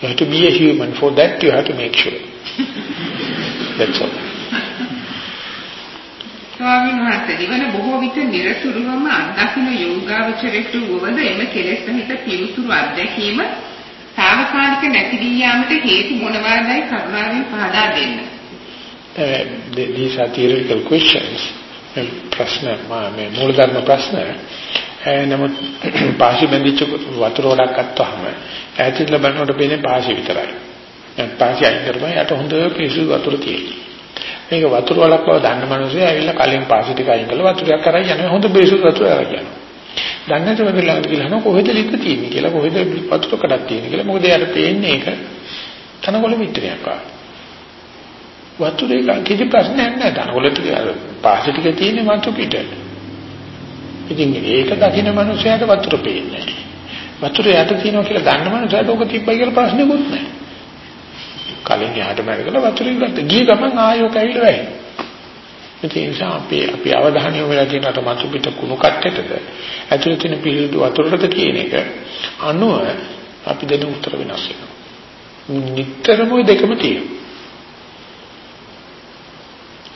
You have to be a human. For that you have to make sure. [LAUGHS] That's all. ස්වාමීන් වහන්සේ නිවන බොහෝ විට නිරතුරුවම අත්දකින්න යෝගාවචරයට වුවද එම කෙලෙස් සහිත පිවිතුරු අත්දැකීම తాවකාලික නැති වී යාමට හේතු මොනවාදයි කරුණාවෙන් පහදා දෙන්න. Uh, these are theoretical questions. ප්‍රශ්න මේ මූලධර්ම ප්‍රශ්න. Uh, නමුත් [CLEARS THROAT] පාසි බැඳිච්ච වතුර වඩක් අත්වහම ඈතින් බලනකොට පේන්නේ පාසි විතරයි. දැන් පාසි අයින් කරපුවා යට හොඳ පිරිසිදු වතුර තියෙනවා. මේක වතුර වලක් බව දන්න මිනිස්සු ඇවිල්ලා කලින් පාසි ටික අයින් කරලා වතුරයක් කරා යනවා හොඳ පිරිසිදු වතුර අරගෙන යනවා. දන්නේ නැතුව ළඟට ගිහලා අහනවා කොහෙද ලිප තියෙන්නේ කියලා කොහෙද වතුර කඩක් තියෙන්නේ කියලා මොකද යාට පේන්නේ ඒක තනකොළ මිත්‍රයක් වගේ. වතුරේ කිසි ප්‍රශ්නයක් නැහැ තනකොළ ටික පාසි ටික තියෙන්නේ වතු පිට. ඉතින් ඒක දකින්න මනුස්සයාට වතුර පේන්නේ නැහැ. වතුර යට තියෙනවා කියලා දන්න මනුස්සයාට ඕක තිබ්බයි කියලා ප්‍රශ්නෙකුත් නැහැ. කලින් යාට මැරගලා වතුරින් ගත්ත. ගිය ගමන් ආයෝක ඇවිල්ලා වැහි. ඒ නිසා අපි අපි අවධානය යොමුලා තියෙනට මතු පිට කුණු කට්ටටද ඇතුළේ තියෙන පිළිදු වතුරට කියන එක අනුව අපි දෙන උත්තර වෙනස් වෙනවා. නිතරම ওই දෙකම තියෙනවා.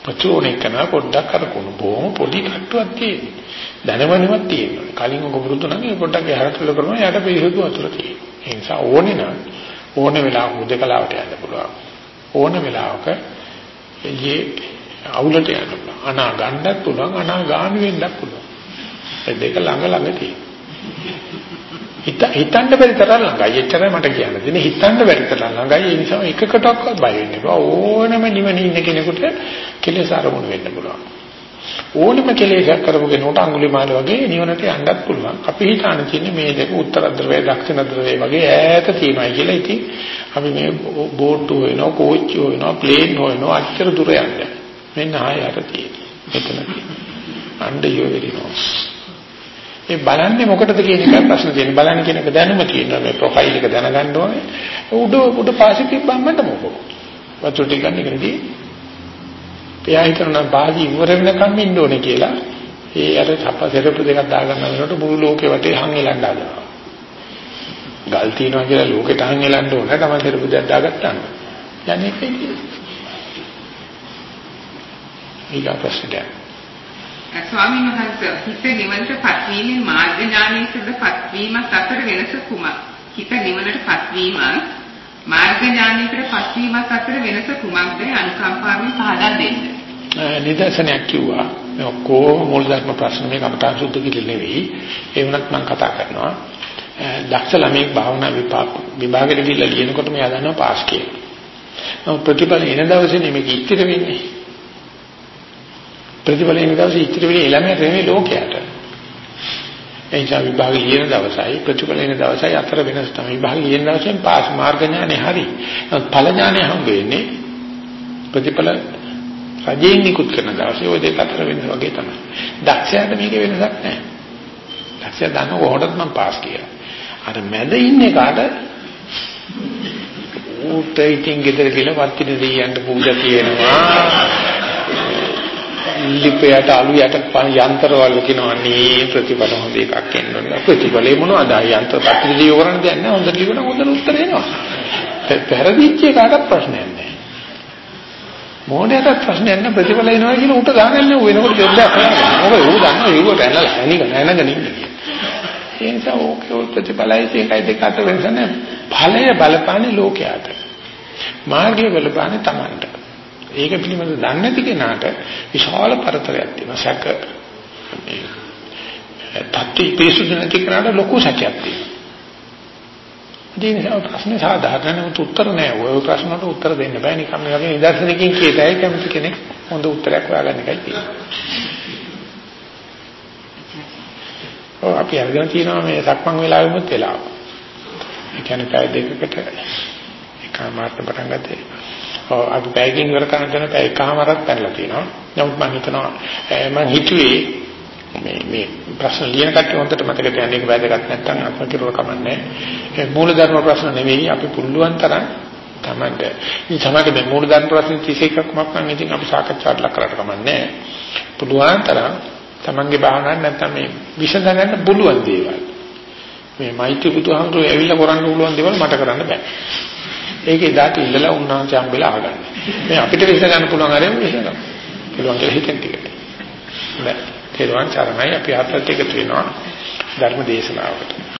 පචෝනේ කරන පොඩ්ඩක් අර කුණු බොහොම පොඩි කට්ටුවක් තියෙනවා. දැනවනවත් තියෙනවා. කලින් ඔක පුරුදු නම් ඒ පොඩ්ඩක් එහාට තුල කරනවා යට පිළිසුදු වතුර තියෙනවා. ඒ නිසා ඕනේ නම් ඕන වෙලාවක උදකලාවට යන්න පුළුවන්. ඕන වෙලාවක එළියේ අවුලට යන්න පුළුවන්. අනා ගන්නත් පුළුවන් අනා ගාමි වෙන්නත් පුළුවන්. ඒ දෙක ළඟ ළඟ තියෙනවා. හිත හිතන්න බැරි තරම් ළඟයි. එච්චරයි මට කියන්න දෙන්නේ. හිතන්න බැරි තරම් ළඟයි. ඒ නිසා එකකටවත් බය වෙන්න එපා. ඕනම නිවන ඉන්න කෙනෙකුට කෙලෙස් අරමුණු වෙන්න පුළුවන්. ඕනම කෙලෙසක් කරපු කෙනෙකුට අඟුලිමාල වගේ නිවනට යන්නත් පුළුවන්. අපි හිතාන තියෙන්නේ මේ දෙක උත්තර ධ්‍රවය දක්ෂිණ ධ්‍රවය වගේ ඈත තියෙනවා කියලා. ඉතින් අපි මේ බෝට් හොයනවා, කෝච්චි හොයනවා, ප්ලේන් හොයනවා, අච්චර දුර යන්නේ. මෙන්න ආයෙ අර තියෙන්නේ. මෙතන තියෙන්නේ. under your very nose. ඒ බලන්නේ මොකටද කියන එක ප්‍රශ්න තියෙන බලන්නේ කියන එක දැනුම තියෙනවා මේ ප්‍රොෆයිල් එක දැනගන්න ඕනේ උඩ උඩ පාසෙ තිබ්බමට මොකෝ වතුර ටික ගන්න එකදී එයා හිතනවා බාදි ඉවර වෙනකම් ඉන්න ඕනේ කියලා ඒ අර සප්ප සෙරපු දෙකක් දාගන්න වෙනකොට මුළු ලෝකෙ වටේ හං එලන්න හදනවා ගල් තියනවා කියලා ලෝකෙට හං එලන්න ඕනේ තමයි සෙරපු දෙකක් දාගත්තාම යන්නේ ඒකයි ඊගා ප්‍රශ්නයක් ස්වාමීන් වහන්සේ හිත නිවනට පත්වීමෙන් මාර්ග ඥානයේද පත්වීමත් අතර වෙනස කුමක්? හිත නිවනට පත්වීම මාර්ග ඥානයේද පත්වීමත් අතර වෙනස කුමක්ද? අනුකම්පාවෙන් පහදා දෙන්න. නිදර්ශනයක් කිව්වා. මේ ඔක්කොම මූලධර්ම ප්‍රශ්න මේ කමඨා සුද්ධ කිලි නෙවෙයි. ඒ වුණත් මම කතා කරනවා. දක්ෂ ළමෙක් භාවනා විපාක විභාගෙට ගිහිල්ලා ලියනකොට මෙයා දන්නවා පාස් කියලා. නමුත් ප්‍රතිඵල එන දවසේ මේක ඉතිර වෙන්නේ. ප්‍රතිඵල එන දවසේ ඉතිරි වෙන්නේ ළමයට නෙමෙයි ලෝකයට. ඒ නිසා විභාග ලියන දවසයි ප්‍රතිඵල එන දවසයි අතර වෙනස් තමයි. විභාග ලියන දවසෙන් පාස් මාර්ග ඥානෙ හරි. ඵල ඥානෙ හම් වෙන්නේ ප්‍රතිඵල රජයෙන් නිකුත් කරන දවසේ ওই දෙක අතර වෙනස වගේ තමයි. දක්ෂයාට මේක වෙනසක් නැහැ. දක්ෂයා දන්න කොහොමද මම පාස් කියලා. අර මැද ඉන්නේ කාට ඌට ඉතින් ගෙදර ගිහලා වත්තින දෙයියන්ට පූජා තියෙනවා. ලිපයට අලු යට යන්ත්‍රවල කියනවනේ ප්‍රතිඵල හොඳ එකක් එන්න ඕනේ. ප්‍රතිඵලේ මොනවද? යන්ත්‍ර පත්‍රිජීව කරන්න දෙයක් නැහැ. හොඳට ලියන හොඳට උත්තර එනවා. පෙරදිච්ච එකකට ප්‍රශ්නයක් නැහැ. මොඩේට ප්‍රශ්නයක් නැහැ. ප්‍රතිඵල එනවා කියන උට ගානන්නේ වෙනකොට දෙයක් කරන්නේ. මොකද ඌ දන්නවා ඒකට ඇනලා ඇනික නැනගෙන ඉන්නේ. ඒ නිසා ඕකේ ප්‍රතිඵලයි ඒකයි දෙක අතර වෙනස නැහැ. ඵලය බලපාන්නේ ලෝකයට. මාර්ගය බලපාන්නේ Tamanට. ඒක පිළිබඳව දන්නේ නැති කෙනාට විශාල පරතරයක් තියෙනවා. සැක මේ තත්ති පිරිසුදු නැති කෙනාට ලොකු සැකයක් තියෙනවා. ඒ ප්‍රශ්නේ සාධාරණ උත්තර නෑ. ඔය ප්‍රශ්නට උත්තර දෙන්න බෑ. නිකම් මේ වගේ නිදර්ශනකින් කියතයි කැමති කෙනෙක් හොඳ උත්තරයක් හොයාගන්න එකයි තියෙන්නේ. ඔව් අපි අරගෙන තියෙනවා මේ සක්මන් වෙලාවෙමුත් වෙලාව. ඒ කියන්නේ පැය දෙකකට එකමාරට පටන් ගත්තේ. අපි පැයකින් ඉවර කරන්න තැන පැය එකමාරක් පැනලා තියෙනවා. නමුත් මම හිතනවා මම හිතුවේ මේ මේ ප්‍රශ්න ලියන කට්ටිය හොඳට මතක තියාගන්න එක වැදගත් නැත්නම් අපිට කිරුව කමන්නේ. ඒ මූලධර්ම ප්‍රශ්න නෙවෙයි අපි පුළුවන් තරම් තමයි. ඉතින් තමයි මේ මූලධර්ම ප්‍රශ්න 31ක් මක් නම් ඉතින් අපි සාකච්ඡාට ලක් කරලා කමන්නේ. පුළුවන් තරම් තමන්ගේ භාවනාවක් නැත්නම් මේ විසඳගන්න පුළුවන් දේවල්. මේ මෛත්‍රී බුදුහාමුදුරුවෝ ඇවිල්ලා කරන්න පුළුවන් දේවල් මට කරන්න බෑ. ඒක එදාට ඉල්ලලා උන්වහන්සේ හම්බෙලා ආගන්න. මේ අපිට විශ්ස ගන්න පුළුවන් අරෙම විශ්ස ගන්න. පුළුවන් කියලා හිතෙන් ටිකට. බෑ. තේරුවන් චරණයි අපි අත්‍යත් එකතු වෙනවා ධර්ම දේශනාවකට.